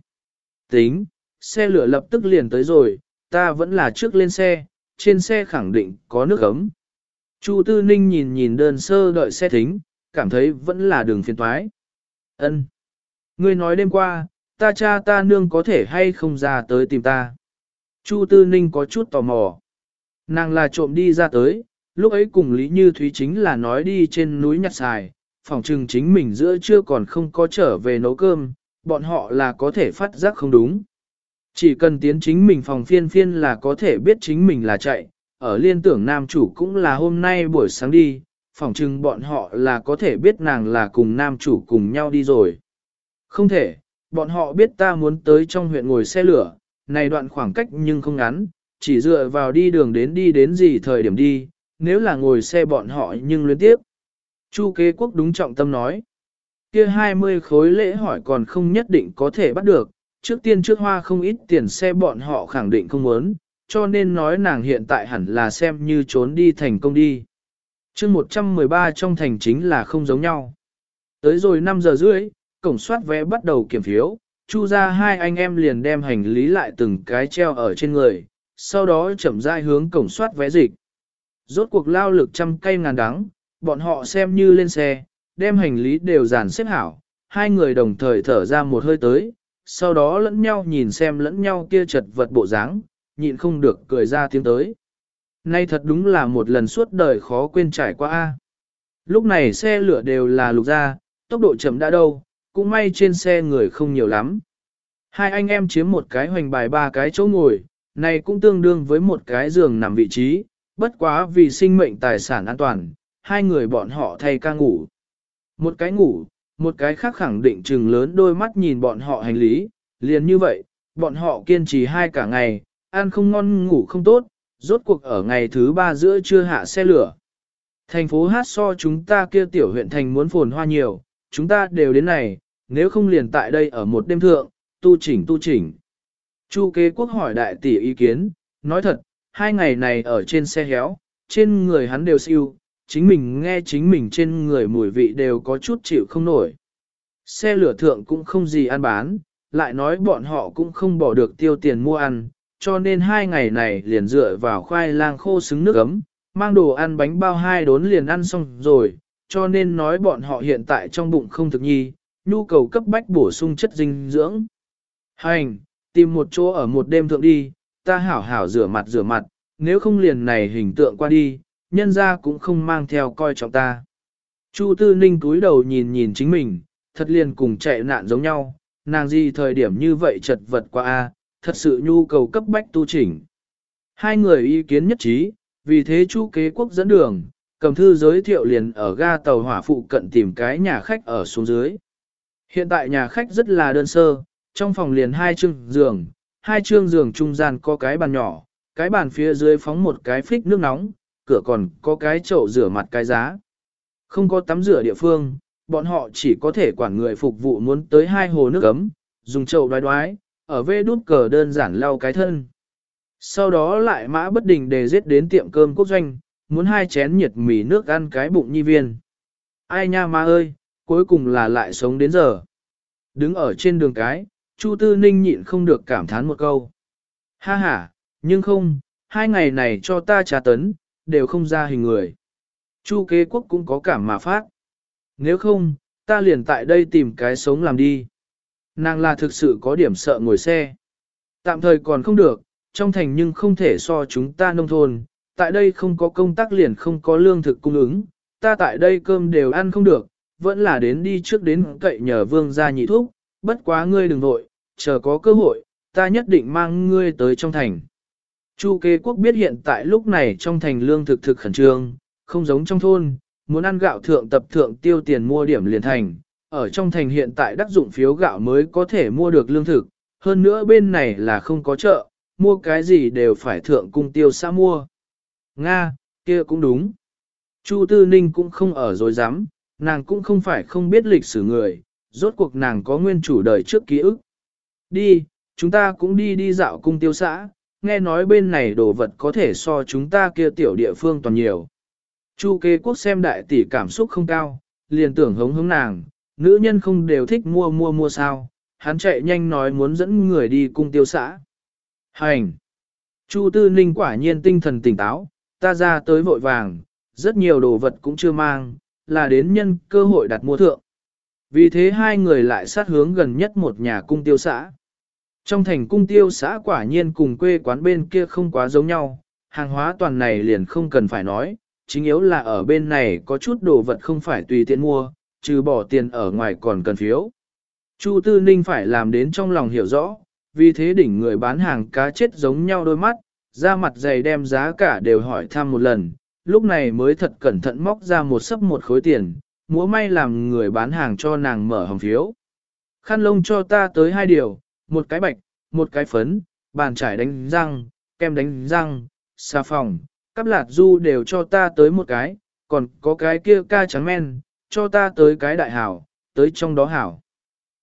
Tính, xe lửa lập tức liền tới rồi, ta vẫn là trước lên xe, trên xe khẳng định có nước ấm. Chu Tư Ninh nhìn nhìn đơn sơ đợi xe thính, cảm thấy vẫn là đường phiền toái. Ân, Ngươi nói đêm qua, ta cha ta nương có thể hay không ra tới tìm ta. Chu Tư Ninh có chút tò mò. Nàng là trộm đi ra tới, lúc ấy cùng Lý Như Thúy chính là nói đi trên núi nhặt xài, phòng trừng chính mình giữa trưa còn không có trở về nấu cơm, bọn họ là có thể phát giác không đúng. Chỉ cần tiến chính mình phòng phiên phiên là có thể biết chính mình là chạy, ở liên tưởng nam chủ cũng là hôm nay buổi sáng đi, phòng trừng bọn họ là có thể biết nàng là cùng nam chủ cùng nhau đi rồi. Không thể, bọn họ biết ta muốn tới trong huyện ngồi xe lửa, này đoạn khoảng cách nhưng không ngắn, chỉ dựa vào đi đường đến đi đến gì thời điểm đi, nếu là ngồi xe bọn họ nhưng liên tiếp. Chu kế quốc đúng trọng tâm nói, kia 20 khối lễ hỏi còn không nhất định có thể bắt được, trước tiên trước hoa không ít tiền xe bọn họ khẳng định không muốn, cho nên nói nàng hiện tại hẳn là xem như trốn đi thành công đi. chương 113 trong thành chính là không giống nhau. Tới rồi 5 giờ rưỡi, cổng soát vé bắt đầu kiểm phiếu, chu ra hai anh em liền đem hành lý lại từng cái treo ở trên người, sau đó chậm rãi hướng cổng soát vé dịch. Rốt cuộc lao lực trăm cây ngàn đắng, bọn họ xem như lên xe, đem hành lý đều dàn xếp hảo, hai người đồng thời thở ra một hơi tới, sau đó lẫn nhau nhìn xem lẫn nhau kia chật vật bộ dáng, nhịn không được cười ra tiếng tới. Nay thật đúng là một lần suốt đời khó quên trải qua. a. Lúc này xe lửa đều là lục ra, tốc độ chậm đã đâu, cũng may trên xe người không nhiều lắm. Hai anh em chiếm một cái hoành bài ba cái chỗ ngồi, này cũng tương đương với một cái giường nằm vị trí, bất quá vì sinh mệnh tài sản an toàn, hai người bọn họ thay ca ngủ. Một cái ngủ, một cái khác khẳng định chừng lớn đôi mắt nhìn bọn họ hành lý, liền như vậy, bọn họ kiên trì hai cả ngày, ăn không ngon ngủ không tốt, rốt cuộc ở ngày thứ ba giữa trưa hạ xe lửa. Thành phố hát so chúng ta kia tiểu huyện thành muốn phồn hoa nhiều, chúng ta đều đến này, nếu không liền tại đây ở một đêm thượng, tu chỉnh tu chỉnh. Chu kế quốc hỏi đại tỷ ý kiến, nói thật, hai ngày này ở trên xe héo, trên người hắn đều siêu, chính mình nghe chính mình trên người mùi vị đều có chút chịu không nổi. Xe lửa thượng cũng không gì ăn bán, lại nói bọn họ cũng không bỏ được tiêu tiền mua ăn, cho nên hai ngày này liền dựa vào khoai lang khô xứng nước ấm, mang đồ ăn bánh bao hai đốn liền ăn xong rồi, cho nên nói bọn họ hiện tại trong bụng không thực nhi, nhu cầu cấp bách bổ sung chất dinh dưỡng. Hành, tìm một chỗ ở một đêm thượng đi, ta hảo hảo rửa mặt rửa mặt, nếu không liền này hình tượng qua đi, nhân ra cũng không mang theo coi trọng ta. Chu Tư Ninh túi đầu nhìn nhìn chính mình, thật liền cùng chạy nạn giống nhau, nàng gì thời điểm như vậy chật vật qua a, thật sự nhu cầu cấp bách tu chỉnh. Hai người ý kiến nhất trí, vì thế Chu Kế Quốc dẫn đường, cầm thư giới thiệu liền ở ga tàu hỏa phụ cận tìm cái nhà khách ở xuống dưới. Hiện tại nhà khách rất là đơn sơ, trong phòng liền hai chương giường, hai chương giường trung gian có cái bàn nhỏ, cái bàn phía dưới phóng một cái phích nước nóng, cửa còn có cái chậu rửa mặt cái giá. Không có tắm rửa địa phương, bọn họ chỉ có thể quản người phục vụ muốn tới hai hồ nước ấm, dùng chậu đoái đoái, ở vê đút cờ đơn giản lau cái thân. Sau đó lại mã bất đình để giết đến tiệm cơm quốc doanh, muốn hai chén nhiệt mì nước ăn cái bụng nhi viên. Ai nha ma ơi, cuối cùng là lại sống đến giờ. Đứng ở trên đường cái, Chu Tư Ninh nhịn không được cảm thán một câu. Ha ha, nhưng không, hai ngày này cho ta trà tấn, đều không ra hình người. Chu kế quốc cũng có cảm mà phát. Nếu không, ta liền tại đây tìm cái sống làm đi. Nàng là thực sự có điểm sợ ngồi xe. Tạm thời còn không được, trong thành nhưng không thể so chúng ta nông thôn. Tại đây không có công tác liền không có lương thực cung ứng. Ta tại đây cơm đều ăn không được, vẫn là đến đi trước đến cậy nhờ vương gia nhị thuốc. Bất quá ngươi đừng vội, chờ có cơ hội, ta nhất định mang ngươi tới trong thành. Chu kế quốc biết hiện tại lúc này trong thành lương thực thực khẩn trương, không giống trong thôn, muốn ăn gạo thượng tập thượng tiêu tiền mua điểm liền thành. Ở trong thành hiện tại đắc dụng phiếu gạo mới có thể mua được lương thực, hơn nữa bên này là không có chợ, mua cái gì đều phải thượng cung tiêu xã mua. Nga, kia cũng đúng. Chu Tư Ninh cũng không ở dối rắm nàng cũng không phải không biết lịch sử người, rốt cuộc nàng có nguyên chủ đời trước ký ức. Đi, chúng ta cũng đi đi dạo cung tiêu xã, nghe nói bên này đồ vật có thể so chúng ta kia tiểu địa phương toàn nhiều. Chu kế quốc xem đại tỷ cảm xúc không cao, liền tưởng hống hống nàng, nữ nhân không đều thích mua mua mua sao, hắn chạy nhanh nói muốn dẫn người đi cung tiêu xã. Hành! Chu Tư Ninh quả nhiên tinh thần tỉnh táo, ta ra tới vội vàng, rất nhiều đồ vật cũng chưa mang, là đến nhân cơ hội đặt mua thượng. Vì thế hai người lại sát hướng gần nhất một nhà cung tiêu xã. Trong thành cung tiêu xã quả nhiên cùng quê quán bên kia không quá giống nhau, hàng hóa toàn này liền không cần phải nói, chính yếu là ở bên này có chút đồ vật không phải tùy tiện mua, trừ bỏ tiền ở ngoài còn cần phiếu. Chu Tư Ninh phải làm đến trong lòng hiểu rõ, vì thế đỉnh người bán hàng cá chết giống nhau đôi mắt, ra mặt dày đem giá cả đều hỏi thăm một lần, lúc này mới thật cẩn thận móc ra một sấp một khối tiền, múa may làm người bán hàng cho nàng mở hồng phiếu. Khăn lông cho ta tới hai điều, một cái bạch, một cái phấn, bàn trải đánh răng, kem đánh răng, xà phòng, cắp lạt du đều cho ta tới một cái, còn có cái kia ca trắng men, cho ta tới cái đại hảo, tới trong đó hảo.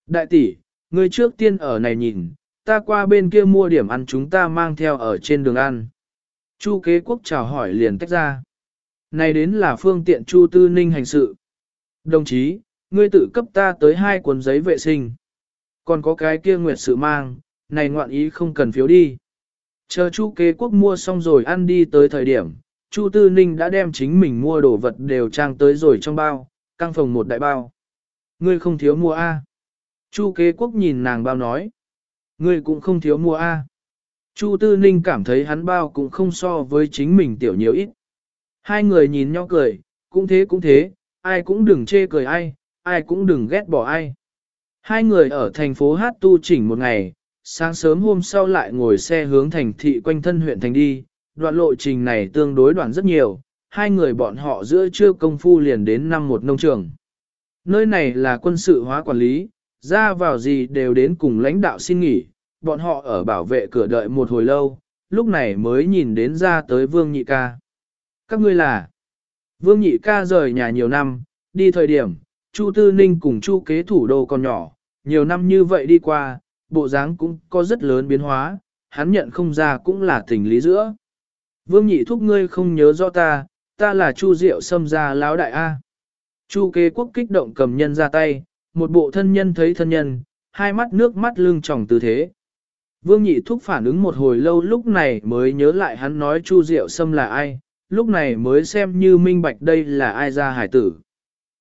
Đại tỷ, người trước tiên ở này nhìn, ta qua bên kia mua điểm ăn chúng ta mang theo ở trên đường ăn. Chu kế quốc chào hỏi liền tách ra. Này đến là phương tiện Chu Tư Ninh hành sự. Đồng chí, ngươi tự cấp ta tới hai cuốn giấy vệ sinh. Còn có cái kia nguyệt sự mang, này ngoạn ý không cần phiếu đi. Chờ Chu kế quốc mua xong rồi ăn đi tới thời điểm, Chu Tư Ninh đã đem chính mình mua đồ vật đều trang tới rồi trong bao, căng phòng một đại bao. Ngươi không thiếu mua A. Chu kế quốc nhìn nàng bao nói. Ngươi cũng không thiếu mua A. Chu Tư Ninh cảm thấy hắn bao cũng không so với chính mình tiểu nhiều ít. Hai người nhìn nhau cười, cũng thế cũng thế, ai cũng đừng chê cười ai, ai cũng đừng ghét bỏ ai. Hai người ở thành phố Hát tu chỉnh một ngày, sáng sớm hôm sau lại ngồi xe hướng thành thị quanh thân huyện thành đi, đoạn lộ trình này tương đối đoạn rất nhiều, hai người bọn họ giữa trưa công phu liền đến năm một nông trường. Nơi này là quân sự hóa quản lý, ra vào gì đều đến cùng lãnh đạo xin nghỉ, bọn họ ở bảo vệ cửa đợi một hồi lâu, lúc này mới nhìn đến ra tới Vương Nhị Ca. Các ngươi là Vương Nhị Ca rời nhà nhiều năm, đi thời điểm, Chu Tư Ninh cùng Chu kế thủ đô còn nhỏ, nhiều năm như vậy đi qua, bộ dáng cũng có rất lớn biến hóa, hắn nhận không ra cũng là tình lý giữa. Vương Nhị thúc ngươi không nhớ rõ ta, ta là Chu Diệu xâm gia lão đại A. Chu kế quốc kích động cầm nhân ra tay, một bộ thân nhân thấy thân nhân, hai mắt nước mắt lưng tròng tư thế. Vương nhị thúc phản ứng một hồi lâu lúc này mới nhớ lại hắn nói Chu Diệu Sâm là ai, lúc này mới xem như minh bạch đây là ai ra hải tử.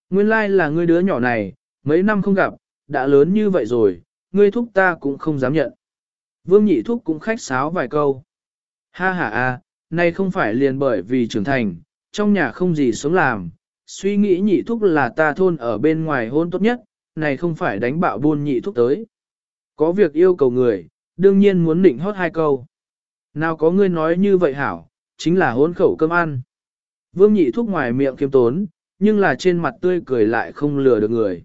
Nguyên lai là ngươi đứa nhỏ này, mấy năm không gặp, đã lớn như vậy rồi, ngươi thúc ta cũng không dám nhận. Vương nhị thúc cũng khách sáo vài câu. Ha ha a, nay không phải liền bởi vì trưởng thành, trong nhà không gì sống làm, suy nghĩ nhị thúc là ta thôn ở bên ngoài hôn tốt nhất, này không phải đánh bạo buôn nhị thúc tới. Có việc yêu cầu người, đương nhiên muốn định hót hai câu. Nào có ngươi nói như vậy hảo, chính là hôn khẩu cơm ăn. Vương nhị thúc ngoài miệng kiêm tốn, nhưng là trên mặt tươi cười lại không lừa được người.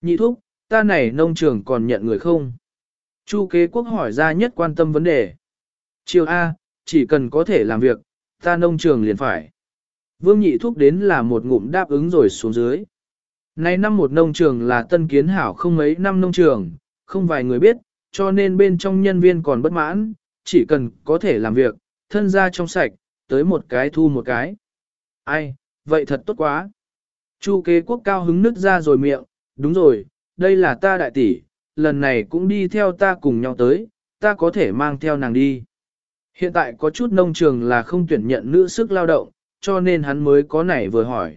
Nhị thúc, ta này nông trường còn nhận người không? Chu kế quốc hỏi ra nhất quan tâm vấn đề. Chiều A, chỉ cần có thể làm việc, ta nông trường liền phải. Vương nhị thúc đến là một ngụm đáp ứng rồi xuống dưới. Nay năm một nông trường là tân kiến hảo không mấy năm nông trường, không vài người biết, cho nên bên trong nhân viên còn bất mãn, chỉ cần có thể làm việc, thân ra trong sạch, tới một cái thu một cái. Ai, vậy thật tốt quá. Chu kế quốc cao hứng nứt ra rồi miệng, đúng rồi, đây là ta đại tỷ, lần này cũng đi theo ta cùng nhau tới, ta có thể mang theo nàng đi. Hiện tại có chút nông trường là không tuyển nhận nữ sức lao động, cho nên hắn mới có nảy vừa hỏi.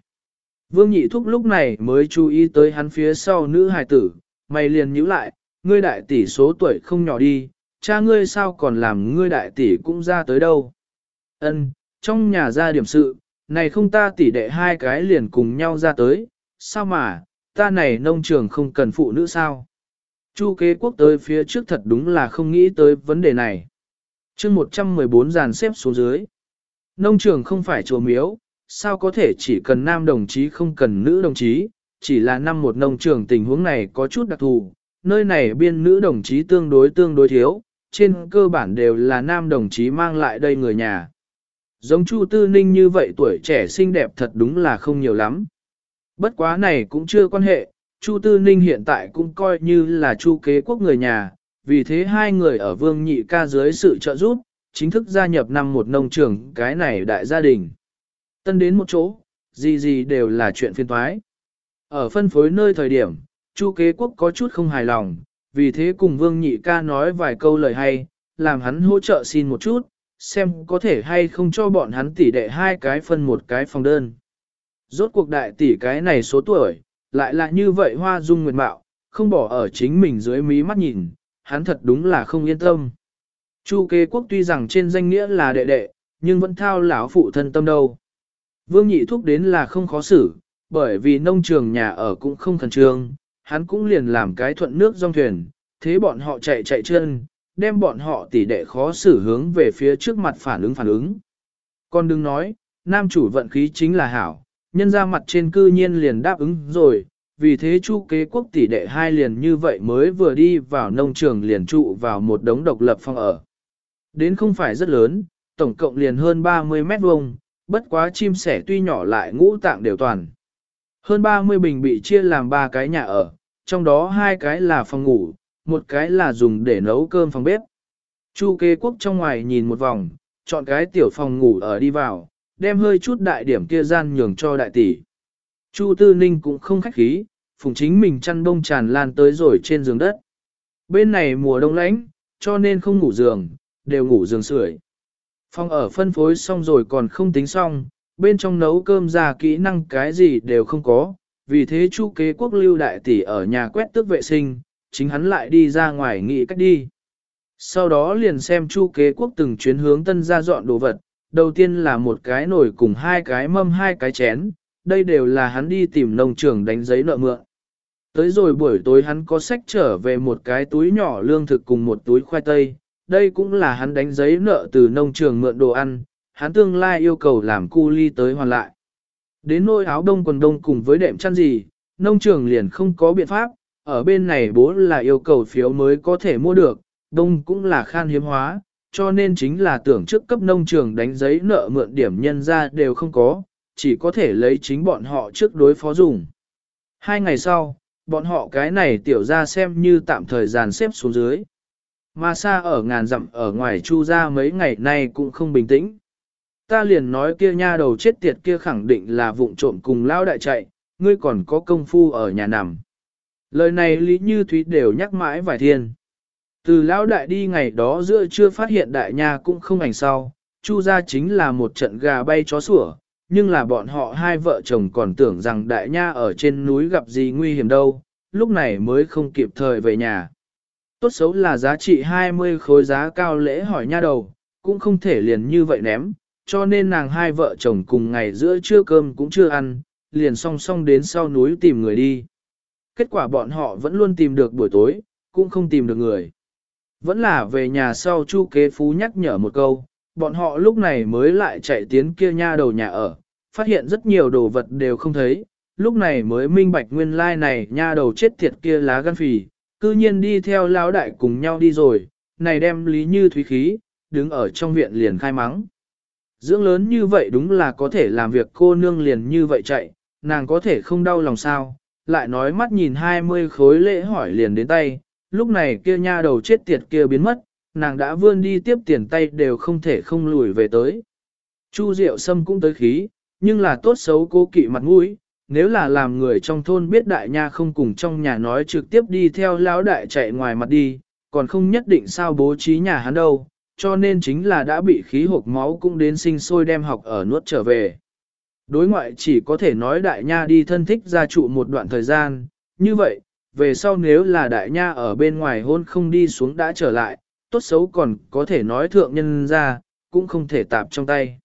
Vương Nhị Thúc lúc này mới chú ý tới hắn phía sau nữ hài tử, mày liền nhíu lại, ngươi đại tỷ số tuổi không nhỏ đi, cha ngươi sao còn làm ngươi đại tỷ cũng ra tới đâu. Ân, trong nhà ra điểm sự, này không ta tỷ đệ hai cái liền cùng nhau ra tới, sao mà, ta này nông trường không cần phụ nữ sao? Chu kế quốc tới phía trước thật đúng là không nghĩ tới vấn đề này. chương 114 dàn xếp xuống dưới. Nông trường không phải chùa miếu, sao có thể chỉ cần nam đồng chí không cần nữ đồng chí, chỉ là năm một nông trường tình huống này có chút đặc thù, nơi này biên nữ đồng chí tương đối tương đối thiếu, trên cơ bản đều là nam đồng chí mang lại đây người nhà. Giống Chu Tư Ninh như vậy tuổi trẻ xinh đẹp thật đúng là không nhiều lắm. Bất quá này cũng chưa quan hệ, Chu Tư Ninh hiện tại cũng coi như là Chu kế quốc người nhà, vì thế hai người ở vương nhị ca dưới sự trợ giúp, chính thức gia nhập năm một nông trường cái này đại gia đình. Tân đến một chỗ, gì gì đều là chuyện phiên toái. Ở phân phối nơi thời điểm, Chu kế quốc có chút không hài lòng, vì thế cùng Vương Nhị ca nói vài câu lời hay, làm hắn hỗ trợ xin một chút, xem có thể hay không cho bọn hắn tỷ đệ hai cái phân một cái phòng đơn. Rốt cuộc đại tỷ cái này số tuổi, lại là như vậy hoa dung nguyệt mạo, không bỏ ở chính mình dưới mí mắt nhìn, hắn thật đúng là không yên tâm. Chu kế quốc tuy rằng trên danh nghĩa là đệ đệ, nhưng vẫn thao lão phụ thân tâm đâu. Vương nhị thúc đến là không khó xử, bởi vì nông trường nhà ở cũng không khẩn trương, hắn cũng liền làm cái thuận nước dòng thuyền, thế bọn họ chạy chạy chân, đem bọn họ tỉ đệ khó xử hướng về phía trước mặt phản ứng phản ứng. Còn đừng nói, nam chủ vận khí chính là hảo, nhân ra mặt trên cư nhiên liền đáp ứng rồi, vì thế chu kế quốc tỷ đệ hai liền như vậy mới vừa đi vào nông trường liền trụ vào một đống độc lập phòng ở. Đến không phải rất lớn, tổng cộng liền hơn 30 mét vuông, bất quá chim sẻ tuy nhỏ lại ngũ tạng đều toàn. Hơn 30 bình bị chia làm ba cái nhà ở, trong đó hai cái là phòng ngủ, một cái là dùng để nấu cơm phòng bếp. Chu kế quốc trong ngoài nhìn một vòng, chọn cái tiểu phòng ngủ ở đi vào, đem hơi chút đại điểm kia gian nhường cho đại tỷ. Chu Tư Ninh cũng không khách khí, phùng chính mình chăn bông tràn lan tới rồi trên giường đất. Bên này mùa đông lạnh, cho nên không ngủ giường, đều ngủ giường sưởi. Phòng ở phân phối xong rồi còn không tính xong, bên trong nấu cơm ra kỹ năng cái gì đều không có, vì thế chu kế quốc lưu đại tỷ ở nhà quét tước vệ sinh, chính hắn lại đi ra ngoài nghĩ cách đi. Sau đó liền xem chu kế quốc từng chuyến hướng tân ra dọn đồ vật, đầu tiên là một cái nồi cùng hai cái mâm hai cái chén, đây đều là hắn đi tìm nông trường đánh giấy nợ mượn. Tới rồi buổi tối hắn có sách trở về một cái túi nhỏ lương thực cùng một túi khoai tây, đây cũng là hắn đánh giấy nợ từ nông trường mượn đồ ăn, hắn tương lai yêu cầu làm cu ly tới hoàn lại. Đến nôi áo đông quần đông cùng với đệm chăn gì, nông trường liền không có biện pháp, ở bên này bố là yêu cầu phiếu mới có thể mua được, đông cũng là khan hiếm hóa, cho nên chính là tưởng trước cấp nông trường đánh giấy nợ mượn điểm nhân ra đều không có, chỉ có thể lấy chính bọn họ trước đối phó dùng. Hai ngày sau, bọn họ cái này tiểu ra xem như tạm thời dàn xếp xuống dưới. Mà xa ở ngàn dặm ở ngoài chu ra mấy ngày nay cũng không bình tĩnh. Ta liền nói kia nha đầu chết tiệt kia khẳng định là vụng trộm cùng lao đại chạy, ngươi còn có công phu ở nhà nằm. Lời này Lý Như Thúy đều nhắc mãi vài thiên. Từ lão đại đi ngày đó giữa chưa phát hiện đại nha cũng không ảnh sau, chu ra chính là một trận gà bay chó sủa, nhưng là bọn họ hai vợ chồng còn tưởng rằng đại nha ở trên núi gặp gì nguy hiểm đâu, lúc này mới không kịp thời về nhà. Tốt xấu là giá trị 20 khối giá cao lễ hỏi nha đầu, cũng không thể liền như vậy ném, cho nên nàng hai vợ chồng cùng ngày giữa trưa cơm cũng chưa ăn, liền song song đến sau núi tìm người đi. Kết quả bọn họ vẫn luôn tìm được buổi tối, cũng không tìm được người. Vẫn là về nhà sau chu kế phú nhắc nhở một câu, bọn họ lúc này mới lại chạy tiến kia nha đầu nhà ở, phát hiện rất nhiều đồ vật đều không thấy, lúc này mới minh bạch nguyên lai like này nha đầu chết tiệt kia lá gan phì, cư nhiên đi theo lão đại cùng nhau đi rồi, này đem lý như thúy khí, đứng ở trong viện liền khai mắng. Dưỡng lớn như vậy đúng là có thể làm việc cô nương liền như vậy chạy, nàng có thể không đau lòng sao, lại nói mắt nhìn 20 khối lễ hỏi liền đến tay, lúc này kia nha đầu chết tiệt kia biến mất, nàng đã vươn đi tiếp tiền tay đều không thể không lùi về tới. Chu Diệu Sâm cũng tới khí, nhưng là tốt xấu cố kỵ mặt mũi, nếu là làm người trong thôn biết đại nha không cùng trong nhà nói trực tiếp đi theo lão đại chạy ngoài mặt đi, còn không nhất định sao bố trí nhà hắn đâu, cho nên chính là đã bị khí hộp máu cũng đến sinh sôi đem học ở nuốt trở về. Đối ngoại chỉ có thể nói đại nha đi thân thích gia trụ một đoạn thời gian, như vậy, về sau nếu là đại nha ở bên ngoài hôn không đi xuống đã trở lại, tốt xấu còn có thể nói thượng nhân ra, cũng không thể tạp trong tay.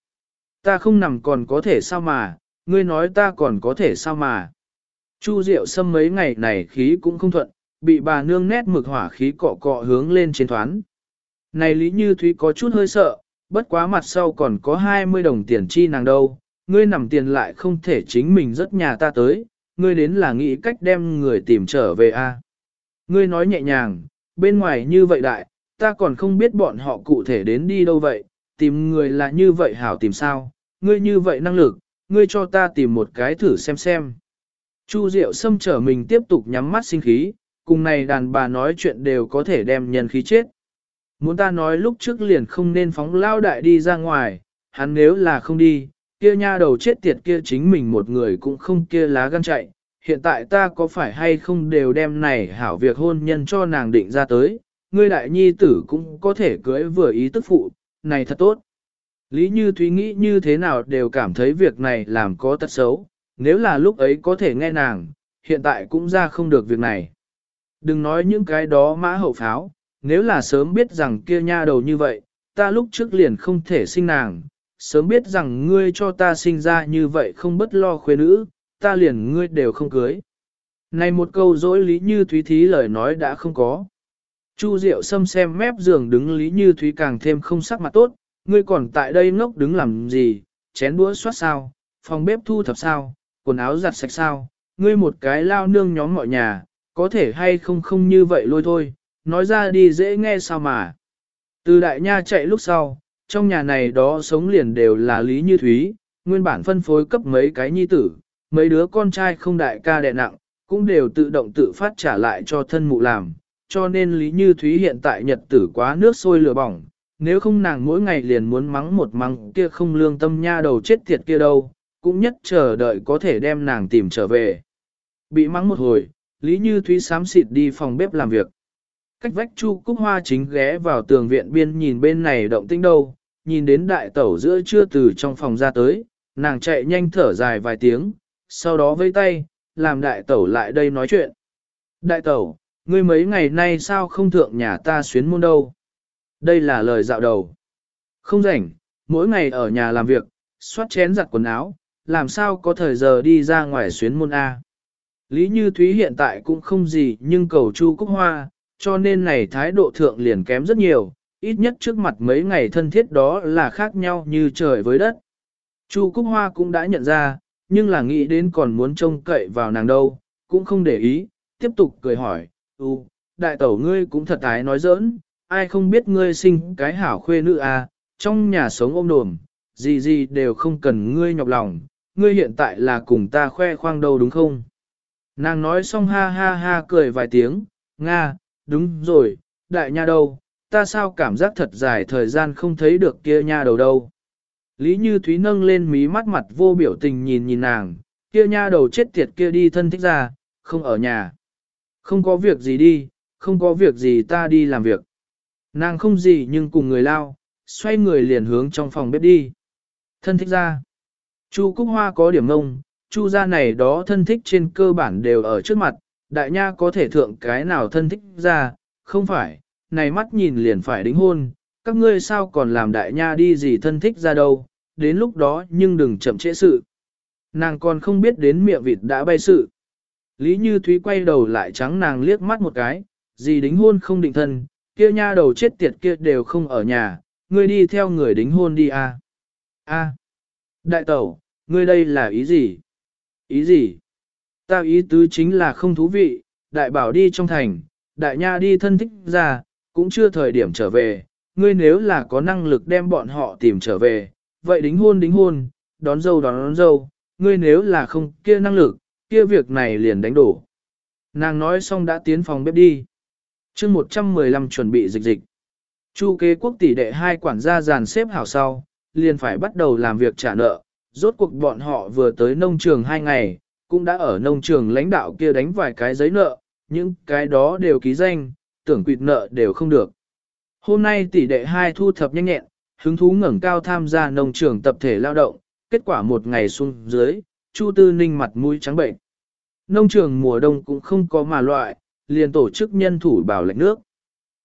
Ta không nằm còn có thể sao mà, ngươi nói ta còn có thể sao mà. Chu Diệu Sâm mấy ngày này khí cũng không thuận, bị bà nương nét mực hỏa khí cọ cọ hướng lên trên thoán. Này Lý Như Thúy có chút hơi sợ, bất quá mặt sau còn có 20 đồng tiền chi nàng đâu, ngươi nằm tiền lại không thể chính mình rất nhà ta tới, ngươi đến là nghĩ cách đem người tìm trở về a. Ngươi nói nhẹ nhàng, bên ngoài như vậy đại, ta còn không biết bọn họ cụ thể đến đi đâu vậy, tìm người là như vậy hảo tìm sao, ngươi như vậy năng lực, ngươi cho ta tìm một cái thử xem xem. Chu Diệu xâm trở mình tiếp tục nhắm mắt sinh khí, cùng này đàn bà nói chuyện đều có thể đem nhân khí chết. muốn ta nói lúc trước liền không nên phóng lao đại đi ra ngoài, hắn nếu là không đi, kia nha đầu chết tiệt kia chính mình một người cũng không kia lá gan chạy, hiện tại ta có phải hay không đều đem này hảo việc hôn nhân cho nàng định ra tới, ngươi đại nhi tử cũng có thể cưới vừa ý tức phụ, này thật tốt. Lý Như Thúy nghĩ như thế nào đều cảm thấy việc này làm có tật xấu, nếu là lúc ấy có thể nghe nàng, hiện tại cũng ra không được việc này. Đừng nói những cái đó mã hậu pháo, nếu là sớm biết rằng kia nha đầu như vậy, ta lúc trước liền không thể sinh nàng, sớm biết rằng ngươi cho ta sinh ra như vậy không bất lo khuê nữ, ta liền ngươi đều không cưới. Này một câu dối Lý Như Thúy thí lời nói đã không có. Chu Diệu Sâm xem mép giường đứng Lý Như Thúy càng thêm không sắc mặt tốt, ngươi còn tại đây ngốc đứng làm gì, chén đũa xoát sao, phòng bếp thu thập sao, quần áo giặt sạch sao, ngươi một cái lao nương nhóm mọi nhà, có thể hay không không như vậy lôi thôi, nói ra đi dễ nghe sao mà. Từ đại nha chạy lúc sau, trong nhà này đó sống liền đều là Lý Như Thúy, nguyên bản phân phối cấp mấy cái nhi tử, mấy đứa con trai không đại ca đệ nặng, cũng đều tự động tự phát trả lại cho thân mụ làm, cho nên Lý Như Thúy hiện tại nhật tử quá nước sôi lửa bỏng, nếu không nàng mỗi ngày liền muốn mắng một mắng kia không lương tâm nha đầu chết tiệt kia đâu, cũng nhất chờ đợi có thể đem nàng tìm trở về. Bị mắng một hồi, Lý Như Thúy sám xịt đi phòng bếp làm việc. Cách vách Chu Cúc Hoa chính ghé vào tường viện biên nhìn bên này động tinh đâu, nhìn đến đại tẩu giữa trưa từ trong phòng ra tới, nàng chạy nhanh thở dài vài tiếng, sau đó vây tay, làm đại tẩu lại đây nói chuyện. Đại tẩu, ngươi mấy ngày nay sao không thượng nhà ta xuyến môn đâu? Đây là lời dạo đầu. Không rảnh, mỗi ngày ở nhà làm việc, xoát chén giặt quần áo, làm sao có thời giờ đi ra ngoài xuyến môn A. Lý Như Thúy hiện tại cũng không gì nhưng cầu Chu Cúc Hoa, cho nên này thái độ thượng liền kém rất nhiều, ít nhất trước mặt mấy ngày thân thiết đó là khác nhau như trời với đất. Chu Cúc Hoa cũng đã nhận ra, nhưng là nghĩ đến còn muốn trông cậy vào nàng đâu, cũng không để ý, tiếp tục cười hỏi, ừ, đại tẩu ngươi cũng thật ái nói giỡn, ai không biết ngươi sinh cái hảo khuê nữ à, trong nhà sống ôm đồm, gì gì đều không cần ngươi nhọc lòng, ngươi hiện tại là cùng ta khoe khoang đâu đúng không? Nàng nói xong ha ha ha cười vài tiếng, Nga, đúng rồi, đại nha đâu, ta sao cảm giác thật dài thời gian không thấy được kia nha đầu đâu. Lý Như Thúy nâng lên mí mắt mặt vô biểu tình nhìn nhìn nàng, kia nha đầu chết tiệt kia đi thân thích ra, không ở nhà. Không có việc gì đi, không có việc gì ta đi làm việc. Nàng không gì nhưng cùng người lao, xoay người liền hướng trong phòng bếp đi. Thân thích ra. Chu Cúc Hoa có điểm ngông, Chu gia này đó thân thích trên cơ bản đều ở trước mặt, đại nha có thể thượng cái nào thân thích ra, không phải, này mắt nhìn liền phải đính hôn, các ngươi sao còn làm đại nha đi gì thân thích ra đâu, đến lúc đó nhưng đừng chậm trễ sự. Nàng còn không biết đến miệng vịt đã bay sự. Lý Như Thúy quay đầu lại trắng nàng liếc mắt một cái, gì đính hôn không định thân, kia nha đầu chết tiệt kia đều không ở nhà, ngươi đi theo người đính hôn đi à. a đại tẩu, ngươi đây là ý gì? Ý gì? Ta ý tứ chính là không thú vị, đại bảo đi trong thành, đại nha đi thân thích ra, cũng chưa thời điểm trở về, ngươi nếu là có năng lực đem bọn họ tìm trở về, vậy đính hôn đính hôn, đón dâu đón, đón dâu, ngươi nếu là không kia năng lực, kia việc này liền đánh đổ. Nàng nói xong đã tiến phòng bếp đi. chương 115 chuẩn bị dịch dịch. Chu kế quốc tỷ đệ hai quản gia dàn xếp hảo sau, liền phải bắt đầu làm việc trả nợ. Rốt cuộc bọn họ vừa tới nông trường hai ngày, cũng đã ở nông trường lãnh đạo kia đánh vài cái giấy nợ, những cái đó đều ký danh, tưởng quyệt nợ đều không được. Hôm nay tỷ đệ hai thu thập nhanh nhẹn, hứng thú ngẩng cao tham gia nông trường tập thể lao động, kết quả một ngày xuống dưới, Chu Tư Ninh mặt mũi trắng bệnh. Nông trường mùa đông cũng không có mà loại, liền tổ chức nhân thủ bảo lạnh nước.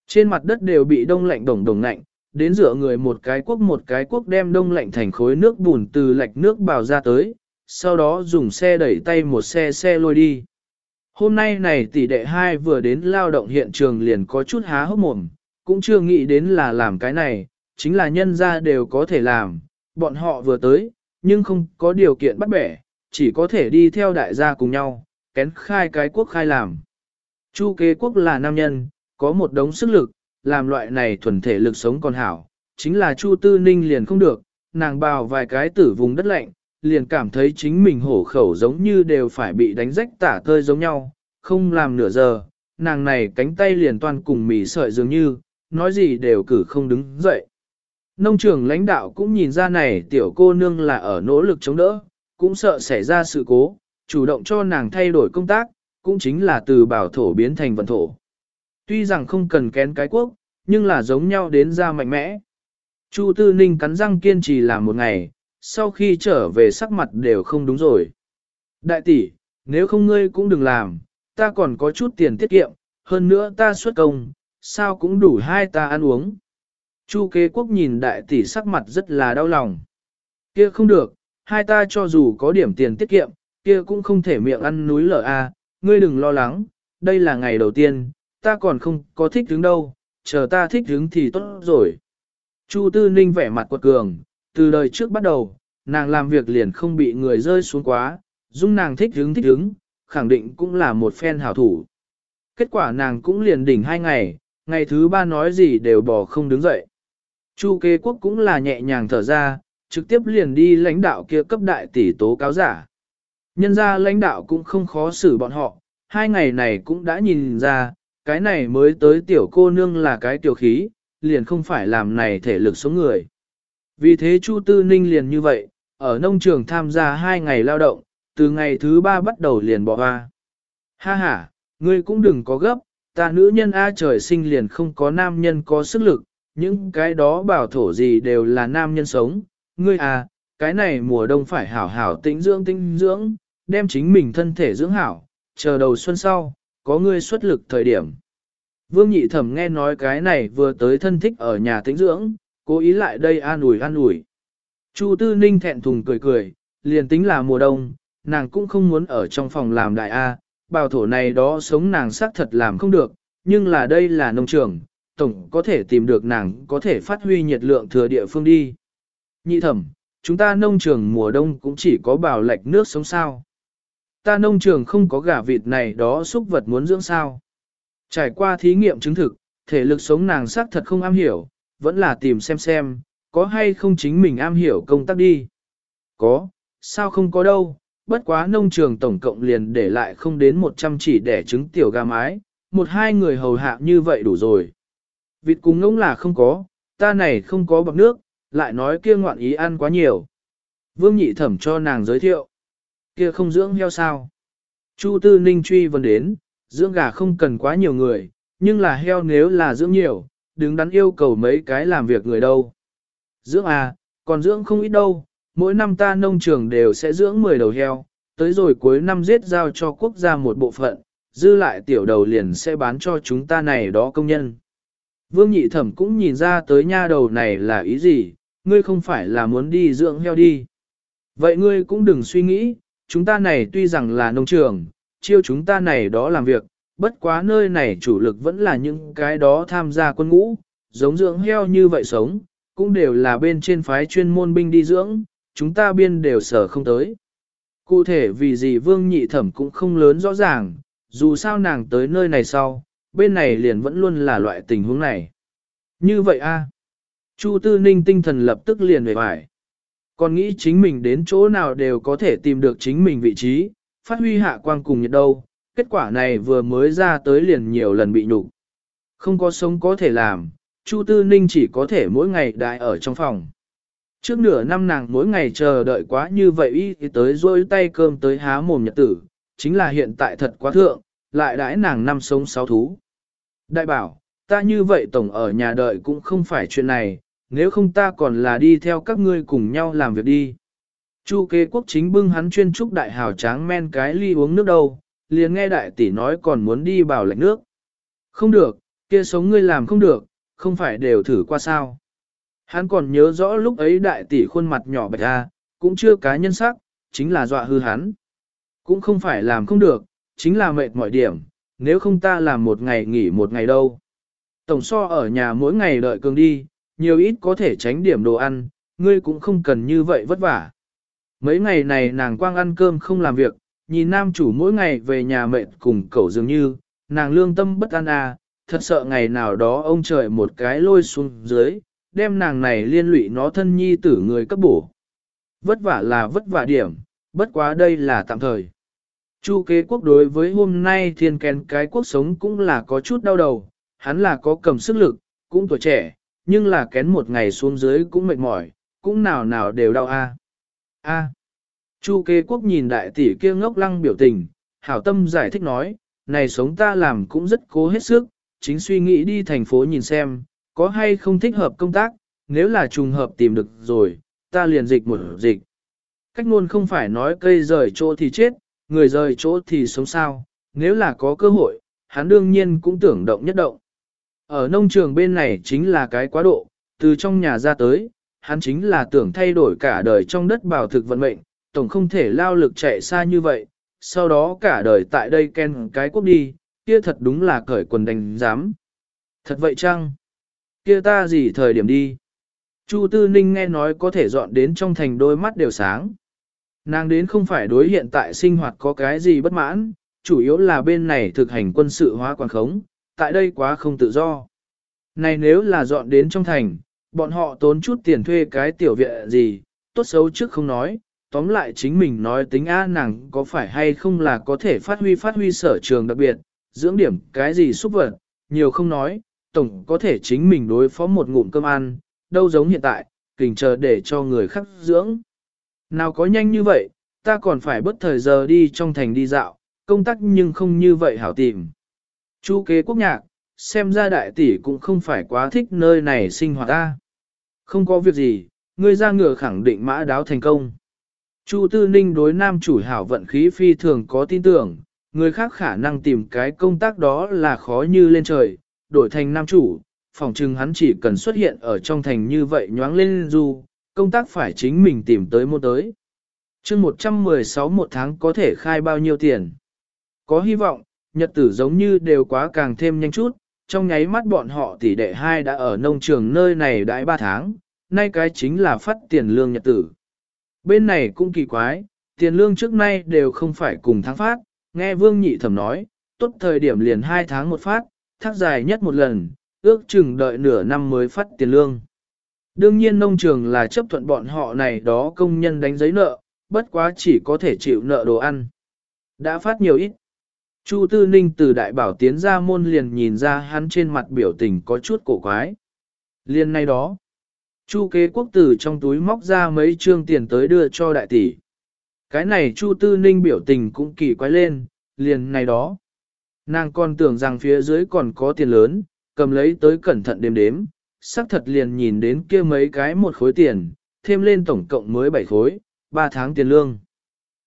Trên mặt đất đều bị đông lạnh đồng đồng lạnh, đến giữa người một cái quốc một cái quốc đem đông lạnh thành khối nước bùn từ lạnh nước bào ra tới, sau đó dùng xe đẩy tay một xe xe lôi đi. Hôm nay này tỷ đệ hai vừa đến lao động hiện trường liền có chút há hốc mồm, cũng chưa nghĩ đến là làm cái này, chính là nhân ra đều có thể làm, bọn họ vừa tới, nhưng không có điều kiện bắt bẻ, chỉ có thể đi theo đại gia cùng nhau, kén khai cái quốc khai làm. Chu kế quốc là nam nhân, có một đống sức lực, làm loại này thuần thể lực sống còn hảo, chính là Chu Tư Ninh liền không được, nàng bào vài cái tử vùng đất lạnh, liền cảm thấy chính mình hổ khẩu giống như đều phải bị đánh rách tả tơi giống nhau, không làm nửa giờ, nàng này cánh tay liền toàn cùng mỉ sợi dường như, nói gì đều cử không đứng dậy. Nông trường lãnh đạo cũng nhìn ra này tiểu cô nương là ở nỗ lực chống đỡ, cũng sợ xảy ra sự cố, chủ động cho nàng thay đổi công tác, cũng chính là từ bảo thổ biến thành vận thổ. Tuy rằng không cần kén cái quốc, nhưng là giống nhau đến ra mạnh mẽ. Chu Tư Ninh cắn răng kiên trì làm một ngày, sau khi trở về sắc mặt đều không đúng rồi. Đại tỷ, nếu không ngươi cũng đừng làm, ta còn có chút tiền tiết kiệm, hơn nữa ta xuất công, sao cũng đủ hai ta ăn uống. Chu kế quốc nhìn đại tỷ sắc mặt rất là đau lòng. Kia không được, hai ta cho dù có điểm tiền tiết kiệm, kia cũng không thể miệng ăn núi lở a. ngươi đừng lo lắng, đây là ngày đầu tiên, ta còn không có thích đứng đâu, chờ ta thích đứng thì tốt rồi. Chu Tư Ninh vẻ mặt quật cường, từ đời trước bắt đầu, nàng làm việc liền không bị người rơi xuống quá, dung nàng thích hứng thích hứng, khẳng định cũng là một phen hảo thủ. Kết quả nàng cũng liền đỉnh hai ngày, ngày thứ ba nói gì đều bỏ không đứng dậy. Chu kế quốc cũng là nhẹ nhàng thở ra, trực tiếp liền đi lãnh đạo kia cấp đại tỷ tố cáo giả. Nhân ra lãnh đạo cũng không khó xử bọn họ, hai ngày này cũng đã nhìn ra, cái này mới tới tiểu cô nương là cái tiểu khí, liền không phải làm này thể lực sống người. Vì thế Chu Tư Ninh liền như vậy, ở nông trường tham gia hai ngày lao động, từ ngày thứ ba bắt đầu liền bỏ hoa. Ha ha, ngươi cũng đừng có gấp, ta nữ nhân A trời sinh liền không có nam nhân có sức lực, những cái đó bảo thổ gì đều là nam nhân sống. Ngươi à, cái này mùa đông phải hảo hảo tĩnh dưỡng tĩnh dưỡng, đem chính mình thân thể dưỡng hảo, chờ đầu xuân sau, có ngươi xuất lực thời điểm. Vương nhị thẩm nghe nói cái này vừa tới thân thích ở nhà tĩnh dưỡng, cố ý lại đây an ủi an ủi. Chu tư ninh thẹn thùng cười cười, liền tính là mùa đông, nàng cũng không muốn ở trong phòng làm đại A, bào thổ này đó sống nàng xác thật làm không được, nhưng là đây là nông trường, tổng có thể tìm được nàng có thể phát huy nhiệt lượng thừa địa phương đi. Nhị thẩm, chúng ta nông trường mùa đông cũng chỉ có bào lệch nước sống sao. Ta nông trường không có gà vịt này đó xúc vật muốn dưỡng sao. Trải qua thí nghiệm chứng thực, thể lực sống nàng xác thật không am hiểu, vẫn là tìm xem xem, có hay không chính mình am hiểu công tác đi. Có, sao không có đâu, bất quá nông trường tổng cộng liền để lại không đến 100 chỉ đẻ trứng tiểu gà mái, một hai người hầu hạ như vậy đủ rồi. Vịt cùng ngỗng là không có, ta này không có bọc nước, lại nói kia ngoạn ý ăn quá nhiều. Vương nhị thẩm cho nàng giới thiệu. Kia không dưỡng heo sao? Chu tư ninh truy vấn đến, dưỡng gà không cần quá nhiều người, nhưng là heo nếu là dưỡng nhiều, đứng đắn yêu cầu mấy cái làm việc người đâu. Dưỡng à, còn dưỡng không ít đâu, mỗi năm ta nông trường đều sẽ dưỡng 10 đầu heo, tới rồi cuối năm giết giao cho quốc gia một bộ phận, dư lại tiểu đầu liền sẽ bán cho chúng ta này đó công nhân. Vương nhị thẩm cũng nhìn ra tới nha đầu này là ý gì, ngươi không phải là muốn đi dưỡng heo đi. Vậy ngươi cũng đừng suy nghĩ, chúng ta này tuy rằng là nông trường, chiêu chúng ta này đó làm việc, bất quá nơi này chủ lực vẫn là những cái đó tham gia quân ngũ, giống dưỡng heo như vậy sống, cũng đều là bên trên phái chuyên môn binh đi dưỡng, chúng ta biên đều sở không tới. Cụ thể vì gì vương nhị thẩm cũng không lớn rõ ràng, dù sao nàng tới nơi này sau, bên này liền vẫn luôn là loại tình huống này. Như vậy a Chu Tư Ninh tinh thần lập tức liền về bài. Còn nghĩ chính mình đến chỗ nào đều có thể tìm được chính mình vị trí, phát huy hạ quang cùng nhiệt đâu, kết quả này vừa mới ra tới liền nhiều lần bị nhục. Không có sống có thể làm, Chu Tư Ninh chỉ có thể mỗi ngày đại ở trong phòng. Trước nửa năm nàng mỗi ngày chờ đợi quá như vậy y thì tới rôi tay cơm tới há mồm nhật tử, chính là hiện tại thật quá thượng, lại đãi nàng năm sống sáu thú. Đại bảo, ta như vậy tổng ở nhà đợi cũng không phải chuyện này, nếu không ta còn là đi theo các ngươi cùng nhau làm việc đi. Chu kế quốc chính bưng hắn chuyên trúc đại hào tráng men cái ly uống nước đâu, liền nghe đại tỷ nói còn muốn đi bảo lạnh nước. Không được, kia sống ngươi làm không được, không phải đều thử qua sao. Hắn còn nhớ rõ lúc ấy đại tỷ khuôn mặt nhỏ bạch ra, cũng chưa cá nhân sắc, chính là dọa hư hắn. Cũng không phải làm không được, chính là mệt mọi điểm, nếu không ta làm một ngày nghỉ một ngày đâu. Tổng so ở nhà mỗi ngày đợi cường đi, nhiều ít có thể tránh điểm đồ ăn, ngươi cũng không cần như vậy vất vả. Mấy ngày này nàng quang ăn cơm không làm việc, nhìn nam chủ mỗi ngày về nhà mệt cùng cậu dường như, nàng lương tâm bất an à, thật sợ ngày nào đó ông trời một cái lôi xuống dưới, đem nàng này liên lụy nó thân nhi tử người cấp bổ. Vất vả là vất vả điểm, bất quá đây là tạm thời. Chu kế quốc đối với hôm nay thiên kèn cái quốc sống cũng là có chút đau đầu, hắn là có cầm sức lực, cũng tuổi trẻ, nhưng là kén một ngày xuống dưới cũng mệt mỏi, cũng nào nào đều đau a. A. Chu kế quốc nhìn đại tỷ kia ngốc lăng biểu tình, hảo tâm giải thích nói, này sống ta làm cũng rất cố hết sức, chính suy nghĩ đi thành phố nhìn xem, có hay không thích hợp công tác, nếu là trùng hợp tìm được rồi, ta liền dịch một dịch. Cách luôn không phải nói cây rời chỗ thì chết, người rời chỗ thì sống sao, nếu là có cơ hội, hắn đương nhiên cũng tưởng động nhất động. Ở nông trường bên này chính là cái quá độ, từ trong nhà ra tới, hắn chính là tưởng thay đổi cả đời trong đất bảo thực vận mệnh, tổng không thể lao lực chạy xa như vậy, sau đó cả đời tại đây ken cái quốc đi, kia thật đúng là cởi quần đánh giám. Thật vậy chăng? Kia ta gì thời điểm đi? Chu Tư Ninh nghe nói có thể dọn đến trong thành đôi mắt đều sáng. Nàng đến không phải đối hiện tại sinh hoạt có cái gì bất mãn, chủ yếu là bên này thực hành quân sự hóa quản khống, tại đây quá không tự do. Này nếu là dọn đến trong thành, bọn họ tốn chút tiền thuê cái tiểu viện gì, tốt xấu trước không nói, tóm lại chính mình nói tính a nàng có phải hay không là có thể phát huy phát huy sở trường đặc biệt, dưỡng điểm cái gì xúc vật, nhiều không nói, tổng có thể chính mình đối phó một ngụm cơm ăn, đâu giống hiện tại, kình chờ để cho người khác dưỡng. Nào có nhanh như vậy, ta còn phải bất thời giờ đi trong thành đi dạo, công tác nhưng không như vậy hảo tìm. Chu kế quốc nhạc, xem ra đại tỷ cũng không phải quá thích nơi này sinh hoạt ta. Không có việc gì, ngươi ra ngựa khẳng định mã đáo thành công. Chu Tư Ninh đối nam chủ hảo vận khí phi thường có tin tưởng, người khác khả năng tìm cái công tác đó là khó như lên trời, đổi thành nam chủ, phòng chừng hắn chỉ cần xuất hiện ở trong thành như vậy nhoáng lên du, công tác phải chính mình tìm tới mua tới. chương 116 một tháng có thể khai bao nhiêu tiền. Có hy vọng, nhật tử giống như đều quá càng thêm nhanh chút, trong nháy mắt bọn họ tỷ đệ hai đã ở nông trường nơi này đãi 3 tháng, nay cái chính là phát tiền lương nhật tử. Bên này cũng kỳ quái, tiền lương trước nay đều không phải cùng tháng phát, nghe Vương Nhị Thẩm nói, tốt thời điểm liền 2 tháng một phát, thác dài nhất một lần, ước chừng đợi nửa năm mới phát tiền lương. Đương nhiên nông trường là chấp thuận bọn họ này đó công nhân đánh giấy nợ, bất quá chỉ có thể chịu nợ đồ ăn. Đã phát nhiều ít. Chu Tư Ninh từ đại bảo tiến ra môn liền nhìn ra hắn trên mặt biểu tình có chút cổ quái. Liên nay đó, Chu kế quốc tử trong túi móc ra mấy trương tiền tới đưa cho đại tỷ. Cái này Chu Tư Ninh biểu tình cũng kỳ quái lên, liền này đó. Nàng còn tưởng rằng phía dưới còn có tiền lớn, cầm lấy tới cẩn thận đếm đếm, xác thật liền nhìn đến kia mấy cái một khối tiền, thêm lên tổng cộng mới 7 khối, 3 tháng tiền lương.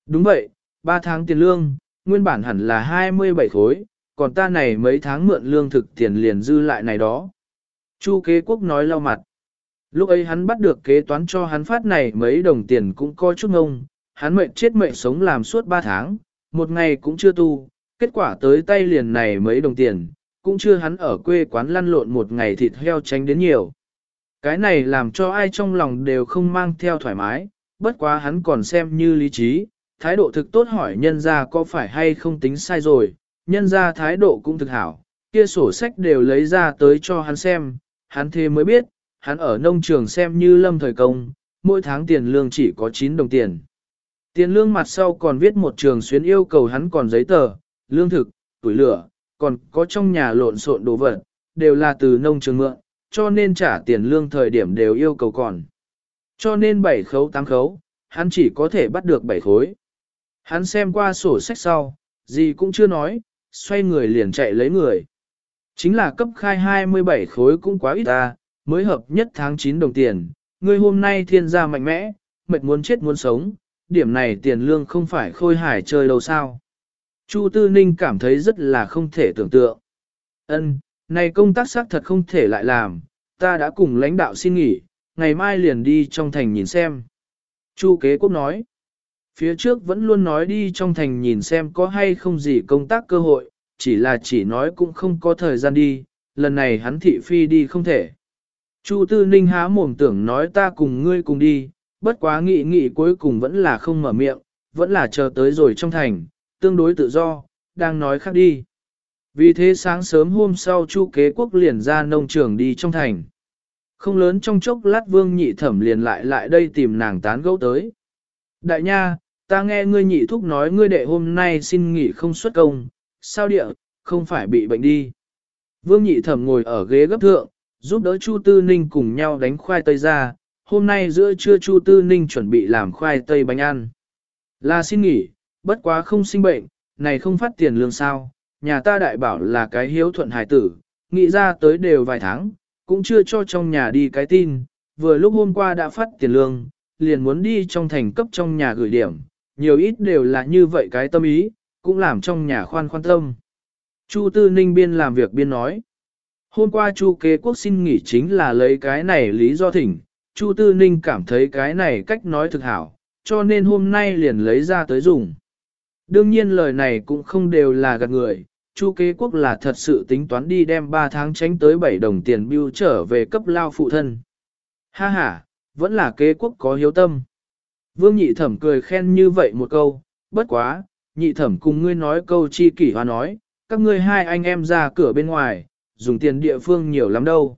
Đúng vậy, 3 tháng tiền lương, nguyên bản hẳn là 27 khối, còn ta này mấy tháng mượn lương thực tiền liền dư lại này đó. Chu kế quốc nói lau mặt. Lúc ấy hắn bắt được kế toán cho hắn phát này mấy đồng tiền cũng coi chút ngông, hắn mệnh chết mệnh sống làm suốt 3 tháng, một ngày cũng chưa tu, kết quả tới tay liền này mấy đồng tiền, cũng chưa hắn ở quê quán lăn lộn một ngày thịt heo tránh đến nhiều. Cái này làm cho ai trong lòng đều không mang theo thoải mái, bất quá hắn còn xem như lý trí, thái độ thực tốt hỏi nhân ra có phải hay không tính sai rồi, nhân ra thái độ cũng thực hảo, kia sổ sách đều lấy ra tới cho hắn xem, hắn thế mới biết, hắn ở nông trường xem như lâm thời công, mỗi tháng tiền lương chỉ có 9 đồng tiền. Tiền lương mặt sau còn viết một trường xuyến yêu cầu hắn còn giấy tờ, lương thực, tuổi lửa, còn có trong nhà lộn xộn đồ vật, đều là từ nông trường mượn, cho nên trả tiền lương thời điểm đều yêu cầu còn. Cho nên 7 khấu 8 khấu, hắn chỉ có thể bắt được 7 khối. Hắn xem qua sổ sách sau, gì cũng chưa nói, xoay người liền chạy lấy người. Chính là cấp khai 27 khối cũng quá ít ta, mới hợp nhất tháng 9 đồng tiền, ngươi hôm nay thiên gia mạnh mẽ, mệt muốn chết muốn sống, điểm này tiền lương không phải khôi hải chơi đâu sao. Chu Tư Ninh cảm thấy rất là không thể tưởng tượng. Ân, này công tác xác thật không thể lại làm, ta đã cùng lãnh đạo xin nghỉ, ngày mai liền đi trong thành nhìn xem. Chu kế quốc nói, phía trước vẫn luôn nói đi trong thành nhìn xem có hay không gì công tác cơ hội, chỉ là chỉ nói cũng không có thời gian đi, lần này hắn thị phi đi không thể. Chu Tư Ninh há mồm tưởng nói ta cùng ngươi cùng đi, bất quá nghị nghị cuối cùng vẫn là không mở miệng, vẫn là chờ tới rồi trong thành, tương đối tự do, đang nói khác đi. Vì thế sáng sớm hôm sau Chu kế quốc liền ra nông trường đi trong thành. Không lớn trong chốc lát vương nhị thẩm liền lại lại đây tìm nàng tán gẫu tới. Đại nha, ta nghe ngươi nhị thúc nói ngươi đệ hôm nay xin nghỉ không xuất công, sao địa, không phải bị bệnh đi. Vương nhị thẩm ngồi ở ghế gấp thượng, giúp đỡ Chu Tư Ninh cùng nhau đánh khoai tây ra, hôm nay giữa trưa Chu Tư Ninh chuẩn bị làm khoai tây bánh ăn. Là xin nghỉ, bất quá không sinh bệnh, này không phát tiền lương sao, nhà ta đại bảo là cái hiếu thuận hài tử, nghĩ ra tới đều vài tháng, cũng chưa cho trong nhà đi cái tin, vừa lúc hôm qua đã phát tiền lương, liền muốn đi trong thành cấp trong nhà gửi điểm, nhiều ít đều là như vậy cái tâm ý, cũng làm trong nhà khoan khoan tâm. Chu Tư Ninh biên làm việc biên nói. Hôm qua Chu kế quốc xin nghỉ chính là lấy cái này lý do thỉnh, Chu Tư Ninh cảm thấy cái này cách nói thực hảo, cho nên hôm nay liền lấy ra tới dùng. Đương nhiên lời này cũng không đều là gạt người, Chu kế quốc là thật sự tính toán đi đem 3 tháng tránh tới 7 đồng tiền bưu trở về cấp lao phụ thân. Ha ha, vẫn là kế quốc có hiếu tâm. Vương nhị thẩm cười khen như vậy một câu, bất quá, nhị thẩm cùng ngươi nói câu chi kỷ hoa nói, các ngươi hai anh em ra cửa bên ngoài, dùng tiền địa phương nhiều lắm đâu.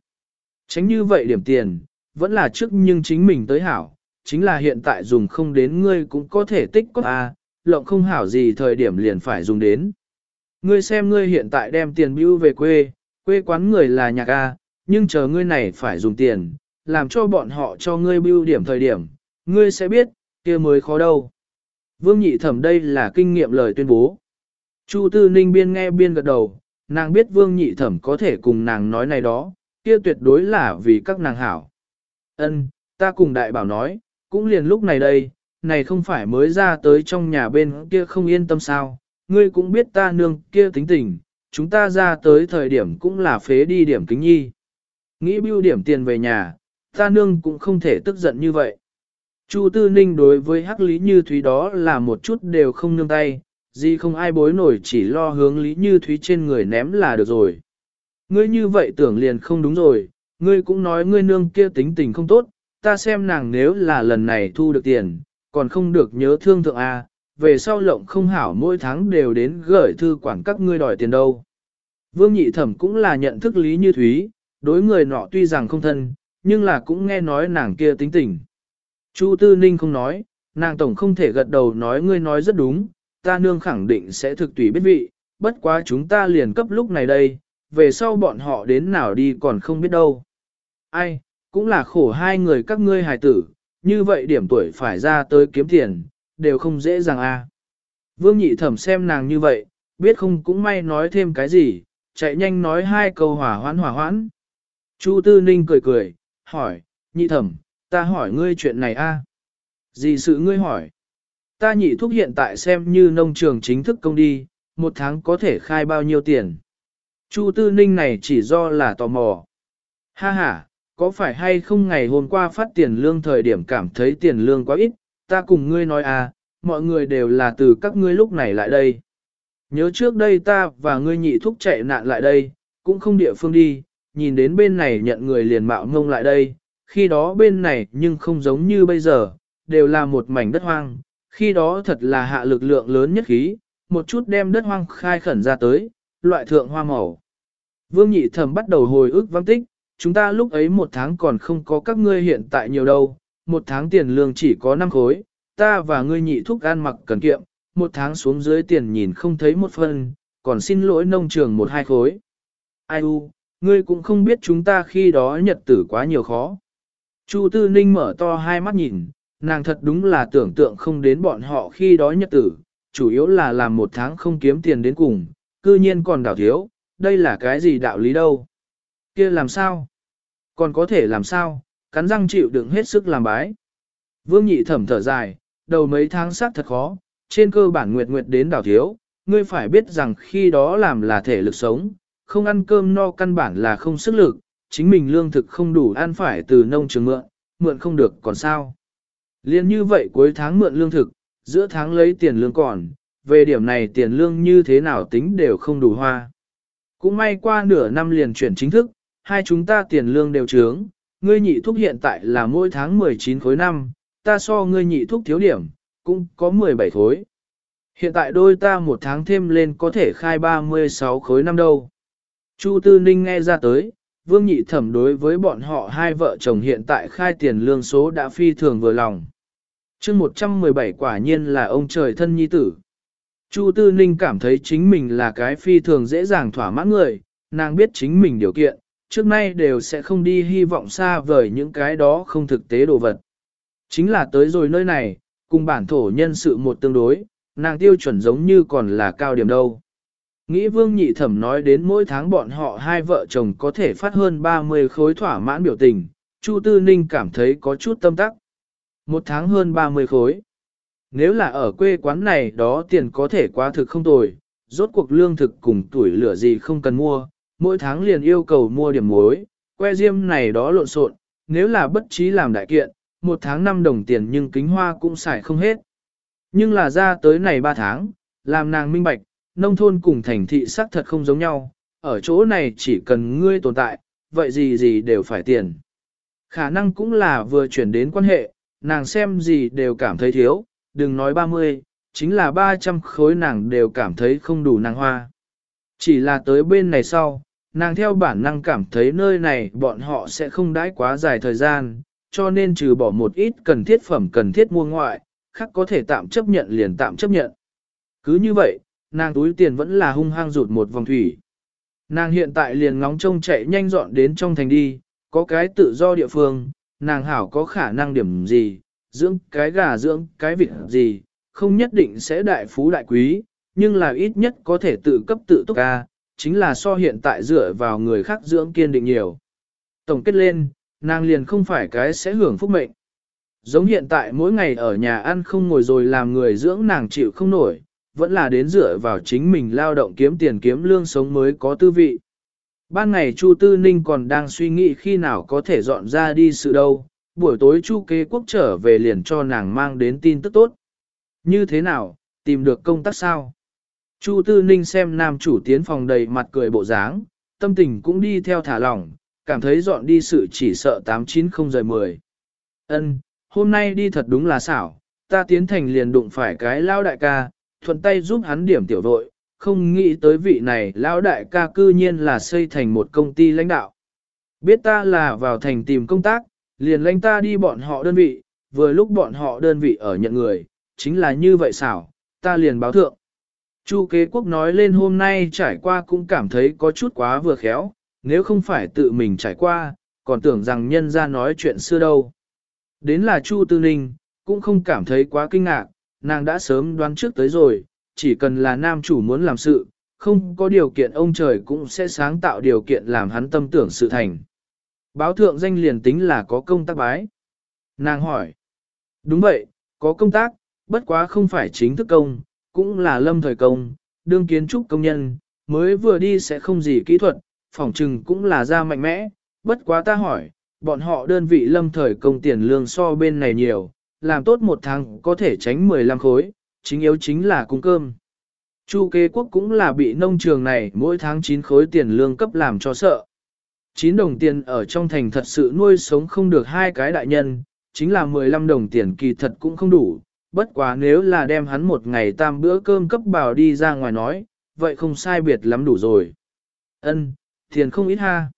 Tránh như vậy điểm tiền, vẫn là trước nhưng chính mình tới hảo, chính là hiện tại dùng không đến ngươi cũng có thể tích có a, à, lộng không hảo gì thời điểm liền phải dùng đến. Ngươi xem ngươi hiện tại đem tiền bưu về quê, quê quán người là nhạc a, nhưng chờ ngươi này phải dùng tiền, làm cho bọn họ cho ngươi bưu điểm thời điểm, ngươi sẽ biết, kia mới khó đâu. Vương nhị thẩm đây là kinh nghiệm lời tuyên bố. Chu tư ninh biên nghe biên gật đầu, nàng biết vương nhị thẩm có thể cùng nàng nói này đó, kia tuyệt đối là vì các nàng hảo. Ân, ta cùng đại bảo nói, cũng liền lúc này đây, này không phải mới ra tới trong nhà bên kia không yên tâm sao, ngươi cũng biết ta nương kia tính tình, chúng ta ra tới thời điểm cũng là phế đi điểm kính nhi. Nghĩ bưu điểm tiền về nhà, ta nương cũng không thể tức giận như vậy. Chu Tư Ninh đối với Hắc Lý Như Thúy đó là một chút đều không nương tay, gì không ai bối nổi chỉ lo hướng Lý Như Thúy trên người ném là được rồi. Ngươi như vậy tưởng liền không đúng rồi, ngươi cũng nói ngươi nương kia tính tình không tốt, ta xem nàng nếu là lần này thu được tiền, còn không được nhớ thương thượng A, về sau lộng không hảo mỗi tháng đều đến gửi thư quản các ngươi đòi tiền đâu. Vương nhị thẩm cũng là nhận thức Lý Như Thúy, đối người nọ tuy rằng không thân, nhưng là cũng nghe nói nàng kia tính tình. Chu Tư Ninh không nói, nàng tổng không thể gật đầu nói ngươi nói rất đúng, ta nương khẳng định sẽ thực tùy biết vị, bất quá chúng ta liền cấp lúc này đây, về sau bọn họ đến nào đi còn không biết đâu. Ai, cũng là khổ hai người các ngươi hài tử, như vậy điểm tuổi phải ra tới kiếm tiền, đều không dễ dàng a. À. Vương nhị thẩm xem nàng như vậy, biết không cũng may nói thêm cái gì, chạy nhanh nói hai câu hỏa hoãn hỏa hoãn. Chu Tư Ninh cười cười, hỏi, nhị thẩm, ta hỏi ngươi chuyện này a. Gì sự ngươi hỏi? Ta nhị thúc hiện tại xem như nông trường chính thức công đi, một tháng có thể khai bao nhiêu tiền. Chu Tư Ninh này chỉ do là tò mò. Ha ha, có phải hay không ngày hôm qua phát tiền lương thời điểm cảm thấy tiền lương quá ít, ta cùng ngươi nói à, mọi người đều là từ các ngươi lúc này lại đây. Nhớ trước đây ta và ngươi nhị thúc chạy nạn lại đây, cũng không địa phương đi, nhìn đến bên này nhận người liền mạo ngông lại đây, khi đó bên này nhưng không giống như bây giờ, đều là một mảnh đất hoang, khi đó thật là hạ lực lượng lớn nhất khí, một chút đem đất hoang khai khẩn ra tới, loại thượng hoa màu. Vương nhị thẩm bắt đầu hồi ức văn tích, chúng ta lúc ấy một tháng còn không có các ngươi hiện tại nhiều đâu, một tháng tiền lương chỉ có 5 khối, ta và ngươi nhị thúc ăn mặc cần kiệm, một tháng xuống dưới tiền nhìn không thấy một phần, còn xin lỗi nông trường một hai khối. Ai u, ngươi cũng không biết chúng ta khi đó nhật tử quá nhiều khó. Chu Tư Ninh mở to hai mắt nhìn, nàng thật đúng là tưởng tượng không đến bọn họ khi đó nhật tử, chủ yếu là làm một tháng không kiếm tiền đến cùng, cư nhiên còn đảo thiếu, đây là cái gì đạo lý đâu. kia làm sao? Còn có thể làm sao? Cắn răng chịu đựng hết sức làm bái. Vương nhị thẩm thở dài, đầu mấy tháng sát thật khó, trên cơ bản nguyệt nguyệt đến đảo thiếu, ngươi phải biết rằng khi đó làm là thể lực sống, không ăn cơm no căn bản là không sức lực, chính mình lương thực không đủ ăn phải từ nông trường mượn, mượn không được còn sao. Liên như vậy cuối tháng mượn lương thực, giữa tháng lấy tiền lương còn, về điểm này tiền lương như thế nào tính đều không đủ hoa. Cũng may qua nửa năm liền chuyển chính thức, hai chúng ta tiền lương đều trướng, ngươi nhị thúc hiện tại là mỗi tháng 19 khối năm, ta so ngươi nhị thúc thiếu điểm, cũng có 17 khối. Hiện tại đôi ta một tháng thêm lên có thể khai 36 khối năm đâu. Chu Tư Ninh nghe ra tới, Vương Nhị Thẩm đối với bọn họ hai vợ chồng hiện tại khai tiền lương số đã phi thường vừa lòng chương 117 quả nhiên là ông trời thân nhi tử. Chu Tư Ninh cảm thấy chính mình là cái phi thường dễ dàng thỏa mãn người, nàng biết chính mình điều kiện, trước nay đều sẽ không đi hy vọng xa vời những cái đó không thực tế đồ vật. Chính là tới rồi nơi này, cùng bản thổ nhân sự một tương đối, nàng tiêu chuẩn giống như còn là cao điểm đâu. Nghĩ vương nhị thẩm nói đến mỗi tháng bọn họ hai vợ chồng có thể phát hơn 30 khối thỏa mãn biểu tình, Chu Tư Ninh cảm thấy có chút tâm tắc. Một tháng hơn 30 khối. Nếu là ở quê quán này đó tiền có thể quá thực không tồi, rốt cuộc lương thực cùng tuổi lửa gì không cần mua, mỗi tháng liền yêu cầu mua điểm muối, que diêm này đó lộn xộn, nếu là bất trí làm đại kiện, một tháng năm đồng tiền nhưng kính hoa cũng xài không hết. Nhưng là ra tới này ba tháng, làm nàng minh bạch, nông thôn cùng thành thị xác thật không giống nhau, ở chỗ này chỉ cần ngươi tồn tại, vậy gì gì đều phải tiền. Khả năng cũng là vừa chuyển đến quan hệ, nàng xem gì đều cảm thấy thiếu, đừng nói 30, chính là 300 khối nàng đều cảm thấy không đủ nàng hoa. Chỉ là tới bên này sau, nàng theo bản năng cảm thấy nơi này bọn họ sẽ không đãi quá dài thời gian, cho nên trừ bỏ một ít cần thiết phẩm cần thiết mua ngoại, khác có thể tạm chấp nhận liền tạm chấp nhận. Cứ như vậy, nàng túi tiền vẫn là hung hăng rụt một vòng thủy. Nàng hiện tại liền ngóng trông chạy nhanh dọn đến trong thành đi, có cái tự do địa phương, nàng hảo có khả năng điểm gì, dưỡng cái gà dưỡng cái vịt gì, không nhất định sẽ đại phú đại quý, nhưng là ít nhất có thể tự cấp tự túc ca, chính là so hiện tại dựa vào người khác dưỡng kiên định nhiều. Tổng kết lên, nàng liền không phải cái sẽ hưởng phúc mệnh. Giống hiện tại mỗi ngày ở nhà ăn không ngồi rồi làm người dưỡng nàng chịu không nổi, vẫn là đến dựa vào chính mình lao động kiếm tiền kiếm lương sống mới có tư vị. Ban ngày Chu Tư Ninh còn đang suy nghĩ khi nào có thể dọn ra đi sự đâu, buổi tối Chu kế quốc trở về liền cho nàng mang đến tin tức tốt. Như thế nào, tìm được công tác sao? Chu Tư Ninh xem nam chủ tiến phòng đầy mặt cười bộ dáng, tâm tình cũng đi theo thả lỏng, cảm thấy dọn đi sự chỉ sợ 890 rời 10. Ân, hôm nay đi thật đúng là xảo, ta tiến thành liền đụng phải cái lao đại ca, thuận tay giúp hắn điểm tiểu vội không nghĩ tới vị này lão đại ca cư nhiên là xây thành một công ty lãnh đạo. Biết ta là vào thành tìm công tác, liền lãnh ta đi bọn họ đơn vị, vừa lúc bọn họ đơn vị ở nhận người, chính là như vậy xảo, ta liền báo thượng. Chu kế quốc nói lên hôm nay trải qua cũng cảm thấy có chút quá vừa khéo, nếu không phải tự mình trải qua, còn tưởng rằng nhân ra nói chuyện xưa đâu. Đến là Chu Tư Ninh, cũng không cảm thấy quá kinh ngạc, nàng đã sớm đoán trước tới rồi, chỉ cần là nam chủ muốn làm sự, không có điều kiện ông trời cũng sẽ sáng tạo điều kiện làm hắn tâm tưởng sự thành. Báo thượng danh liền tính là có công tác bái. Nàng hỏi. Đúng vậy, có công tác, bất quá không phải chính thức công, cũng là lâm thời công, đương kiến trúc công nhân, mới vừa đi sẽ không gì kỹ thuật, phỏng trừng cũng là ra mạnh mẽ, bất quá ta hỏi, bọn họ đơn vị lâm thời công tiền lương so bên này nhiều, làm tốt một tháng có thể tránh 15 khối, chính yếu chính là cung cơm. Chu kế quốc cũng là bị nông trường này mỗi tháng 9 khối tiền lương cấp làm cho sợ. 9 đồng tiền ở trong thành thật sự nuôi sống không được hai cái đại nhân, chính là 15 đồng tiền kỳ thật cũng không đủ, bất quá nếu là đem hắn một ngày tam bữa cơm cấp bảo đi ra ngoài nói, vậy không sai biệt lắm đủ rồi. Ân, tiền không ít ha.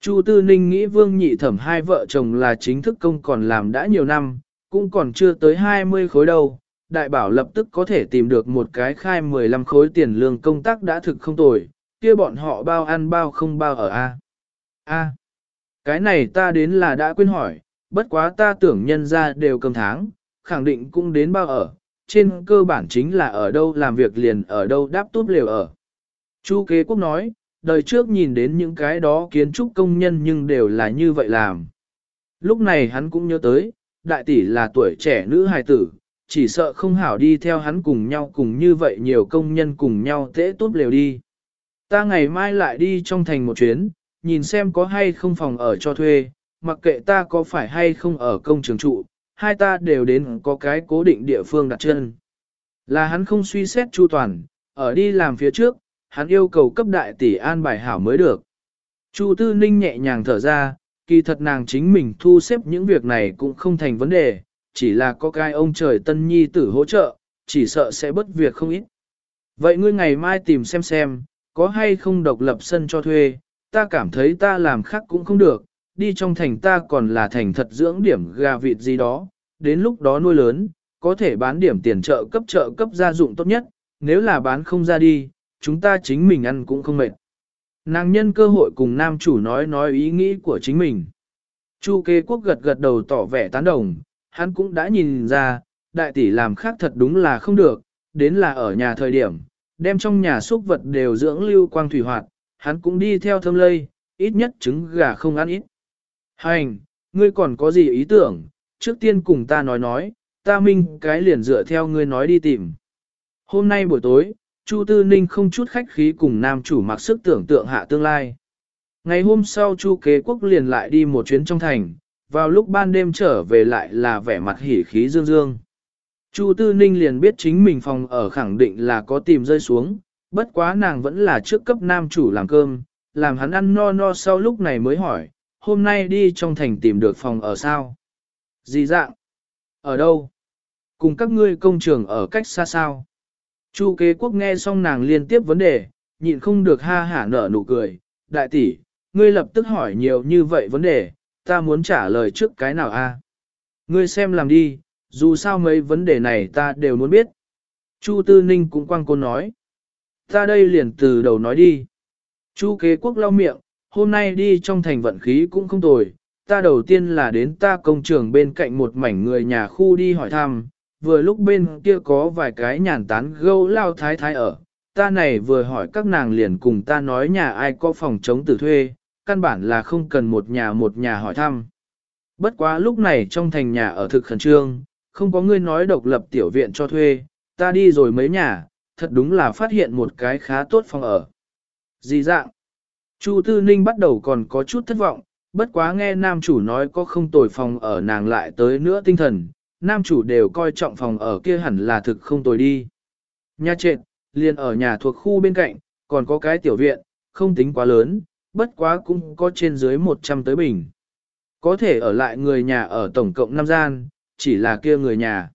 Chu Tư Ninh nghĩ Vương Nhị Thẩm hai vợ chồng là chính thức công còn làm đã nhiều năm, cũng còn chưa tới 20 khối đâu. Đại bảo lập tức có thể tìm được một cái khai 15 khối tiền lương công tác đã thực không tồi, kia bọn họ bao ăn bao không bao ở A. A. Cái này ta đến là đã quên hỏi, bất quá ta tưởng nhân ra đều cầm tháng, khẳng định cũng đến bao ở, trên cơ bản chính là ở đâu làm việc liền ở đâu đáp tốt liều ở. Chu kế quốc nói, đời trước nhìn đến những cái đó kiến trúc công nhân nhưng đều là như vậy làm. Lúc này hắn cũng nhớ tới, đại tỷ là tuổi trẻ nữ hài tử, chỉ sợ không hảo đi theo hắn cùng nhau cùng như vậy nhiều công nhân cùng nhau tễ tốt liều đi. Ta ngày mai lại đi trong thành một chuyến, nhìn xem có hay không phòng ở cho thuê, mặc kệ ta có phải hay không ở công trường trụ, hai ta đều đến có cái cố định địa phương đặt chân. Là hắn không suy xét chu toàn, ở đi làm phía trước, hắn yêu cầu cấp đại tỷ an bài hảo mới được. Chu Tư Ninh nhẹ nhàng thở ra, kỳ thật nàng chính mình thu xếp những việc này cũng không thành vấn đề, chỉ là có cái ông trời tân nhi tử hỗ trợ, chỉ sợ sẽ bất việc không ít. Vậy ngươi ngày mai tìm xem xem, có hay không độc lập sân cho thuê, ta cảm thấy ta làm khác cũng không được, đi trong thành ta còn là thành thật dưỡng điểm gà vịt gì đó, đến lúc đó nuôi lớn, có thể bán điểm tiền trợ cấp trợ cấp gia dụng tốt nhất, nếu là bán không ra đi, chúng ta chính mình ăn cũng không mệt. Nàng nhân cơ hội cùng nam chủ nói nói ý nghĩ của chính mình. Chu kế quốc gật gật đầu tỏ vẻ tán đồng, hắn cũng đã nhìn ra, đại tỷ làm khác thật đúng là không được, đến là ở nhà thời điểm, đem trong nhà xúc vật đều dưỡng lưu quang thủy hoạt, hắn cũng đi theo thơm lây, ít nhất trứng gà không ăn ít. Hành, ngươi còn có gì ý tưởng, trước tiên cùng ta nói nói, ta minh cái liền dựa theo ngươi nói đi tìm. Hôm nay buổi tối, Chu Tư Ninh không chút khách khí cùng nam chủ mặc sức tưởng tượng hạ tương lai. Ngày hôm sau Chu Kế Quốc liền lại đi một chuyến trong thành, vào lúc ban đêm trở về lại là vẻ mặt hỉ khí dương dương. Chu Tư Ninh liền biết chính mình phòng ở khẳng định là có tìm rơi xuống, bất quá nàng vẫn là trước cấp nam chủ làm cơm, làm hắn ăn no no sau lúc này mới hỏi, hôm nay đi trong thành tìm được phòng ở sao? Gì dạng? Ở đâu? Cùng các ngươi công trường ở cách xa sao? Chu kế quốc nghe xong nàng liên tiếp vấn đề, nhịn không được ha hả nở nụ cười. Đại tỷ, ngươi lập tức hỏi nhiều như vậy vấn đề, ta muốn trả lời trước cái nào a? Ngươi xem làm đi, dù sao mấy vấn đề này ta đều muốn biết. Chu Tư Ninh cũng quăng côn nói. Ta đây liền từ đầu nói đi. Chu kế quốc lau miệng, hôm nay đi trong thành vận khí cũng không tồi. Ta đầu tiên là đến ta công trường bên cạnh một mảnh người nhà khu đi hỏi thăm, vừa lúc bên kia có vài cái nhàn tán gâu lao thái thái ở. Ta này vừa hỏi các nàng liền cùng ta nói nhà ai có phòng chống tử thuê, căn bản là không cần một nhà một nhà hỏi thăm. Bất quá lúc này trong thành nhà ở thực khẩn trương, không có người nói độc lập tiểu viện cho thuê, ta đi rồi mấy nhà, thật đúng là phát hiện một cái khá tốt phòng ở. Gì dạng? Chu Tư Ninh bắt đầu còn có chút thất vọng, bất quá nghe nam chủ nói có không tồi phòng ở nàng lại tới nữa tinh thần, nam chủ đều coi trọng phòng ở kia hẳn là thực không tồi đi. Nhà trệt, liền ở nhà thuộc khu bên cạnh, còn có cái tiểu viện, không tính quá lớn, bất quá cũng có trên dưới 100 tới bình. Có thể ở lại người nhà ở tổng cộng 5 gian, chỉ là kia người nhà.